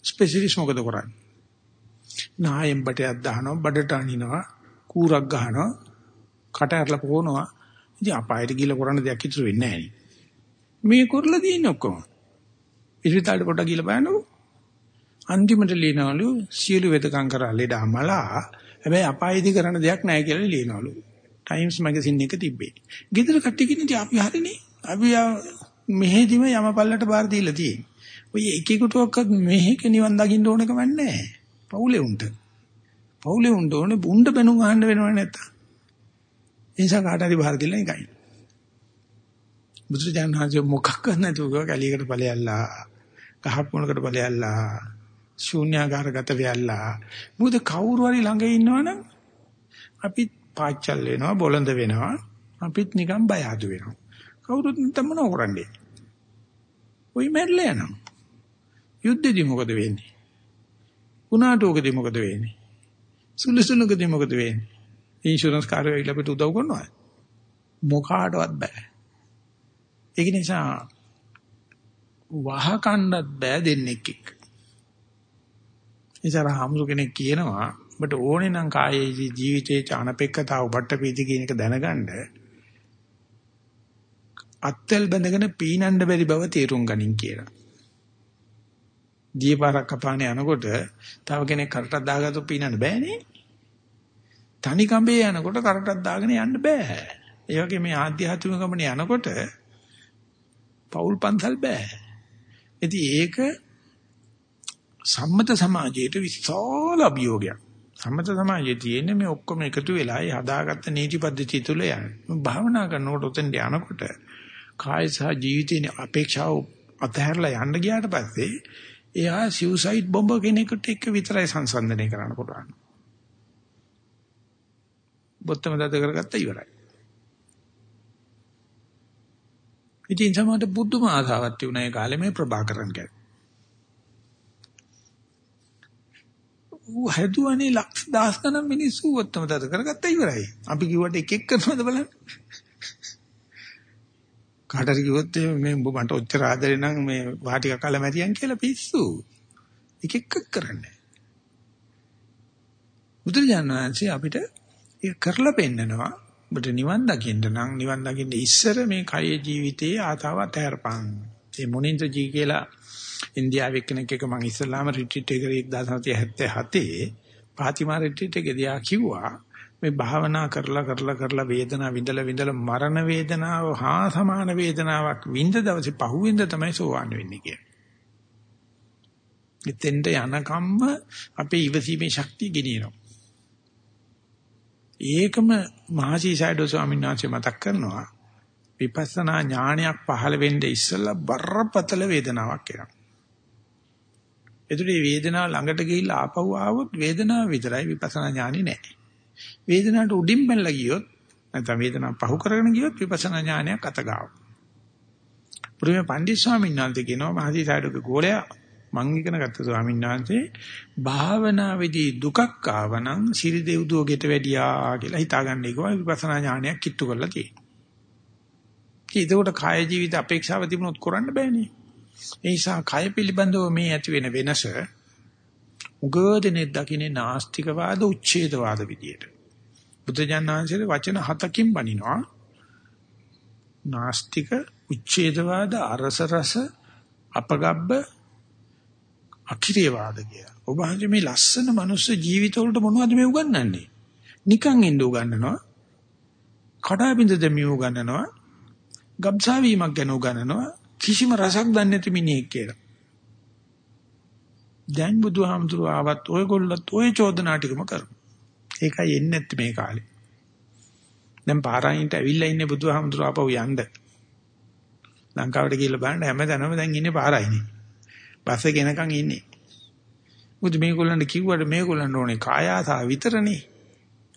ස්පෙෂලිස්ට් මොකද කරන්නේ? නායෙන් බටයක් දානවා බඩට අනිනවා කූරක් ගහනවා කට ඇරලා පොවනවා. ඉතින් අපායට ගිහලා කරන්න දෙයක් ඉතුරු වෙන්නේ නැහැ මේ කරලා තියෙන්නේ ඔක්කොම. ඉස්පිතාලේ පොඩ ගිහලා බලනකො අන්තිමට ලියනවලු සියලු වෙදකම් කරලා ලෙඩමලා හැබැයි අපායේදී කරන්න දෙයක් නැහැ කියලා ලියනවලු. ටයිම්ස් මැගසින් එක තිබ්බේ. ගෙදර කට්ටිය කියන්නේ අපි හරිනේ. අපි මෙහෙදිම යමපල්ලට බාර දීලා තියෙන්නේ. ඔය එකෙකුට ඔක්කත් මෙහෙක නිවන් දකින්න ඕනකම නැහැ. පවුලේ උන්ට. පවුලේ උන්ට ඕනේ බුණ්ඩ බැනුම් අහන්න වෙනව නැත්තම්. ඒ නිසා කාට හරි බාර දෙන්න එකයි. බුදුරජාණන් වහන්සේ මොකක් නැතුව කැලියකට ඵලයල්ලා ගහක් මොනකට ඵලයල්ලා ශූන්‍යාකාරගත වෙයල්ලා. මොකද කවුරු හරි ළඟ ඉන්නවනම් අපිත් පාච්චල් වෙනවා බොළඳ වෙනවා. අපිත් නිකන් බය අඩු වෙනවා. කවුරුත් නැත්නම් මොනව කරන්නේ? ඔයි මැරලා යනවා. යුද්ධෙදි මොකද වෙන්නේ? උනාට ඕකදී මොකද වෙන්නේ? සුළුසුළුකදී මොකද වෙන්නේ? ඉන්ෂුරන්ස් කාර්යය ඇවිල්ලා අපිට උදව් කරනවා. මොකාටවත් බෑ. ඒක නිසා වහකණ්ඩත් බෑ දෙන්නෙක් එක්ක. ඉතර හම්සු කෙනෙක් කියනවා ඔබට ඕනේ නම් කායේ ජීවිතයේ චානපෙක්කතාව ඔබට පීති කියන එක දැනගන්න අත්වල බඳගෙන පීනන්න බැරි බව තේරුම් ගනින් කියලා. දීපාරක් කපානේ යනකොට තව කෙනෙක් කරටක් දාගත්තොත් පීනන්න බෑනේ. තනි කඹේ යනකොට කරටක් දාගෙන යන්න බෑ. ඒ වගේ මේ ආධ්‍යාත්මික ගමනේ යනකොට පෞල් පන්සල් බෑ. ඉතින් ඒක සම්මත සමාජයේ විශාල අභියෝගයක්. සම්මත සමාජයේ තියෙන්නේ මේ ඔක්කොම එකතු වෙලා ඒ හදාගත්ත නීති පද්ධතිය තුල යන. භාවනා කරනකොට උතෙන් යනකොට කාය සහ ජීවිතේ අපේක්ෂාව අතහැරලා යන්න ගියාට පස්සේ එයා සිව්සයිඩ් බොම්බ කෙනෙකුට එක්ක විතරයි සංසන්දනය කරන්න පුළුවන්. බොත්තම දත කරගත්ත ඉවරයි. ඉතින් සමහරට බුදුම ආසාවක් තිබුණා ඒ කාලේ මේ ප්‍රභාකරන් ගැන. ඌ හැදුවනේ ලක්ෂ දහස් ගණන් මිනිස්සු බොත්තම දත කරගත්ත ඉවරයි. අපි කිව්වට එක එක කරනවද බලන්න. කාටද කිව්වොත් මේ උඹ මට ඔච්චර ආදරේ නම් මේ වාටික කලමැතියන් කියලා පිස්සු. එක එක කරන්නේ. බුදුරජාණන් වහන්සේ අපිට ඒක කරලා පෙන්නනවා. ඔබට නිවන් දකින්න නම් නිවන් දකින්න ඉස්සර මේ කය ජීවිතයේ ආතාව අතහැරපන්. ඒ මොනින්ද ජී කියලා ඉන්දියාවේ කෙනෙක් එක මම ඉස්ලාම රිට්‍රීට් එකේ 1977 පාතිමා රිට්‍රීට් එකේදී ආ කිව්වා මේ භාවනා කරලා කරලා කරලා වේදනාව විඳලා විඳලා මරණ වේදනාව හා සමාන වේදනාවක් විඳ දවසේ පහුවෙන්ද තමයි සෝවාන් වෙන්නේ කියන්නේ. එතෙන්ට යනකම්ම අපේ ඉවසීමේ ශක්තිය ගෙනියනවා. ඒකම මහසීසයිඩෝ ස්වාමීන් වහන්සේ මතක් කරනවා විපස්සනා ඥානයක් පහළ වෙන්න ඉස්සෙල්ලා බරපතල වේදනාවක් එනවා. ඒතුලේ වේදනාව ළඟට ගිහිල්ලා ආපහු ආවොත් වේදනාව විතරයි විපස්සනා ඥානෙ නෑ. වේදනාවට උඩින් පැනලා ගියොත් නැත්නම් වේදනාව පහු කරගෙන ගියොත් විපස්සනා ඥානයක් අතගාව. පුරුමේ පණ්ඩිත ස්වාමීන් වහන්සේ කියනවා මහසී සාඩුගේ ගෝලයා මං ඉගෙන ගත්ත ස්වාමීන් වහන්සේ භාවනාවේදී දුකක් ආවනම් සිරි දෙව්දුව ගෙට වැඩියා කියලා හිතාගන්න එක විපස්සනා ඥානයක් කිට්ටු කරලා තියෙනවා. ඒකට කාය ජීවිත අපේක්ෂාව තිබුණොත් කරන්න බෑනේ. ඒ නිසා කය පිළිබඳව මේ ඇති වෙන වෙනස උගෝදෙනෙක් දකින්නේ නාස්තිකවාද උච්ඡේදවාද විදියට. බුදුජානනාංශයේ වචන හතකින් බණිනවා. නාස්තික උච්ඡේදවාද අරස රස අපගබ්බ අකිරේවාද කිය. ඔබ හanje මේ ලස්සන මනුස්ස ජීවිතවලට මොනවද මේ උගන්වන්නේ? නිකන් ඉන්න උගන්වනවා. කඩාබින්ද දෙමිය උගන්වනවා. ගබ්සා වීමක් ගැන උගන්වනවා. කිසිම රසක් දන්නේ නැති මිනිහෙක් කියලා. දැන් බුදුහාමුදුරුව ආවත් ඔයගොල්ලොත් ওই චෝදනා ටිකම කරමු. ඒකයි එන්නේ නැත්තේ මේ කාලේ. දැන් පාරායින්ට ඇවිල්ලා ඉන්නේ බුදුහාමුදුරුව ආපහු යන්න. ලංකාවට ගිහිල්ලා බලන්න හැමදැනම දැන් ඉන්නේ පාරායිනේ. බස් එක එනකන් ඉන්නේ. මොකද මේගොල්ලන්ට කිව්වට මේගොල්ලන්ට ඕනේ කාය ආසාව විතරනේ.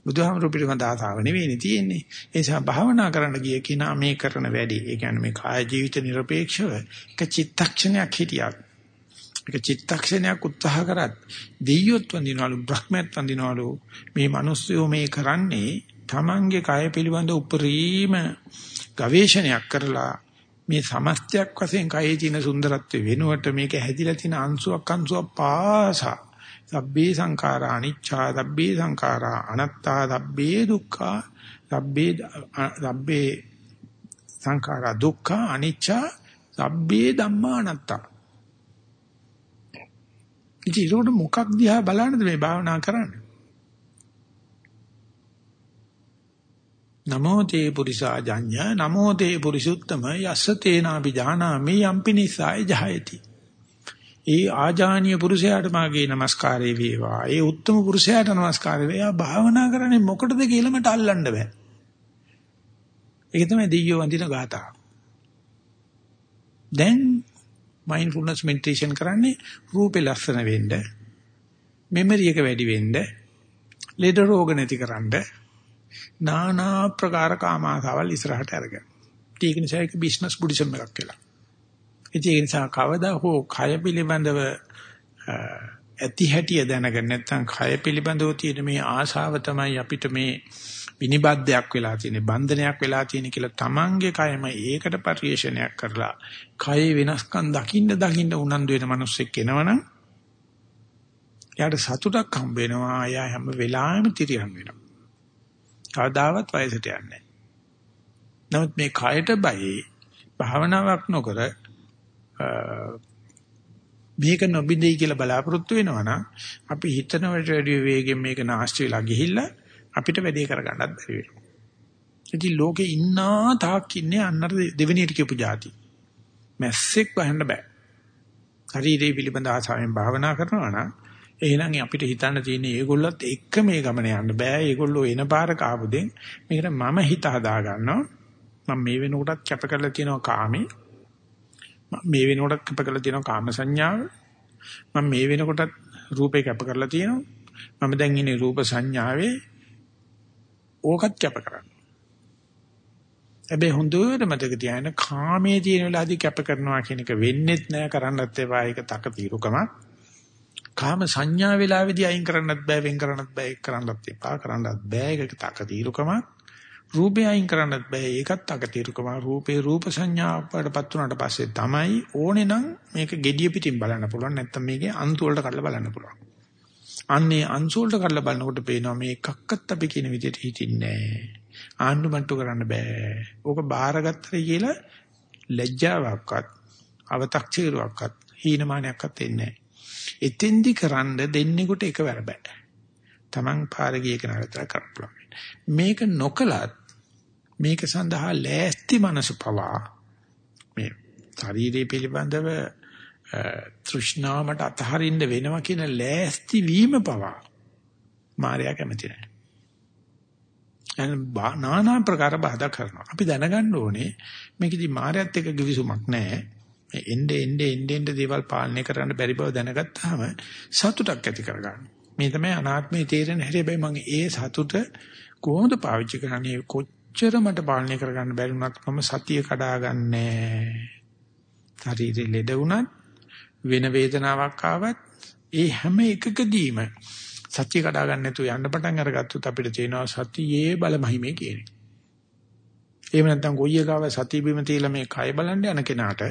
බුදුහාමුදුරුව පිළිබඳ ආසාව නෙවෙයි තියෙන්නේ. ඒ නිසා භාවනා කරන්න ගිය කෙනා මේ කරන වැඩි. ඒ කියන්නේ මේ කාය ජීවිත নিরপেক্ষව එක චිත්තක්ෂණයක් හිටියක්. ඒක චිත්තක්ෂණයක් උත්සාහ කරත් දෙයියොත් වඳිනවලු බ්‍රහ්මයත් වඳිනවලු මේ මිනිස්සුયો මේ කරන්නේ Tamange කය පිළිබඳ උපරිම ගවේෂණයක් කරලා මේ සමස්තයක් වශයෙන් කයේ තියෙන සුන්දරත්වය වෙනුවට මේක හැදිලා තියෙන අංශුවක් අංශුවක් පාසා. සබ්බේ සංඛාරා අනිච්චා සබ්බේ සංඛාරා අනත්තා සබ්බේ දුක්ඛා සබ්බේ සබ්බේ සංඛාරා දුක්ඛා අනිච්චා සබ්බේ ධම්මා අනත්තා. ඉතින් ඒකට මොකක් දිහා බලන්නද මේ භාවනා කරන්නේ? නමෝ තේ පුරිසා ජඤ්ඤ නමෝ තේ පුරිසුත්තම යස්ස තේනාපි ජානාමි යම්පි නිසාය ජහයති. ඒ ආජානීය පුරුෂයාට මාගේ নমස්කාරය වේවා. ඒ උත්තම පුරුෂයාට নমස්කාරය වේවා. භාවනා කරන්නේ මොකටද කියලා මට අල්ලන්න බෑ. ඒක තමයි දෙයියෝ වඳින ගාථා. දැන් මයින්ඩ්ෆුල්නස් මෙඩිටේෂන් කරන්නේ රූපේ ලස්සන වෙන්න, මෙමරි එක වැඩි වෙන්න, ලෙඩ රෝග නැතිකරන්න, নানা ප්‍රකාර කාමාසාවල් ඉස්සරහට අරගෙන. ඒක නිසා ඒක බිස්නස් බුද්දිසම් එකක් කියලා. ඒක නිසා කවදා හෝ කය පිළිබඳව ඇති හැටිය දැනගෙන නැත්නම් කය පිළිබඳව තියෙන මේ ආශාව තමයි අපිට මේ විනිබද්ධයක් වෙලා තියෙන්නේ බන්ධනයක් වෙලා තියෙන්නේ කියලා තමන්ගේ කයම ඒකට පරිේශනයක් කරලා කයේ වෙනස්කම් දකින්න දකින්න උනන්දු වෙන මිනිස්සෙක් එනවනම් එයාට සතුටක් හම්බ වෙනවා. එයා හැම වෙලාවෙම තිරියන් වෙනවා. කවදාවත් වයසට යන්නේ නමුත් මේ කයට බයි භාවනාවක් නොකර මේක නොබිඳී කියලා බලාපොරොත්තු වෙනවා නම් අපි හිතන වැඩි වේගෙන් මේක නාස්ති වෙලා ගිහිල්ලා අපිට වැඩේ කරගන්නත් බැරි වෙනවා. ඉතින් ලෝකේ ඉන්නා තාක් ඉන්නේ අන්නර දෙවෙනියට කියපු જાති. මැස්සෙක් වහන්න බෑ. ශරීරය පිළිබඳ ආසාවෙන් භාවනා කරනවා නම් එහෙනම් අපිට හිතන්න තියෙන්නේ ඒගොල්ලොත් එක්ක මේ ගමන යන්න බෑ. ඒගොල්ලෝ එන පාර කාපුදෙන් මේකට මම හිත හදා ගන්නවා. මම මේ වෙනකොටත් කැප කරලා තියෙනවා කාමේ. මේ වෙනකොටත් කැප කරලා තියෙනවා කාම සංඥාව. මම මේ වෙනකොටත් රූපේ කැප කරලා තියෙනවා. මම දැන් ඉන්නේ රූප සංඥාවේ ඕකත් කැප කරන්න. හැබැයි හොඳට මතක තියාගන්න කාමයේ තියෙන වෙලාවදී කැප කරනවා කියන එක වෙන්නේත් නෑ කරන්නත් එපා ඒක තක తీරුකම. කාම සංඥා වෙලාවේදී අයින් කරන්නත් බෑ වෙන් කරන්නත් බෑ ඒක කරන්නත් එපා කරන්නත් බෑ ඒක තක తీරුකම. රූපේ අයින් කරන්නත් බෑ ඒකත් තක తీරුකම. රූපේ රූප සංඥාවටපත් උනාට පස්සේ තමයි ඕනේ නම් මේක gediya පිටින් බලන්න පුළුවන් නැත්නම් මේකේ අන්තු වලට කඩලා බලන්න පුළුවන්. අන්නේ අංශු වලට කරලා බලනකොට පේනවා මේ එකක්වත් අපි කියන විදිහට හිතින්නේ නැහැ. ආණ්ඩුමට්ටු කරන්න බෑ. ඕක බාරගත්තට කියලා ලැජ්ජාවක්වත් අව탁චීරුවක්වත් හීනමානයක්වත් එන්නේ නැහැ. එතෙන්දි කරන්න දෙන්නෙකුට එකවර බෑ. Taman පාර ගිය කෙනාට කරපුවා. මේක නොකලත් මේක සඳහා ලෑස්ති මනස පවා මේ ශරීරය පිළිබඳව තෘෂ්ණාවට අතහරින්න වෙනවා කියන ලෑස්ති වීම පවා මායя කැමති නැහැ. එන নানা ප්‍රකාර බාධා කරනවා. අපි දැනගන්න ඕනේ මේකෙදි මායත් එක්ක කිවිසුමක් නැහැ. මේ එnde එnde එnde එnde දේවල් පාලනය කරන්න බැරි බව දැනගත්තාම සතුටක් ඇති කරගන්න. මේ තමයි අනාත්මයේ තේරෙන හැටි. හැබැයි මම ඒ සතුට කොහොමද පාවිච්චි කරන්නේ? කොච්චර මට පාලනය කරගන්න බැරි වුණත් මම සතිය කඩා ගන්නෑ. ශරීරෙ ලෙඩ වුණත් වෙන වේදනාවක් ආවත් ඒ හැම එකකදීම සත්‍ය කඩා ගන්න නැතුව යන්න පටන් අරගත්තොත් අපිට තේනවා සතියේ බලමහිමේ කියන්නේ. එහෙම නැත්නම් ගොයිය ගාව සතිය බිම තියලා මේ කය බලන්න යන කෙනාට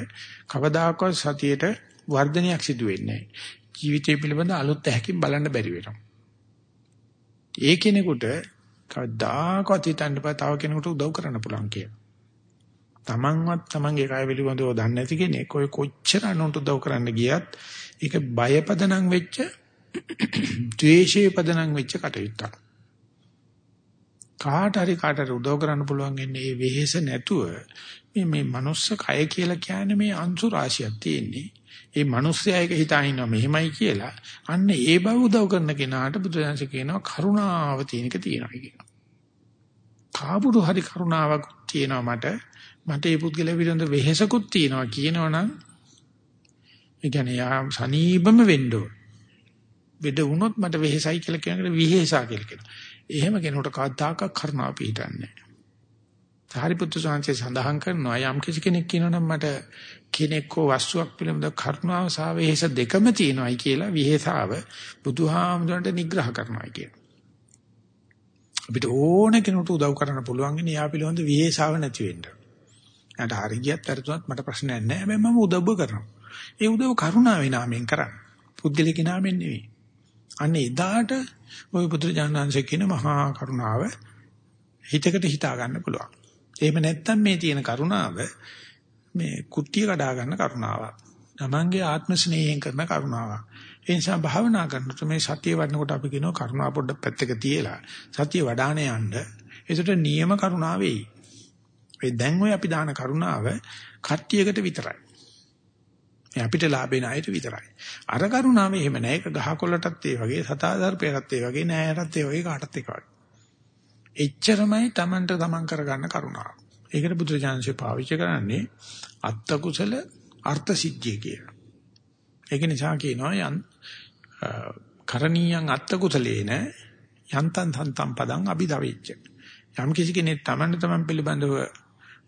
කවදාකවත් සතියේට වර්ධනයක් සිදු වෙන්නේ නැහැ. ජීවිතය පිළිබඳ අලුත් ඇහැකින් බලන්න බැරි වෙනවා. ඒ කෙනෙකුට කවදාකවත් හිතන්න බෑ තව කෙනෙකුට උදව් කරන්න පුළුවන් කියලා. තමන්වත් තමන්ගේ කය පිළිබඳව දන්නේ නැති කෙනෙක් ඔය කොච්චර අනුන්ට උදව් කරන්න ගියත් ඒක බයපදනම් වෙච්ච ද්වේෂයේ පදනම් වෙච්ච කටයුත්තක්. කාට හරි කාට හරි උදව් කරන්න පුළුවන් ඉන්නේ මේ වෙහෙස නැතුව මේ මේ මනුස්ස කය කියලා කියන්නේ මේ අංශු රාශියක් තියෙන්නේ. ඒ මිනිස්සයා එක හිතා ඉන්නවා මෙහෙමයි කියලා. අන්න ඒ බව උදව් කරන කෙනාට බුදුදහම කියනවා කරුණාව තියෙනක තියෙනවා කියනවා. කාබුරු හරි කරුණාවක් තියෙනවා මට මට මේ පුද්ගලයා පිළිබඳ වෙහෙසකුත් තියෙනවා කියනවනම් ඒ කියන්නේ යා සනීපම වෙන්න ඕන. බෙද වුණොත් මට වෙහෙසයි කියලා කියනකට විහෙසා කියලා කියනවා. එහෙම කෙනෙකුට කවදාක කරුණාව පිටින්නේ නැහැ. සාරිපුත්තු සාංශේ සඳහන් කරනවා යම් කිසි කෙනෙක් කියනවනම් මට කෙනෙක් හෝ වස්තුවක් පිළිබඳ කරුණාව සහ වෙහෙස දෙකම තියෙනවායි කියලා විහෙසාව බුදුහාමුදුරන්ට නිග්‍රහ කරනවා කියලා. අපිට ඕන කෙනෙකුට උදව් කරන්න පුළුවන් ඉන්නේ යා පිළිබඳ විහෙසාව නැති වෙන්න. නැට හරි ගියත් අරතුනත් මට ප්‍රශ්නයක් නැහැ. හැබැයි මම උදව් කරනවා. ඒ උදව් කරුණාවේ නාමයෙන් කරන්නේ. පුද්ගලික නාමයෙන් නෙවෙයි. අන්න එදාට ওই පුත්‍රජානංශ කියන මහා කරුණාව හිතකට හිතා ගන්න පුළුවන්. එහෙම නැත්නම් මේ තියෙන කරුණාව මේ කුට්ටිය කඩා ගන්න කරුණාවක්. තමන්ගේ ආත්ම ස්නේහයෙන් කරන කරුණාවක්. ඒ නිසා භාවනා කරනකොට මේ සතිය වඩනකොට අපි කියනවා කරුණා පොඩ්ඩක් පැත්තක තියලා සතිය වඩාන යන්න. ඒකට නියම කරුණාව වෙයි. ඒ දැන් ඔය අපි දාන කරුණාව කට්ටියකට විතරයි. මේ අපිට ලාභෙන අයට විතරයි. අර කරුණාව එහෙම නෑ. ඒක ගහකොළටත් ඒ වගේ, සතාදර්පයටත් ඒ වගේ, නෑයටත් ඒ වගේ කාටත් එක වගේ. එච්චරමයි Tamanට Taman කරගන්න කරුණාව. ඒකට බුදුරජාණන්සේ පාවිච්චි කරන්නේ අත්ත කුසල අර්ථ සිද්ධිය කියලා. ඒක නිසා කියනවා යන් කරණීයන් අත්ත කුසලේන යන්තන් තන්තම් පදං අභිදවෙච්ච. යම් කිසි කෙනෙක් Taman Taman පිළිබඳව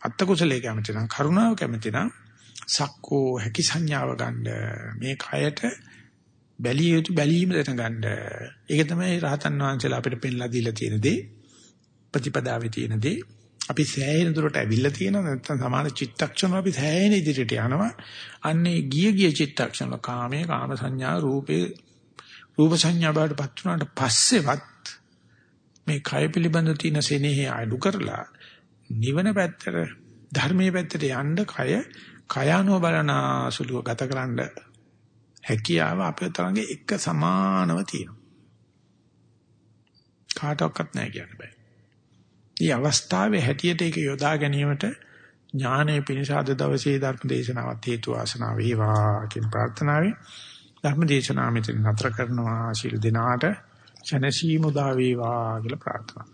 අත්ත කුසලයේ කැමති නම් කරුණාව කැමති නම් සක්කෝ හැකි සංඥාව ගන්න මේ කයට බැලිය යුතු බැලීම දැනගන්න. ඒක තමයි රහතන් වහන්සේලා අපිට පෙන්ලා දීලා තියෙන දේ. ප්‍රතිපදාවේ තියෙන දේ. අපි සෑහෙන දුරට ඇවිල්ලා තියෙනවා නැත්නම් සමාන චිත්තක්ෂණ අපි සෑහෙන ඉදිරියට යනවා. අන්නේ ගිය ගිය චිත්තක්ෂණ කාමයේ කාම සංඥා රූපේ රූප සංඥා බවට පත් වුණාට පස්සෙවත් මේ කය පිළිබඳ තියෙන සෙනෙහි අඩු කරලා නිවන පැත්තට ධර්මයේ පැත්තට යන්න කය කයano බලනාසුලුව ගතකරන හැකියාව අපේ තරංගේ එක සමානව තියෙනවා. කාටවත් නැහැ කියන්න බෑ. මේ අවස්ථාවේ හැටියට ඒක යොදා ගැනීමට ඥානයේ පිණිස අද දවසේ ධර්ම දේශනාවත් හේතු ආසනාව වේවා කියන ප්‍රාර්ථනාවෙන් ධර්ම දේශනාව මෙතන නතර කරනවා ශිල් දිනාට ජනසී මුදා වේවා කියලා ප්‍රාර්ථනා.